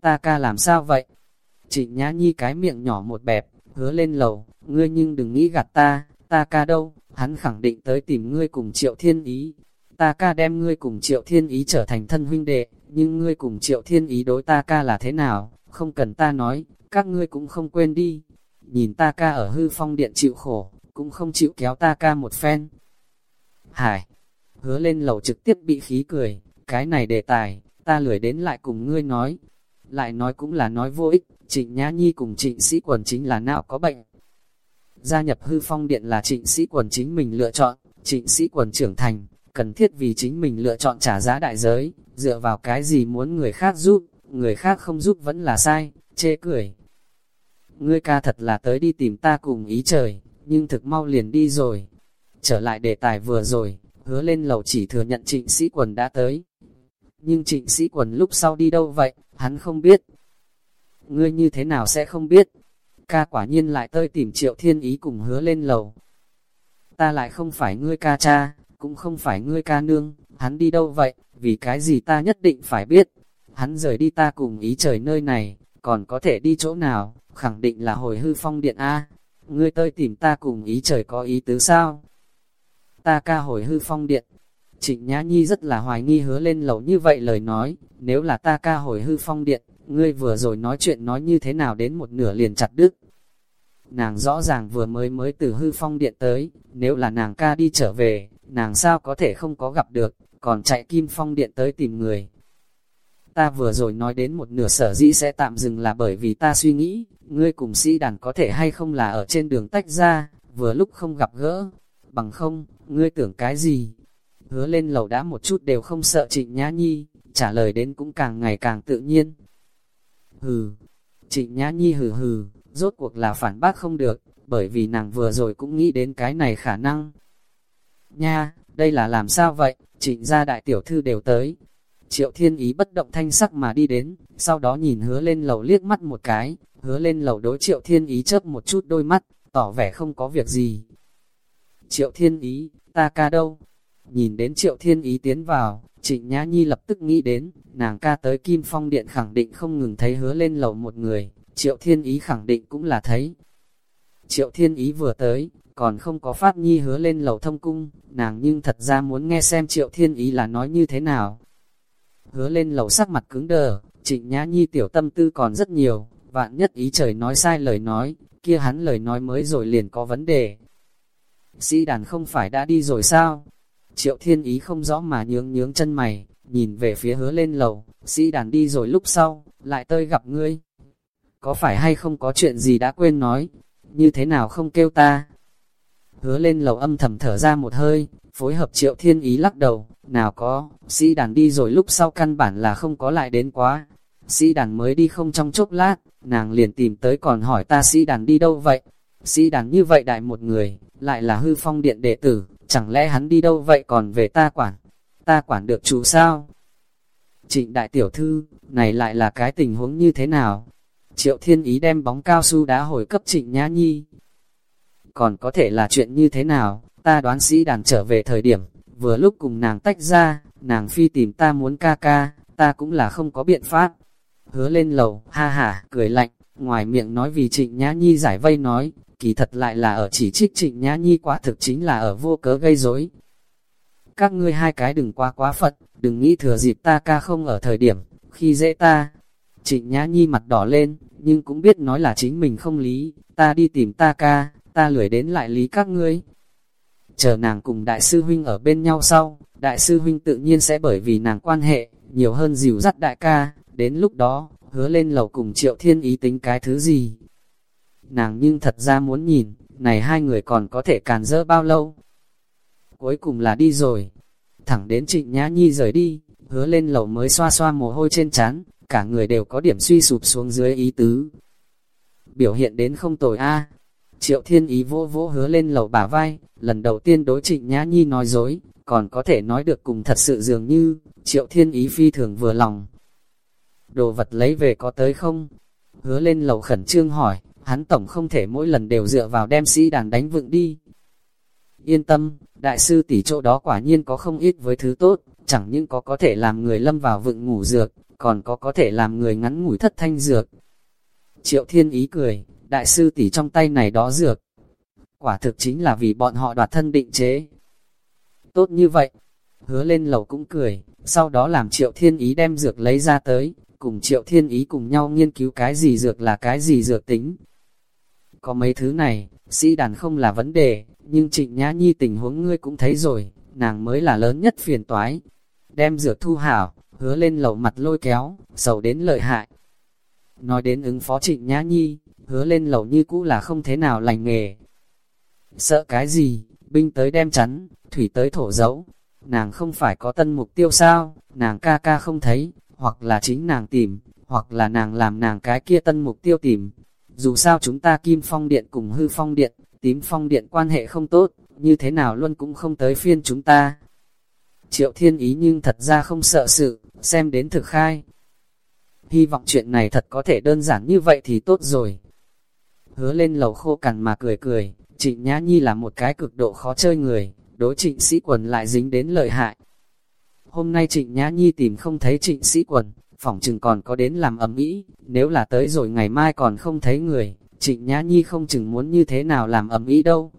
Ta ca làm sao vậy? Trịnh Nhã Nhi cái miệng nhỏ một bẹp, hứa lên lầu, ngươi nhưng đừng nghĩ gạt ta, ta ca đâu, hắn khẳng định tới tìm ngươi cùng triệu thiên ý. Ta ca đem ngươi cùng triệu thiên ý trở thành thân huynh đệ, nhưng ngươi cùng triệu thiên ý đối ta ca là thế nào, không cần ta nói, các ngươi cũng không quên đi. Nhìn ta ca ở hư phong điện chịu khổ, cũng không chịu kéo ta ca một phen, Hải, hứa lên lầu trực tiếp bị khí cười, cái này đề tài, ta lười đến lại cùng ngươi nói. Lại nói cũng là nói vô ích, trịnh Nhã Nhi cùng trịnh sĩ quần chính là nào có bệnh. Gia nhập hư phong điện là trịnh sĩ quần chính mình lựa chọn, trịnh sĩ quần trưởng thành, cần thiết vì chính mình lựa chọn trả giá đại giới, dựa vào cái gì muốn người khác giúp, người khác không giúp vẫn là sai, chê cười. Ngươi ca thật là tới đi tìm ta cùng ý trời, nhưng thực mau liền đi rồi, Trở lại đề tài vừa rồi, hứa lên lầu chỉ thừa nhận trịnh sĩ quần đã tới. Nhưng trịnh sĩ quần lúc sau đi đâu vậy, hắn không biết. Ngươi như thế nào sẽ không biết? Ca quả nhiên lại tơi tìm triệu thiên ý cùng hứa lên lầu. Ta lại không phải ngươi ca cha, cũng không phải ngươi ca nương, hắn đi đâu vậy, vì cái gì ta nhất định phải biết. Hắn rời đi ta cùng ý trời nơi này, còn có thể đi chỗ nào, khẳng định là hồi hư phong điện A. Ngươi tơi tìm ta cùng ý trời có ý tứ sao? ta ca hồi hư phong điện. Trịnh Nhã Nhi rất là hoài nghi hứa lên lầu như vậy lời nói, nếu là ta ca hồi hư phong điện, ngươi vừa rồi nói chuyện nói như thế nào đến một nửa liền chặt đứt. Nàng rõ ràng vừa mới mới từ hư phong điện tới, nếu là nàng ca đi trở về, nàng sao có thể không có gặp được, còn chạy kim phong điện tới tìm người. Ta vừa rồi nói đến một nửa sở dĩ sẽ tạm dừng là bởi vì ta suy nghĩ, ngươi cùng sĩ đàn có thể hay không là ở trên đường tách ra, vừa lúc không gặp gỡ, bằng không, ngươi tưởng cái gì? Hứa lên lầu đã một chút đều không sợ trịnh nhã nhi, trả lời đến cũng càng ngày càng tự nhiên. Hừ, trịnh nhã nhi hừ hừ, rốt cuộc là phản bác không được, bởi vì nàng vừa rồi cũng nghĩ đến cái này khả năng. nha, đây là làm sao vậy, trịnh gia đại tiểu thư đều tới. Triệu thiên ý bất động thanh sắc mà đi đến, sau đó nhìn hứa lên lầu liếc mắt một cái, hứa lên lầu đối triệu thiên ý chớp một chút đôi mắt, tỏ vẻ không có việc gì. Triệu thiên ý, ta ca đâu? Nhìn đến triệu thiên ý tiến vào, trịnh nhã nhi lập tức nghĩ đến, nàng ca tới Kim Phong Điện khẳng định không ngừng thấy hứa lên lầu một người, triệu thiên ý khẳng định cũng là thấy. Triệu thiên ý vừa tới, còn không có phát nhi hứa lên lầu thông cung, nàng nhưng thật ra muốn nghe xem triệu thiên ý là nói như thế nào. Hứa lên lầu sắc mặt cứng đờ, trịnh nhã nhi tiểu tâm tư còn rất nhiều, vạn nhất ý trời nói sai lời nói, kia hắn lời nói mới rồi liền có vấn đề. Sĩ đàn không phải đã đi rồi sao? Triệu thiên ý không rõ mà nhướng nhướng chân mày, nhìn về phía hứa lên lầu, sĩ đàn đi rồi lúc sau, lại tơi gặp ngươi. Có phải hay không có chuyện gì đã quên nói, như thế nào không kêu ta? Hứa lên lầu âm thầm thở ra một hơi, phối hợp triệu thiên ý lắc đầu, nào có, sĩ đàn đi rồi lúc sau căn bản là không có lại đến quá. Sĩ đàn mới đi không trong chốc lát, nàng liền tìm tới còn hỏi ta sĩ đàn đi đâu vậy? Sĩ đàn như vậy đại một người, lại là hư phong điện đệ tử, chẳng lẽ hắn đi đâu vậy còn về ta quản? Ta quản được chú sao? Trịnh đại tiểu thư, này lại là cái tình huống như thế nào? Triệu thiên ý đem bóng cao su đá hồi cấp trịnh nhã nhi. Còn có thể là chuyện như thế nào? Ta đoán sĩ đàn trở về thời điểm, vừa lúc cùng nàng tách ra, nàng phi tìm ta muốn ca ca, ta cũng là không có biện pháp. Hứa lên lầu, ha ha, cười lạnh, ngoài miệng nói vì trịnh nhã nhi giải vây nói, kỳ thật lại là ở chỉ trích trịnh nhã nhi quá thực chính là ở vô cớ gây rối. Các ngươi hai cái đừng quá quá phật, đừng nghĩ thừa dịp ta ca không ở thời điểm, khi dễ ta. Trịnh nhã nhi mặt đỏ lên, nhưng cũng biết nói là chính mình không lý, ta đi tìm ta ca, ta lười đến lại lý các ngươi. Chờ nàng cùng đại sư huynh ở bên nhau sau, đại sư huynh tự nhiên sẽ bởi vì nàng quan hệ, nhiều hơn dìu dắt đại ca, đến lúc đó, hứa lên lầu cùng triệu thiên ý tính cái thứ gì. Nàng nhưng thật ra muốn nhìn, này hai người còn có thể càn dỡ bao lâu. Cuối cùng là đi rồi, thẳng đến trịnh nhã nhi rời đi, hứa lên lầu mới xoa xoa mồ hôi trên trán cả người đều có điểm suy sụp xuống dưới ý tứ. Biểu hiện đến không tồi a Triệu thiên ý vô vô hứa lên lầu bả vai, lần đầu tiên đối trịnh nhã nhi nói dối, còn có thể nói được cùng thật sự dường như, triệu thiên ý phi thường vừa lòng. Đồ vật lấy về có tới không? Hứa lên lầu khẩn trương hỏi, hắn tổng không thể mỗi lần đều dựa vào đem sĩ đàn đánh vựng đi. Yên tâm, đại sư tỷ chỗ đó quả nhiên có không ít với thứ tốt, chẳng những có có thể làm người lâm vào vựng ngủ dược, còn có có thể làm người ngắn ngủi thất thanh dược. Triệu thiên ý cười, đại sư tỷ trong tay này đó dược. Quả thực chính là vì bọn họ đoạt thân định chế. Tốt như vậy, hứa lên lầu cũng cười, sau đó làm triệu thiên ý đem dược lấy ra tới, cùng triệu thiên ý cùng nhau nghiên cứu cái gì dược là cái gì dược tính. Có mấy thứ này, sĩ đàn không là vấn đề, nhưng trịnh nhã nhi tình huống ngươi cũng thấy rồi, nàng mới là lớn nhất phiền toái. Đem dược thu hảo, hứa lên lầu mặt lôi kéo, sầu đến lợi hại. Nói đến ứng phó trịnh nhã nhi, hứa lên lầu như cũ là không thế nào lành nghề. Sợ cái gì, binh tới đem chắn, thủy tới thổ dấu, nàng không phải có tân mục tiêu sao, nàng ca ca không thấy, hoặc là chính nàng tìm, hoặc là nàng làm nàng cái kia tân mục tiêu tìm. Dù sao chúng ta kim phong điện cùng hư phong điện, tím phong điện quan hệ không tốt, như thế nào luôn cũng không tới phiên chúng ta. Triệu thiên ý nhưng thật ra không sợ sự, xem đến thực khai. Hy vọng chuyện này thật có thể đơn giản như vậy thì tốt rồi. Hứa lên lầu khô cằn mà cười cười, trịnh nhã nhi là một cái cực độ khó chơi người, đối trịnh sĩ quần lại dính đến lợi hại. Hôm nay trịnh nhã nhi tìm không thấy trịnh sĩ quần, phỏng chừng còn có đến làm ấm ý, nếu là tới rồi ngày mai còn không thấy người, trịnh nhã nhi không chừng muốn như thế nào làm ấm ý đâu.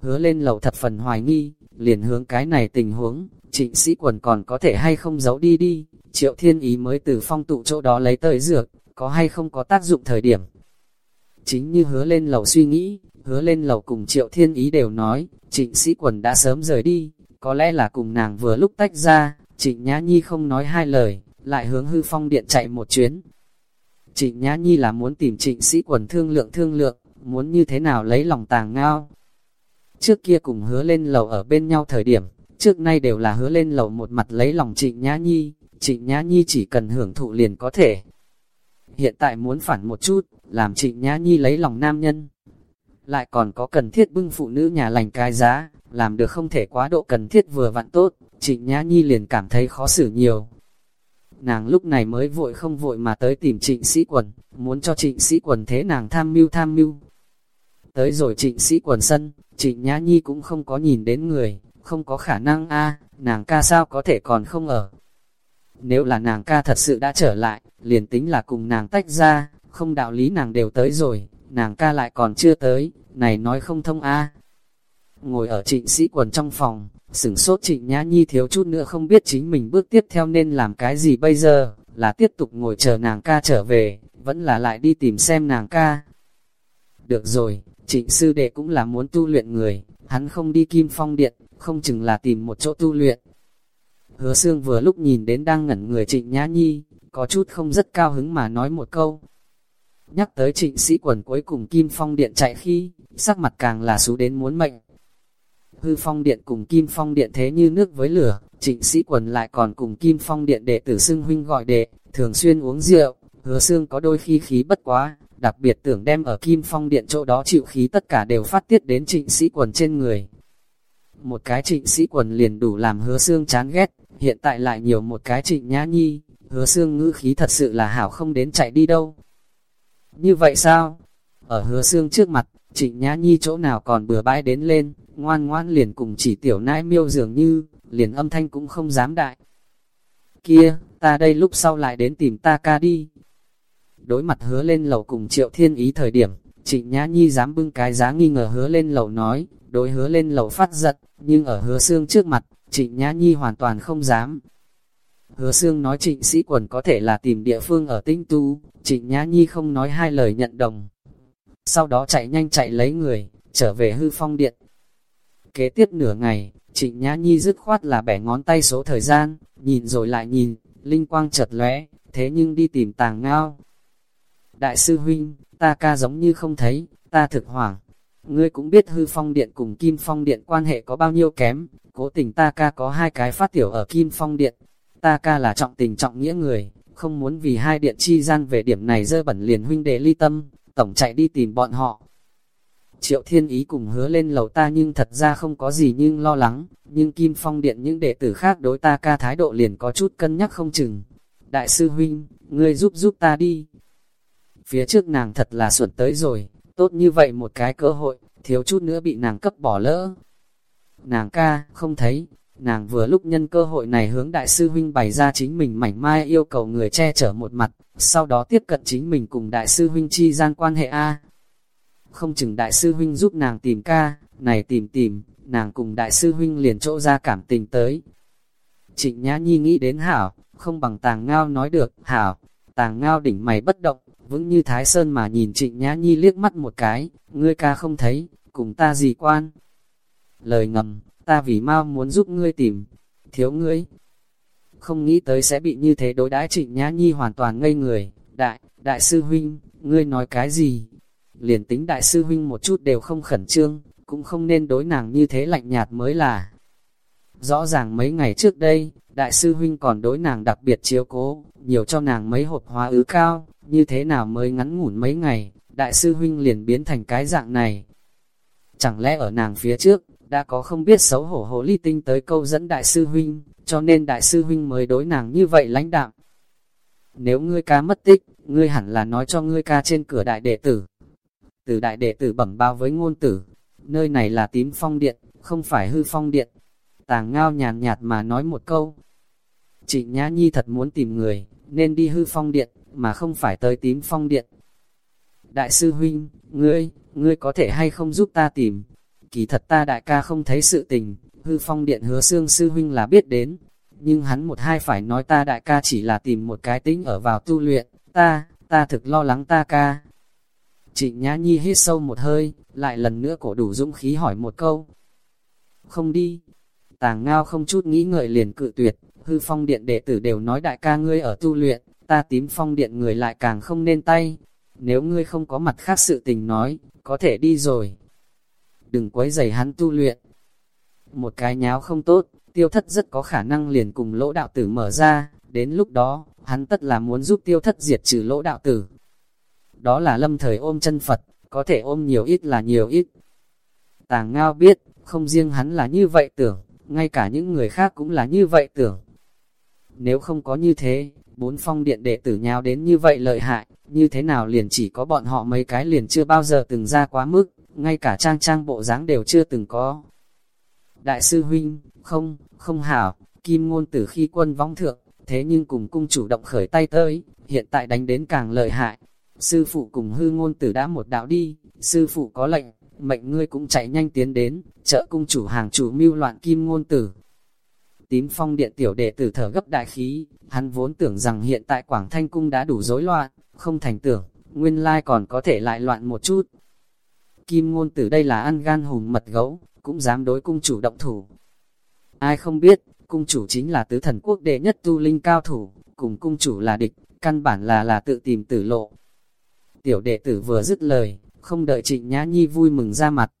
Hứa lên lầu thật phần hoài nghi, liền hướng cái này tình huống, trịnh sĩ quần còn có thể hay không giấu đi đi, triệu thiên ý mới từ phong tụ chỗ đó lấy tới dược, có hay không có tác dụng thời điểm. Chính như hứa lên lầu suy nghĩ, hứa lên lầu cùng triệu thiên ý đều nói, trịnh sĩ quần đã sớm rời đi, có lẽ là cùng nàng vừa lúc tách ra, trịnh nhã nhi không nói hai lời, lại hướng hư phong điện chạy một chuyến. Trịnh nhã nhi là muốn tìm trịnh sĩ quần thương lượng thương lượng, muốn như thế nào lấy lòng tàng ngao. Trước kia cùng hứa lên lầu ở bên nhau thời điểm, trước nay đều là hứa lên lầu một mặt lấy lòng trịnh nhã nhi, trịnh nhã nhi chỉ cần hưởng thụ liền có thể. Hiện tại muốn phản một chút, làm trịnh nhã nhi lấy lòng nam nhân. lại còn có cần thiết bưng phụ nữ nhà lành cái giá, làm được không thể quá độ cần thiết vừa vặn tốt, Trịnh Nhã Nhi liền cảm thấy khó xử nhiều. Nàng lúc này mới vội không vội mà tới tìm trịnh sĩ quần, muốn cho trịnh sĩ quần thế nàng tham mưu tham mưu. Tới rồi trịnh sĩ quần sân, trịnh Nhã Nhi cũng không có nhìn đến người, không có khả năng a nàng ca sao có thể còn không ở. Nếu là nàng ca thật sự đã trở lại, liền tính là cùng nàng tách ra, không đạo lý nàng đều tới rồi, nàng ca lại còn chưa tới, này nói không thông a Ngồi ở trịnh sĩ quần trong phòng, sửng sốt trịnh nhã nhi thiếu chút nữa không biết chính mình bước tiếp theo nên làm cái gì bây giờ, là tiếp tục ngồi chờ nàng ca trở về, vẫn là lại đi tìm xem nàng ca. Được rồi, trịnh sư đệ cũng là muốn tu luyện người, hắn không đi kim phong điện, không chừng là tìm một chỗ tu luyện. Hứa xương vừa lúc nhìn đến đang ngẩn người trịnh nhã nhi, có chút không rất cao hứng mà nói một câu. Nhắc tới trịnh sĩ quần cuối cùng kim phong điện chạy khi, sắc mặt càng là xú đến muốn mệnh. Hư phong điện cùng kim phong điện thế như nước với lửa, trịnh sĩ quần lại còn cùng kim phong điện đệ tử xưng huynh gọi đệ, thường xuyên uống rượu, hứa xương có đôi khi khí bất quá, đặc biệt tưởng đem ở kim phong điện chỗ đó chịu khí tất cả đều phát tiết đến trịnh sĩ quần trên người. Một cái trịnh sĩ quần liền đủ làm hứa xương chán ghét, hiện tại lại nhiều một cái trịnh nhã nhi, hứa xương ngữ khí thật sự là hảo không đến chạy đi đâu. Như vậy sao? Ở hứa xương trước mặt, trịnh nhã nhi chỗ nào còn bừa bãi đến lên, ngoan ngoan liền cùng chỉ tiểu nãi miêu dường như, liền âm thanh cũng không dám đại. Kia, ta đây lúc sau lại đến tìm ta ca đi. Đối mặt hứa lên lầu cùng triệu thiên ý thời điểm, trịnh nhã nhi dám bưng cái giá nghi ngờ hứa lên lầu nói, đối hứa lên lầu phát giật, nhưng ở hứa xương trước mặt, trịnh nhã nhi hoàn toàn không dám. Hứa xương nói trịnh sĩ quần có thể là tìm địa phương ở tinh tu, trịnh nhã nhi không nói hai lời nhận đồng. Sau đó chạy nhanh chạy lấy người, trở về hư phong điện, Kế tiếp nửa ngày, Trịnh Nhã Nhi dứt khoát là bẻ ngón tay số thời gian, nhìn rồi lại nhìn, linh quang chợt lóe, thế nhưng đi tìm tàng ngao. Đại sư huynh, ta ca giống như không thấy, ta thực hoảng. Ngươi cũng biết hư phong điện cùng kim phong điện quan hệ có bao nhiêu kém, cố tình ta ca có hai cái phát tiểu ở kim phong điện. Ta ca là trọng tình trọng nghĩa người, không muốn vì hai điện chi gian về điểm này dơ bẩn liền huynh đệ ly tâm, tổng chạy đi tìm bọn họ, Triệu Thiên Ý cùng hứa lên lầu ta nhưng thật ra không có gì nhưng lo lắng, nhưng Kim Phong Điện những đệ tử khác đối ta ca thái độ liền có chút cân nhắc không chừng. Đại sư huynh, ngươi giúp giúp ta đi. Phía trước nàng thật là xuẩn tới rồi, tốt như vậy một cái cơ hội, thiếu chút nữa bị nàng cấp bỏ lỡ. Nàng ca, không thấy, nàng vừa lúc nhân cơ hội này hướng đại sư huynh bày ra chính mình mảnh mai yêu cầu người che chở một mặt, sau đó tiếp cận chính mình cùng đại sư huynh chi gian quan hệ A không chừng đại sư huynh giúp nàng tìm ca, này tìm tìm, nàng cùng đại sư huynh liền chỗ ra cảm tình tới. Trịnh Nhã Nhi nghĩ đến hảo, không bằng tàng ngao nói được, hảo, tàng ngao đỉnh mày bất động, vững như thái sơn mà nhìn trịnh Nhã Nhi liếc mắt một cái, ngươi ca không thấy, cùng ta gì quan. Lời ngầm, ta vì mau muốn giúp ngươi tìm, thiếu ngươi. Không nghĩ tới sẽ bị như thế đối đãi trịnh Nhã Nhi hoàn toàn ngây người, đại, đại sư huynh, ngươi nói cái gì, liền tính đại sư huynh một chút đều không khẩn trương, cũng không nên đối nàng như thế lạnh nhạt mới là. Rõ ràng mấy ngày trước đây, đại sư huynh còn đối nàng đặc biệt chiếu cố, nhiều cho nàng mấy hộp hóa ứ cao, như thế nào mới ngắn ngủn mấy ngày, đại sư huynh liền biến thành cái dạng này. Chẳng lẽ ở nàng phía trước, đã có không biết xấu hổ hồ ly tinh tới câu dẫn đại sư huynh, cho nên đại sư huynh mới đối nàng như vậy lãnh đạm. Nếu ngươi ca mất tích, ngươi hẳn là nói cho ngươi ca trên cửa đại đệ tử, từ đại đệ tử bẩm báo với ngôn tử, nơi này là tím phong điện, không phải hư phong điện. Tàng ngao nhàn nhạt mà nói một câu. Trịnh Nhã Nhi thật muốn tìm người, nên đi hư phong điện, mà không phải tới tím phong điện. Đại sư huynh, ngươi, ngươi có thể hay không giúp ta tìm? Kỳ thật ta đại ca không thấy sự tình, hư phong điện hứa xương sư huynh là biết đến. Nhưng hắn một hai phải nói ta đại ca chỉ là tìm một cái tính ở vào tu luyện, ta, ta thực lo lắng ta ca, Trịnh Nhã Nhi hít sâu một hơi, lại lần nữa cổ đủ dũng khí hỏi một câu. Không đi. Tàng ngao không chút nghĩ ngợi liền cự tuyệt, hư phong điện đệ tử đều nói đại ca ngươi ở tu luyện, ta tím phong điện người lại càng không nên tay. Nếu ngươi không có mặt khác sự tình nói, có thể đi rồi. Đừng quấy giày hắn tu luyện. Một cái nháo không tốt, tiêu thất rất có khả năng liền cùng lỗ đạo tử mở ra, đến lúc đó, hắn tất là muốn giúp tiêu thất diệt trừ lỗ đạo tử, đó là lâm thời ôm chân Phật, có thể ôm nhiều ít là nhiều ít. Tàng ngao biết, không riêng hắn là như vậy tưởng, ngay cả những người khác cũng là như vậy tưởng. Nếu không có như thế, bốn phong điện đệ tử nhào đến như vậy lợi hại, như thế nào liền chỉ có bọn họ mấy cái liền chưa bao giờ từng ra quá mức, ngay cả trang trang bộ dáng đều chưa từng có. Đại sư huynh, không, không hảo, kim ngôn tử khi quân vong thượng, thế nhưng cùng cung chủ động khởi tay tới, hiện tại đánh đến càng lợi hại. Sư phụ cùng hư ngôn tử đã một đạo đi, sư phụ có lệnh, mệnh ngươi cũng chạy nhanh tiến đến, trợ cung chủ hàng chủ mưu loạn kim ngôn tử. Tím phong điện tiểu đệ tử thở gấp đại khí, hắn vốn tưởng rằng hiện tại Quảng Thanh Cung đã đủ rối loạn, không thành tưởng, nguyên lai còn có thể lại loạn một chút. Kim ngôn tử đây là ăn gan hùng mật gấu, cũng dám đối cung chủ động thủ. Ai không biết, cung chủ chính là tứ thần quốc đệ nhất tu linh cao thủ, cùng cung chủ là địch, căn bản là là tự tìm tử lộ. Tiểu đệ tử vừa dứt lời, không đợi trịnh nhã nhi vui mừng ra mặt.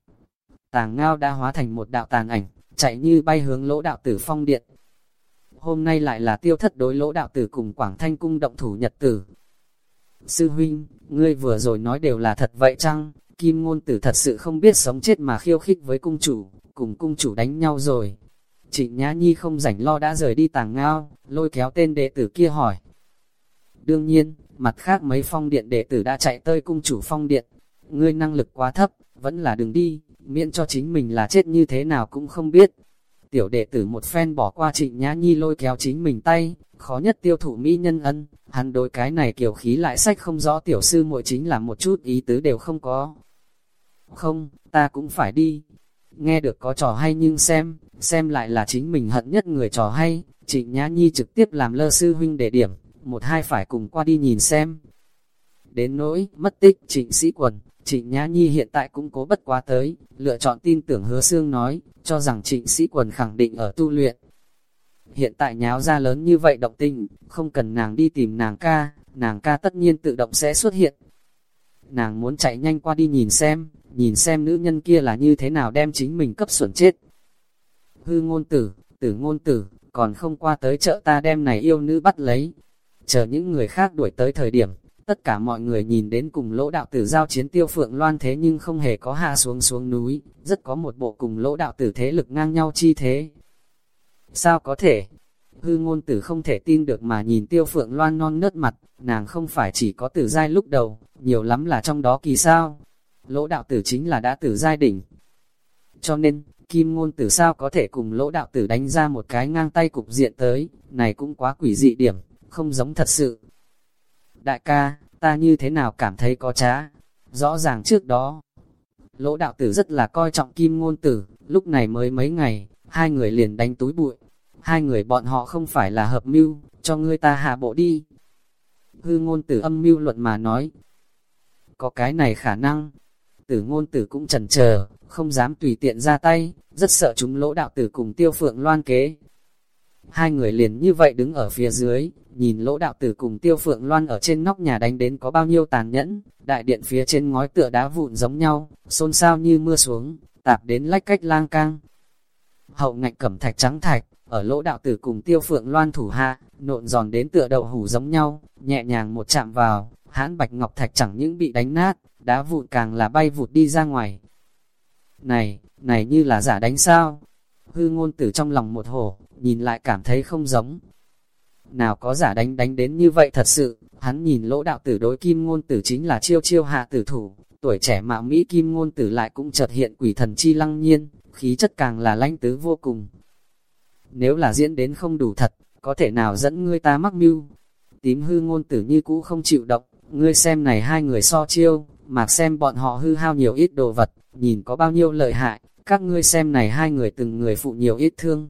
Tàng ngao đã hóa thành một đạo tàn ảnh, chạy như bay hướng lỗ đạo tử phong điện. Hôm nay lại là tiêu thất đối lỗ đạo tử cùng Quảng Thanh cung động thủ nhật tử. Sư huynh, ngươi vừa rồi nói đều là thật vậy chăng? Kim ngôn tử thật sự không biết sống chết mà khiêu khích với cung chủ, cùng cung chủ đánh nhau rồi. Trịnh Nhã Nhi không rảnh lo đã rời đi tàng ngao, lôi kéo tên đệ tử kia hỏi. Đương nhiên, mặt khác mấy phong điện đệ tử đã chạy tới cung chủ phong điện. Ngươi năng lực quá thấp, vẫn là đừng đi, miễn cho chính mình là chết như thế nào cũng không biết. Tiểu đệ tử một phen bỏ qua trịnh Nhã Nhi lôi kéo chính mình tay, khó nhất tiêu thụ mỹ nhân ân, hắn đối cái này kiểu khí lại sách không rõ tiểu sư muội chính là một chút ý tứ đều không có. Không, ta cũng phải đi. Nghe được có trò hay nhưng xem, xem lại là chính mình hận nhất người trò hay, trịnh Nhã Nhi trực tiếp làm lơ sư huynh để điểm, một hai phải cùng qua đi nhìn xem. Đến nỗi, mất tích, trịnh sĩ quần, trịnh Nhã Nhi hiện tại cũng cố bất quá tới, lựa chọn tin tưởng hứa xương nói, cho rằng trịnh sĩ quần khẳng định ở tu luyện. Hiện tại nháo ra lớn như vậy động tình, không cần nàng đi tìm nàng ca, nàng ca tất nhiên tự động sẽ xuất hiện. Nàng muốn chạy nhanh qua đi nhìn xem, nhìn xem nữ nhân kia là như thế nào đem chính mình cấp xuẩn chết. Hư ngôn tử, tử ngôn tử, còn không qua tới chợ ta đem này yêu nữ bắt lấy. Chờ những người khác đuổi tới thời điểm, tất cả mọi người nhìn đến cùng lỗ đạo tử giao chiến tiêu phượng loan thế nhưng không hề có hạ xuống xuống núi, rất có một bộ cùng lỗ đạo tử thế lực ngang nhau chi thế. Sao có thể? Hư ngôn tử không thể tin được mà nhìn tiêu phượng loan non nớt mặt, nàng không phải chỉ có tử giai lúc đầu, nhiều lắm là trong đó kỳ sao. Lỗ đạo tử chính là đã tử giai đỉnh. Cho nên, kim ngôn tử sao có thể cùng lỗ đạo tử đánh ra một cái ngang tay cục diện tới, này cũng quá quỷ dị điểm, không giống thật sự. Đại ca, ta như thế nào cảm thấy có trá, rõ ràng trước đó. Lỗ đạo tử rất là coi trọng kim ngôn tử, lúc này mới mấy ngày, hai người liền đánh túi bụi. Hai người bọn họ không phải là hợp mưu, cho ngươi ta hạ bộ đi. Hư ngôn tử âm mưu luận mà nói. Có cái này khả năng. Tử ngôn tử cũng chần chờ, không dám tùy tiện ra tay, rất sợ chúng lỗ đạo tử cùng tiêu phượng loan kế. Hai người liền như vậy đứng ở phía dưới, nhìn lỗ đạo tử cùng tiêu phượng loan ở trên nóc nhà đánh đến có bao nhiêu tàn nhẫn, đại điện phía trên ngói tựa đá vụn giống nhau, xôn xao như mưa xuống, tạp đến lách cách lang cang. Hậu ngạch cẩm thạch trắng thạch, ở lỗ đạo tử cùng tiêu phượng loan thủ hạ, nộn giòn đến tựa đậu hủ giống nhau, nhẹ nhàng một chạm vào, hãn bạch ngọc thạch chẳng những bị đánh nát, đá vụn càng là bay vụt đi ra ngoài. Này, này như là giả đánh sao? Hư ngôn tử trong lòng một hổ, nhìn lại cảm thấy không giống. Nào có giả đánh đánh đến như vậy thật sự, hắn nhìn lỗ đạo tử đối kim ngôn tử chính là chiêu chiêu hạ tử thủ, tuổi trẻ mạo Mỹ kim ngôn tử lại cũng chợt hiện quỷ thần chi lăng nhiên, khí chất càng là lanh tứ vô cùng. Nếu là diễn đến không đủ thật, có thể nào dẫn ngươi ta mắc mưu? Tím hư ngôn tử như cũ không chịu động, ngươi xem này hai người so chiêu, mạc xem bọn họ hư hao nhiều ít đồ vật, nhìn có bao nhiêu lợi hại, các ngươi xem này hai người từng người phụ nhiều ít thương.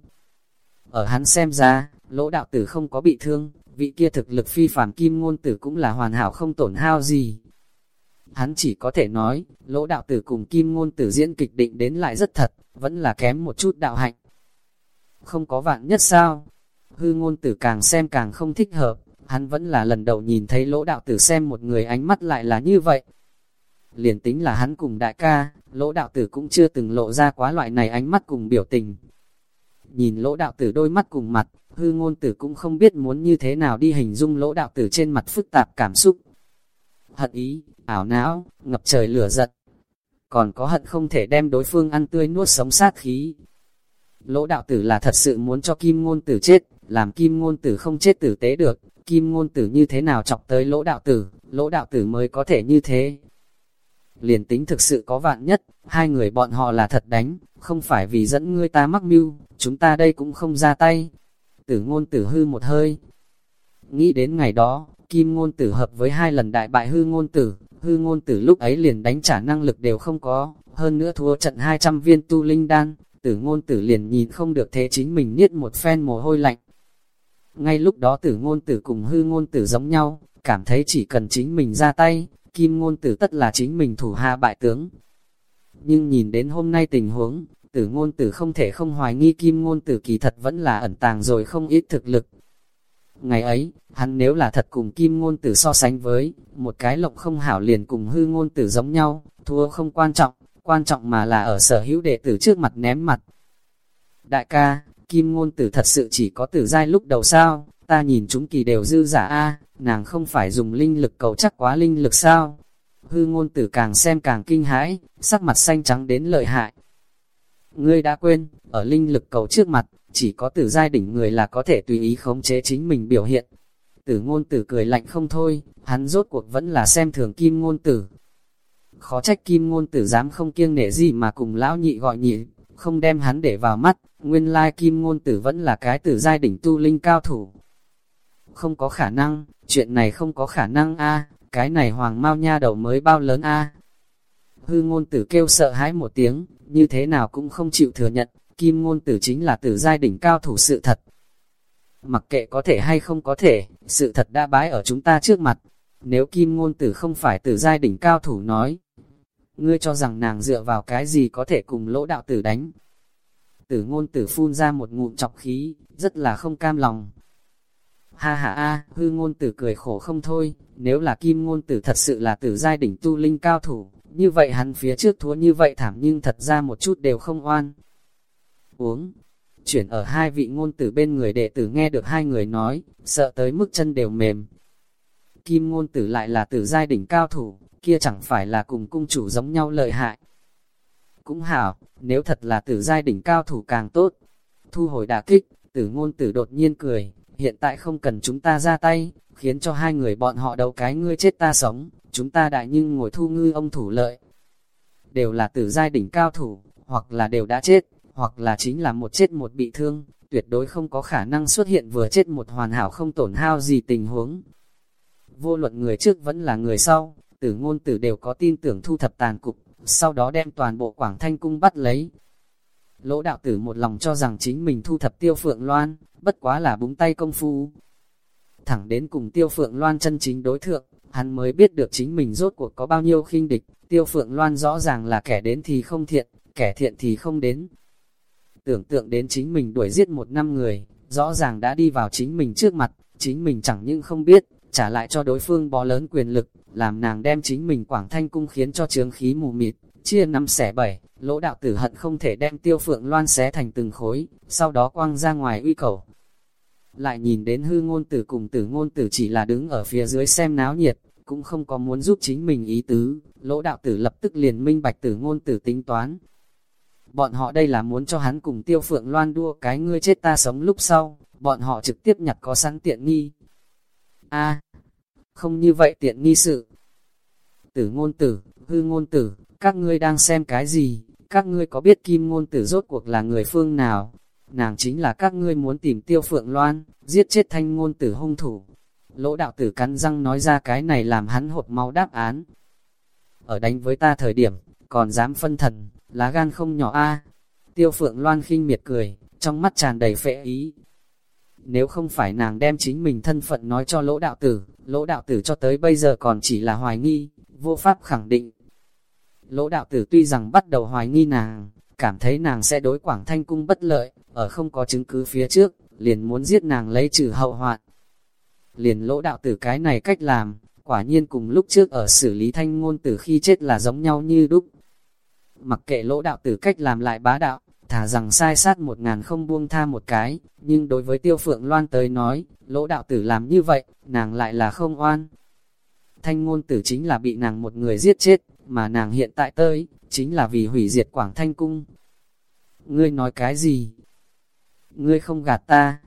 Ở hắn xem ra, lỗ đạo tử không có bị thương, vị kia thực lực phi phàm kim ngôn tử cũng là hoàn hảo không tổn hao gì. Hắn chỉ có thể nói, lỗ đạo tử cùng kim ngôn tử diễn kịch định đến lại rất thật, vẫn là kém một chút đạo hạnh. Không có vạn nhất sao? Hư ngôn tử càng xem càng không thích hợp, hắn vẫn là lần đầu nhìn thấy lỗ đạo tử xem một người ánh mắt lại là như vậy. Liền tính là hắn cùng đại ca, lỗ đạo tử cũng chưa từng lộ ra quá loại này ánh mắt cùng biểu tình. Nhìn lỗ đạo tử đôi mắt cùng mặt, hư ngôn tử cũng không biết muốn như thế nào đi hình dung lỗ đạo tử trên mặt phức tạp cảm xúc. hận ý, ảo não, ngập trời lửa giận. Còn có hận không thể đem đối phương ăn tươi nuốt sống sát khí. Lỗ đạo tử là thật sự muốn cho kim ngôn tử chết, làm kim ngôn tử không chết tử tế được, kim ngôn tử như thế nào chọc tới lỗ đạo tử, lỗ đạo tử mới có thể như thế. Liền tính thực sự có vạn nhất, hai người bọn họ là thật đánh, không phải vì dẫn ngươi ta mắc mưu, chúng ta đây cũng không ra tay. Tử ngôn tử hư một hơi. Nghĩ đến ngày đó, kim ngôn tử hợp với hai lần đại bại hư ngôn tử, hư ngôn tử lúc ấy liền đánh trả năng lực đều không có, hơn nữa thua trận 200 viên tu linh đan, tử ngôn tử liền nhìn không được thế chính mình niết một phen mồ hôi lạnh. Ngay lúc đó tử ngôn tử cùng hư ngôn tử giống nhau, cảm thấy chỉ cần chính mình ra tay, kim ngôn tử tất là chính mình thủ hạ bại tướng. Nhưng nhìn đến hôm nay tình huống, tử ngôn tử không thể không hoài nghi kim ngôn tử kỳ thật vẫn là ẩn tàng rồi không ít thực lực. Ngày ấy, hắn nếu là thật cùng kim ngôn tử so sánh với, một cái lộng không hảo liền cùng hư ngôn tử giống nhau, thua không quan trọng, quan trọng mà là ở sở hữu đệ tử trước mặt ném mặt. Đại ca, kim ngôn tử thật sự chỉ có tử giai lúc đầu sao, ta nhìn chúng kỳ đều dư giả a nàng không phải dùng linh lực cầu chắc quá linh lực sao. Hư ngôn tử càng xem càng kinh hãi, sắc mặt xanh trắng đến lợi hại. Ngươi đã quên, ở linh lực cầu trước mặt, chỉ có tử giai đỉnh người là có thể tùy ý khống chế chính mình biểu hiện. Tử ngôn tử cười lạnh không thôi, hắn rốt cuộc vẫn là xem thường kim ngôn tử. Khó trách kim ngôn tử dám không kiêng nể gì mà cùng lão nhị gọi nhị, không đem hắn để vào mắt, nguyên lai kim ngôn tử vẫn là cái tử giai đỉnh tu linh cao thủ. Không có khả năng, chuyện này không có khả năng a cái này hoàng mau nha đầu mới bao lớn a Hư ngôn tử kêu sợ hãi một tiếng, như thế nào cũng không chịu thừa nhận, kim ngôn tử chính là tử giai đỉnh cao thủ sự thật. Mặc kệ có thể hay không có thể, sự thật đã bái ở chúng ta trước mặt. Nếu kim ngôn tử không phải tử giai đỉnh cao thủ nói, ngươi cho rằng nàng dựa vào cái gì có thể cùng lỗ đạo tử đánh. Tử ngôn tử phun ra một ngụm chọc khí, rất là không cam lòng. Ha ha a, hư ngôn tử cười khổ không thôi, nếu là kim ngôn tử thật sự là tử giai đỉnh tu linh cao thủ, như vậy hắn phía trước thua như vậy thảm nhưng thật ra một chút đều không oan. Uống, chuyển ở hai vị ngôn tử bên người đệ tử nghe được hai người nói, sợ tới mức chân đều mềm. Kim ngôn tử lại là tử giai đỉnh cao thủ, kia chẳng phải là cùng cung chủ giống nhau lợi hại. Cũng hảo, nếu thật là tử giai đỉnh cao thủ càng tốt. Thu hồi đả kích, tử ngôn tử đột nhiên cười, hiện tại không cần chúng ta ra tay, khiến cho hai người bọn họ đấu cái ngươi chết ta sống, chúng ta đại nhưng ngồi thu ngư ông thủ lợi. Đều là tử giai đỉnh cao thủ, hoặc là đều đã chết, hoặc là chính là một chết một bị thương, tuyệt đối không có khả năng xuất hiện vừa chết một hoàn hảo không tổn hao gì tình huống. Vô luận người trước vẫn là người sau, tử ngôn tử đều có tin tưởng thu thập tàn cục, sau đó đem toàn bộ Quảng Thanh Cung bắt lấy. Lỗ đạo tử một lòng cho rằng chính mình thu thập tiêu phượng loan, bất quá là búng tay công phu. Thẳng đến cùng tiêu phượng loan chân chính đối thượng, hắn mới biết được chính mình rốt cuộc có bao nhiêu khinh địch, tiêu phượng loan rõ ràng là kẻ đến thì không thiện, kẻ thiện thì không đến. Tưởng tượng đến chính mình đuổi giết một năm người, rõ ràng đã đi vào chính mình trước mặt, chính mình chẳng những không biết, trả lại cho đối phương bó lớn quyền lực, làm nàng đem chính mình quảng thanh cung khiến cho trướng khí mù mịt, chia năm xẻ bảy, lỗ đạo tử hận không thể đem tiêu phượng loan xé thành từng khối, sau đó quăng ra ngoài uy cầu. Lại nhìn đến hư ngôn tử cùng tử ngôn tử chỉ là đứng ở phía dưới xem náo nhiệt, cũng không có muốn giúp chính mình ý tứ, lỗ đạo tử lập tức liền minh bạch tử ngôn tử tính toán. Bọn họ đây là muốn cho hắn cùng tiêu phượng loan đua cái ngươi chết ta sống lúc sau, bọn họ trực tiếp nhặt có sẵn tiện nghi. a không như vậy tiện nghi sự. Tử ngôn tử, hư ngôn tử, các ngươi đang xem cái gì? Các ngươi có biết kim ngôn tử rốt cuộc là người phương nào? Nàng chính là các ngươi muốn tìm tiêu phượng loan, giết chết thanh ngôn tử hung thủ. Lỗ đạo tử cắn răng nói ra cái này làm hắn hột máu đáp án. Ở đánh với ta thời điểm, còn dám phân thần, lá gan không nhỏ a Tiêu phượng loan khinh miệt cười, trong mắt tràn đầy phệ ý. Nếu không phải nàng đem chính mình thân phận nói cho lỗ đạo tử, lỗ đạo tử cho tới bây giờ còn chỉ là hoài nghi, vô pháp khẳng định. Lỗ đạo tử tuy rằng bắt đầu hoài nghi nàng, cảm thấy nàng sẽ đối Quảng Thanh Cung bất lợi, ở không có chứng cứ phía trước, liền muốn giết nàng lấy trừ hậu hoạn. Liền lỗ đạo tử cái này cách làm, quả nhiên cùng lúc trước ở xử lý thanh ngôn tử khi chết là giống nhau như đúc. Mặc kệ lỗ đạo tử cách làm lại bá đạo, thả rằng sai sát một ngàn không buông tha một cái, nhưng đối với tiêu phượng loan tới nói, lỗ đạo tử làm như vậy, nàng lại là không oan. thanh ngôn tử chính là bị nàng một người giết chết, mà nàng hiện tại tới, chính là vì hủy diệt Quảng Thanh Cung. Ngươi nói cái gì? Ngươi không gạt ta.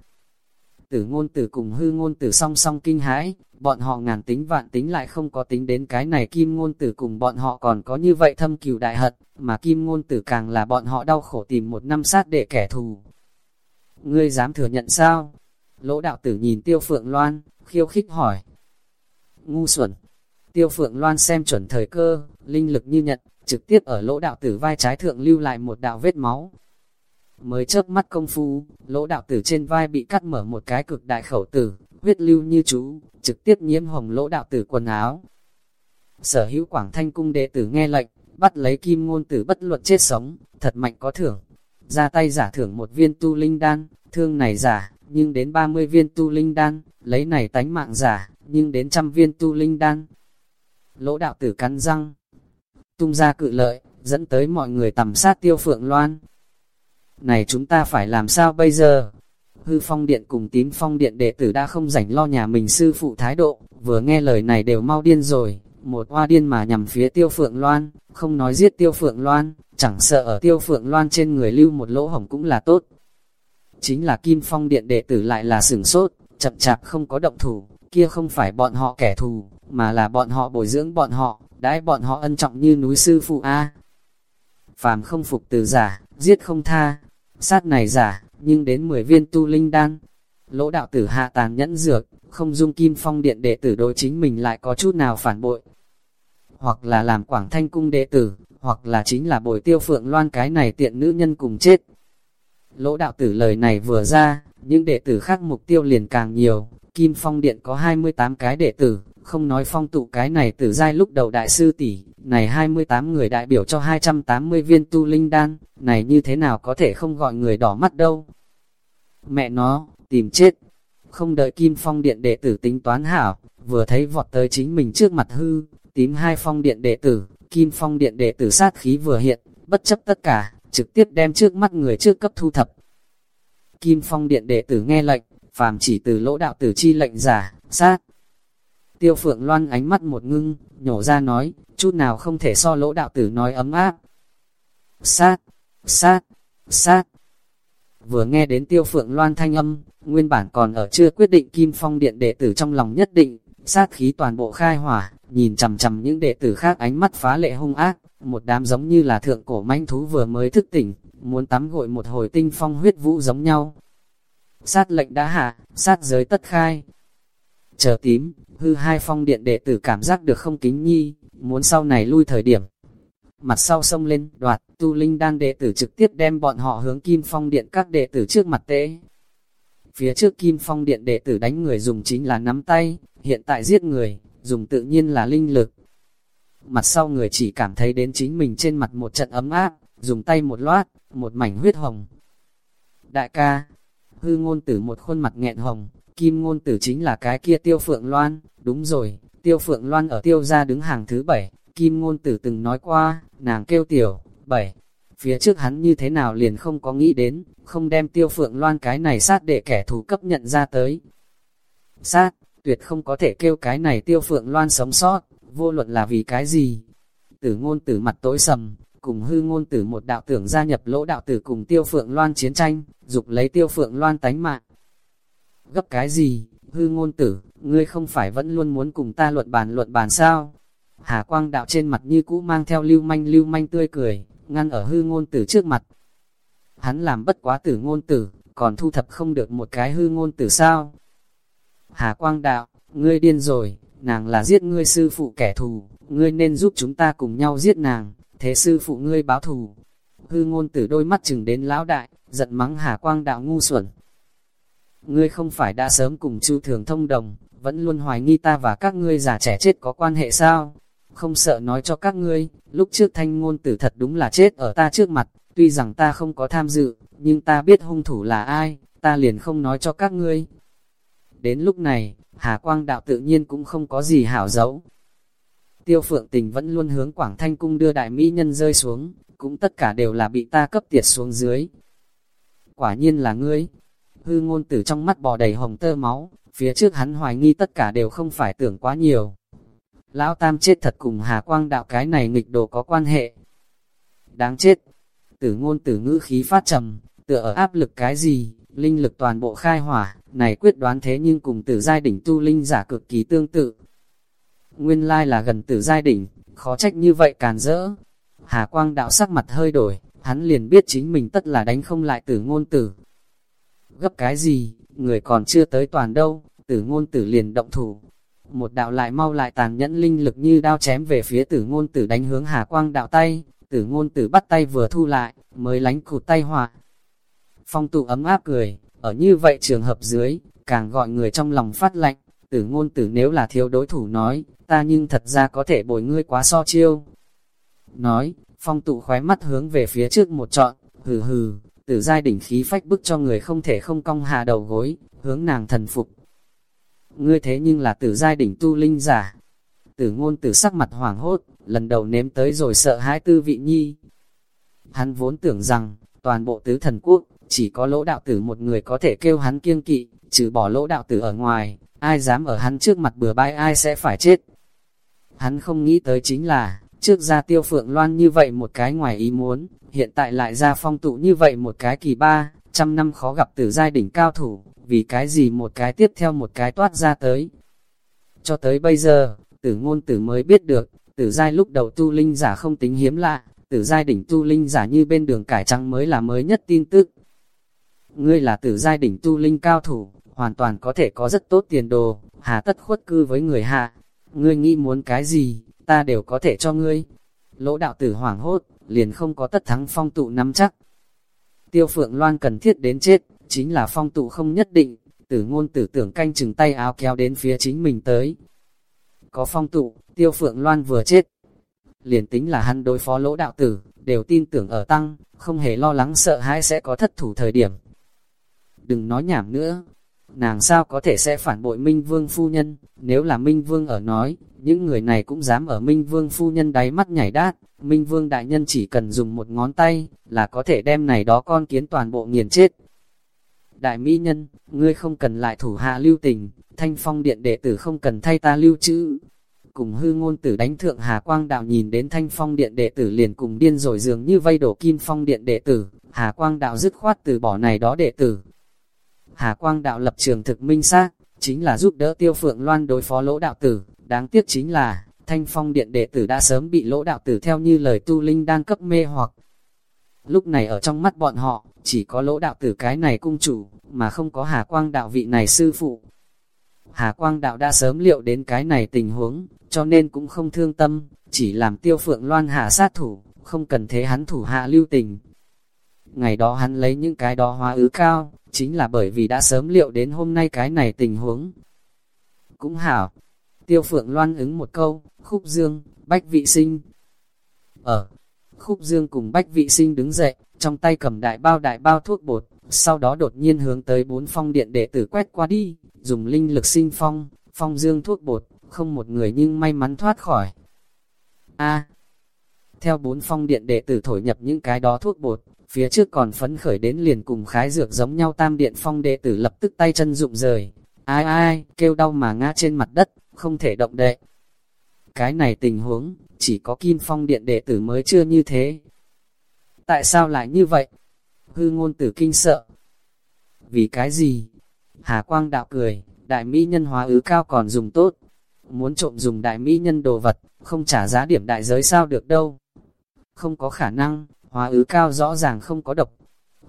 Tử ngôn tử cùng hư ngôn tử song song kinh hãi, bọn họ ngàn tính vạn tính lại không có tính đến cái này kim ngôn tử cùng bọn họ còn có như vậy thâm cừu đại hận, mà kim ngôn tử càng là bọn họ đau khổ tìm một năm sát để kẻ thù. Ngươi dám thừa nhận sao? Lỗ đạo tử nhìn tiêu phượng loan, khiêu khích hỏi. Ngu xuẩn. Tiêu phượng loan xem chuẩn thời cơ, linh lực như nhận, trực tiếp ở lỗ đạo tử vai trái thượng lưu lại một đạo vết máu. Mới chớp mắt công phu, lỗ đạo tử trên vai bị cắt mở một cái cực đại khẩu tử, huyết lưu như chú, trực tiếp nhiễm hồng lỗ đạo tử quần áo. Sở hữu Quảng Thanh Cung đệ tử nghe lệnh, bắt lấy kim ngôn tử bất luận chết sống, thật mạnh có thưởng. Ra tay giả thưởng một viên tu linh đan, thương này giả, nhưng đến 30 viên tu linh đan, lấy này tánh mạng giả, nhưng đến trăm viên tu linh đan. Lỗ đạo tử cắn răng, tung ra cự lợi, dẫn tới mọi người tầm sát tiêu phượng loan. Này chúng ta phải làm sao bây giờ? Hư phong điện cùng tím phong điện đệ tử đã không rảnh lo nhà mình sư phụ thái độ, vừa nghe lời này đều mau điên rồi, một hoa điên mà nhằm phía tiêu phượng loan, không nói giết tiêu phượng loan, chẳng sợ ở tiêu phượng loan trên người lưu một lỗ hổng cũng là tốt. Chính là kim phong điện đệ tử lại là sửng sốt, chậm chạp không có động thủ, kia không phải bọn họ kẻ thù, mà là bọn họ bồi dưỡng bọn họ, đãi bọn họ ân trọng như núi sư phụ A. Phàm không phục từ giả, giết không tha, sát này giả, nhưng đến 10 viên tu linh đan. Lỗ đạo tử hạ tàn nhẫn dược, không dung kim phong điện đệ tử đối chính mình lại có chút nào phản bội. Hoặc là làm quảng thanh cung đệ tử, hoặc là chính là bồi tiêu phượng loan cái này tiện nữ nhân cùng chết. Lỗ đạo tử lời này vừa ra, những đệ tử khác mục tiêu liền càng nhiều. Kim phong điện có 28 cái đệ tử, không nói phong tụ cái này từ giai lúc đầu đại sư tỷ, này 28 người đại biểu cho 280 viên tu linh đan, này như thế nào có thể không gọi người đỏ mắt đâu. Mẹ nó, tìm chết. Không đợi Kim Phong Điện đệ tử tính toán hảo, vừa thấy vọt tới chính mình trước mặt hư, tím hai phong điện đệ tử, Kim Phong Điện đệ tử sát khí vừa hiện, bất chấp tất cả, trực tiếp đem trước mắt người trước cấp thu thập. Kim Phong Điện đệ tử nghe lệnh, phàm chỉ từ lỗ đạo tử chi lệnh giả, sát, Tiêu phượng loan ánh mắt một ngưng, nhổ ra nói, chút nào không thể so lỗ đạo tử nói ấm áp. Sát, sát, sát. Vừa nghe đến tiêu phượng loan thanh âm, nguyên bản còn ở chưa quyết định kim phong điện đệ tử trong lòng nhất định, sát khí toàn bộ khai hỏa, nhìn chầm chầm những đệ tử khác ánh mắt phá lệ hung ác, một đám giống như là thượng cổ manh thú vừa mới thức tỉnh, muốn tắm gội một hồi tinh phong huyết vũ giống nhau. Sát lệnh đã hạ, sát giới tất khai. Chờ tím, hư hai phong điện đệ tử cảm giác được không kính nhi, muốn sau này lui thời điểm. Mặt sau sông lên, đoạt, tu linh đan đệ tử trực tiếp đem bọn họ hướng kim phong điện các đệ tử trước mặt tế. Phía trước kim phong điện đệ tử đánh người dùng chính là nắm tay, hiện tại giết người, dùng tự nhiên là linh lực. Mặt sau người chỉ cảm thấy đến chính mình trên mặt một trận ấm áp, dùng tay một loát, một mảnh huyết hồng. Đại ca, hư ngôn tử một khuôn mặt nghẹn hồng, kim ngôn tử chính là cái kia tiêu phượng loan, đúng rồi, tiêu phượng loan ở tiêu gia đứng hàng thứ bảy, kim ngôn tử từng nói qua, nàng kêu tiểu, bảy, phía trước hắn như thế nào liền không có nghĩ đến, không đem tiêu phượng loan cái này sát để kẻ thù cấp nhận ra tới. Sát, tuyệt không có thể kêu cái này tiêu phượng loan sống sót, vô luận là vì cái gì. Tử ngôn tử mặt tối sầm, cùng hư ngôn tử một đạo tưởng gia nhập lỗ đạo tử cùng tiêu phượng loan chiến tranh, dục lấy tiêu phượng loan tánh mạng. Gấp cái gì, hư ngôn tử, ngươi không phải vẫn luôn muốn cùng ta luận bàn luận bàn sao? Hà quang đạo trên mặt như cũ mang theo lưu manh lưu manh tươi cười, ngăn ở hư ngôn tử trước mặt. Hắn làm bất quá tử ngôn tử, còn thu thập không được một cái hư ngôn tử sao? Hà quang đạo, ngươi điên rồi, nàng là giết ngươi sư phụ kẻ thù, ngươi nên giúp chúng ta cùng nhau giết nàng, thế sư phụ ngươi báo thù. Hư ngôn tử đôi mắt chừng đến lão đại, giận mắng Hà quang đạo ngu xuẩn, ngươi không phải đã sớm cùng Chu Thường thông đồng, vẫn luôn hoài nghi ta và các ngươi già trẻ chết có quan hệ sao? Không sợ nói cho các ngươi, lúc trước thanh ngôn tử thật đúng là chết ở ta trước mặt, tuy rằng ta không có tham dự, nhưng ta biết hung thủ là ai, ta liền không nói cho các ngươi. Đến lúc này, Hà Quang Đạo tự nhiên cũng không có gì hảo dấu. Tiêu Phượng Tình vẫn luôn hướng Quảng Thanh Cung đưa đại mỹ nhân rơi xuống, cũng tất cả đều là bị ta cấp tiệt xuống dưới. Quả nhiên là ngươi, hư ngôn tử trong mắt bò đầy hồng tơ máu, phía trước hắn hoài nghi tất cả đều không phải tưởng quá nhiều. Lão Tam chết thật cùng Hà Quang đạo cái này nghịch đồ có quan hệ. Đáng chết. Tử ngôn tử ngữ khí phát trầm, tựa ở áp lực cái gì, linh lực toàn bộ khai hỏa, này quyết đoán thế nhưng cùng tử giai đỉnh tu linh giả cực kỳ tương tự. Nguyên lai là gần tử giai đỉnh, khó trách như vậy càn rỡ. Hà Quang đạo sắc mặt hơi đổi, hắn liền biết chính mình tất là đánh không lại tử ngôn tử. Gấp cái gì, người còn chưa tới toàn đâu, tử ngôn tử liền động thủ. Một đạo lại mau lại tàn nhẫn linh lực như đao chém về phía tử ngôn tử đánh hướng Hà Quang đạo tay, tử ngôn tử bắt tay vừa thu lại, mới lánh cụt tay họa. Phong tụ ấm áp cười, ở như vậy trường hợp dưới, càng gọi người trong lòng phát lạnh, tử ngôn tử nếu là thiếu đối thủ nói, ta nhưng thật ra có thể bồi ngươi quá so chiêu. Nói, phong tụ khóe mắt hướng về phía trước một trọn, hừ hừ, tử giai đỉnh khí phách bức cho người không thể không cong hạ đầu gối, hướng nàng thần phục. Ngươi thế nhưng là tử giai đỉnh tu linh giả. Tử ngôn tử sắc mặt hoảng hốt, lần đầu nếm tới rồi sợ hãi tư vị nhi. Hắn vốn tưởng rằng, toàn bộ tứ thần quốc, chỉ có lỗ đạo tử một người có thể kêu hắn kiêng kỵ, trừ bỏ lỗ đạo tử ở ngoài, ai dám ở hắn trước mặt bừa bãi ai sẽ phải chết. Hắn không nghĩ tới chính là, trước ra tiêu phượng loan như vậy một cái ngoài ý muốn, hiện tại lại ra phong tụ như vậy một cái kỳ ba, trăm năm khó gặp tử giai đỉnh cao thủ, vì cái gì một cái tiếp theo một cái toát ra tới. Cho tới bây giờ, tử ngôn tử mới biết được, tử giai lúc đầu tu linh giả không tính hiếm lạ, tử giai đỉnh tu linh giả như bên đường cải trắng mới là mới nhất tin tức. Ngươi là tử giai đỉnh tu linh cao thủ, hoàn toàn có thể có rất tốt tiền đồ, hà tất khuất cư với người hạ. Ngươi nghĩ muốn cái gì, ta đều có thể cho ngươi. Lỗ đạo tử hoảng hốt, liền không có tất thắng phong tụ nắm chắc. Tiêu phượng loan cần thiết đến chết, chính là phong tụ không nhất định, tử ngôn tử tưởng canh chừng tay áo kéo đến phía chính mình tới. Có phong tụ, tiêu phượng loan vừa chết. Liền tính là hắn đối phó lỗ đạo tử, đều tin tưởng ở tăng, không hề lo lắng sợ hãi sẽ có thất thủ thời điểm. Đừng nói nhảm nữa, nàng sao có thể sẽ phản bội Minh Vương phu nhân, nếu là Minh Vương ở nói, những người này cũng dám ở Minh Vương phu nhân đáy mắt nhảy đát, Minh Vương đại nhân chỉ cần dùng một ngón tay, là có thể đem này đó con kiến toàn bộ nghiền chết. Đại mỹ nhân, ngươi không cần lại thủ hạ lưu tình, thanh phong điện đệ tử không cần thay ta lưu trữ. Cùng hư ngôn tử đánh thượng Hà Quang Đạo nhìn đến thanh phong điện đệ tử liền cùng điên rồi dường như vây đổ kim phong điện đệ tử, Hà Quang Đạo dứt khoát từ bỏ này đó đệ tử. Hà Quang Đạo lập trường thực minh xác chính là giúp đỡ tiêu phượng loan đối phó lỗ đạo tử, đáng tiếc chính là, thanh phong điện đệ tử đã sớm bị lỗ đạo tử theo như lời tu linh đang cấp mê hoặc. Lúc này ở trong mắt bọn họ, chỉ có lỗ đạo tử cái này cung chủ, mà không có Hà Quang đạo vị này sư phụ. Hà Quang đạo đã sớm liệu đến cái này tình huống, cho nên cũng không thương tâm, chỉ làm tiêu phượng loan hạ sát thủ, không cần thế hắn thủ hạ lưu tình. Ngày đó hắn lấy những cái đó hóa ứ cao, chính là bởi vì đã sớm liệu đến hôm nay cái này tình huống. Cũng hảo, tiêu phượng loan ứng một câu, khúc dương, bách vị sinh. Ở, khúc dương cùng bách vị sinh đứng dậy, trong tay cầm đại bao đại bao thuốc bột, sau đó đột nhiên hướng tới bốn phong điện đệ tử quét qua đi, dùng linh lực sinh phong, phong dương thuốc bột, không một người nhưng may mắn thoát khỏi. A. theo bốn phong điện đệ tử thổi nhập những cái đó thuốc bột, phía trước còn phấn khởi đến liền cùng khái dược giống nhau tam điện phong đệ tử lập tức tay chân rụng rời. Ai ai, kêu đau mà ngã trên mặt đất, không thể động đậy. Cái này tình huống, chỉ có kim phong điện đệ tử mới chưa như thế. Tại sao lại như vậy? Hư ngôn tử kinh sợ. Vì cái gì? Hà Quang đạo cười, đại mỹ nhân hóa ứ cao còn dùng tốt. Muốn trộm dùng đại mỹ nhân đồ vật, không trả giá điểm đại giới sao được đâu. Không có khả năng, hóa ứ cao rõ ràng không có độc.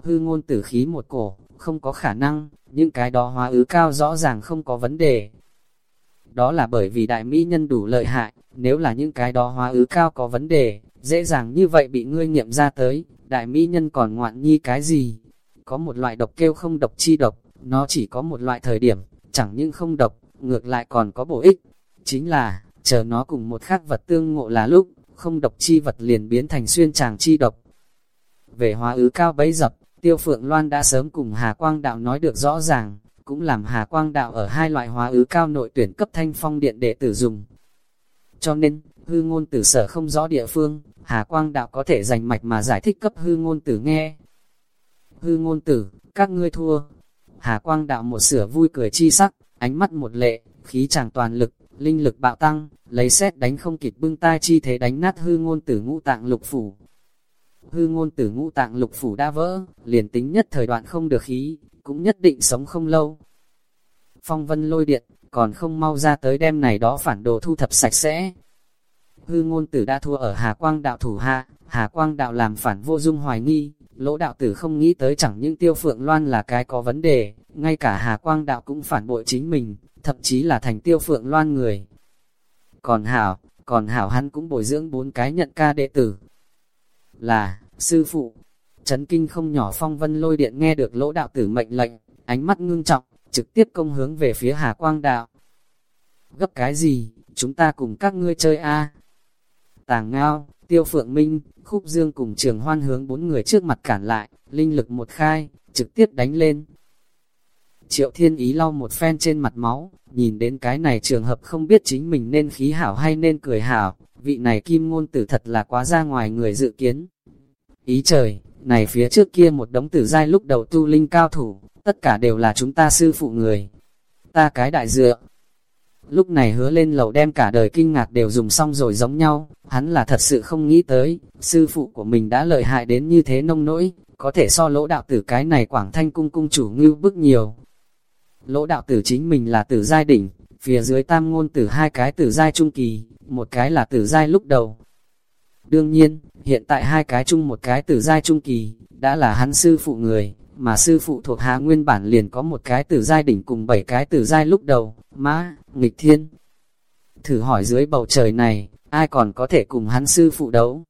Hư ngôn tử khí một cổ, không có khả năng, những cái đó hóa ứ cao rõ ràng không có vấn đề. Đó là bởi vì đại mỹ nhân đủ lợi hại, nếu là những cái đó hóa ứ cao có vấn đề, dễ dàng như vậy bị ngươi nghiệm ra tới, đại mỹ nhân còn ngoạn nhi cái gì? Có một loại độc kêu không độc chi độc, nó chỉ có một loại thời điểm, chẳng những không độc, ngược lại còn có bổ ích. Chính là, chờ nó cùng một khác vật tương ngộ là lúc, không độc chi vật liền biến thành xuyên tràng chi độc. Về hóa ứ cao bấy dập, Tiêu Phượng Loan đã sớm cùng Hà Quang Đạo nói được rõ ràng, cũng làm Hà Quang Đạo ở hai loại hóa ứ cao nội tuyển cấp thanh phong điện đệ tử dùng. Cho nên, hư ngôn tử sở không rõ địa phương, Hà Quang Đạo có thể dành mạch mà giải thích cấp hư ngôn tử nghe. Hư ngôn tử, các ngươi thua. Hà Quang Đạo một sửa vui cười chi sắc, ánh mắt một lệ, khí chàng toàn lực, linh lực bạo tăng, lấy xét đánh không kịp bưng tai chi thế đánh nát hư ngôn tử ngũ tạng lục phủ. Hư ngôn tử ngũ tạng lục phủ đã vỡ, liền tính nhất thời đoạn không được khí, cũng nhất định sống không lâu. Phong vân lôi điện, còn không mau ra tới đêm này đó phản đồ thu thập sạch sẽ. Hư ngôn tử đã thua ở Hà Quang đạo thủ hạ, Hà Quang đạo làm phản vô dung hoài nghi, lỗ đạo tử không nghĩ tới chẳng những tiêu phượng loan là cái có vấn đề, ngay cả Hà Quang đạo cũng phản bội chính mình, thậm chí là thành tiêu phượng loan người. Còn Hảo, còn Hảo hắn cũng bồi dưỡng bốn cái nhận ca đệ tử. Là, sư phụ, chấn kinh không nhỏ phong vân lôi điện nghe được lỗ đạo tử mệnh lệnh, ánh mắt ngưng trọng, trực tiếp công hướng về phía Hà Quang đạo. Gấp cái gì, chúng ta cùng các ngươi chơi a Tàng ngao, tiêu phượng minh, khúc dương cùng trường hoan hướng bốn người trước mặt cản lại, linh lực một khai, trực tiếp đánh lên. Triệu thiên ý lau một phen trên mặt máu, nhìn đến cái này trường hợp không biết chính mình nên khí hảo hay nên cười hảo, vị này kim ngôn tử thật là quá ra ngoài người dự kiến. Ý trời, này phía trước kia một đống tử giai lúc đầu tu linh cao thủ, tất cả đều là chúng ta sư phụ người. Ta cái đại dựa. Lúc này hứa lên lầu đem cả đời kinh ngạc đều dùng xong rồi giống nhau, hắn là thật sự không nghĩ tới, sư phụ của mình đã lợi hại đến như thế nông nỗi, có thể so lỗ đạo tử cái này quảng thanh cung cung chủ ngưu bức nhiều. Lỗ đạo tử chính mình là tử giai đỉnh, phía dưới tam ngôn tử hai cái tử giai trung kỳ, một cái là tử giai lúc đầu. Đương nhiên, hiện tại hai cái chung một cái tử giai trung kỳ, đã là hắn sư phụ người, mà sư phụ thuộc hạ nguyên bản liền có một cái tử giai đỉnh cùng bảy cái tử giai lúc đầu, mã, nghịch thiên. Thử hỏi dưới bầu trời này, ai còn có thể cùng hắn sư phụ đấu?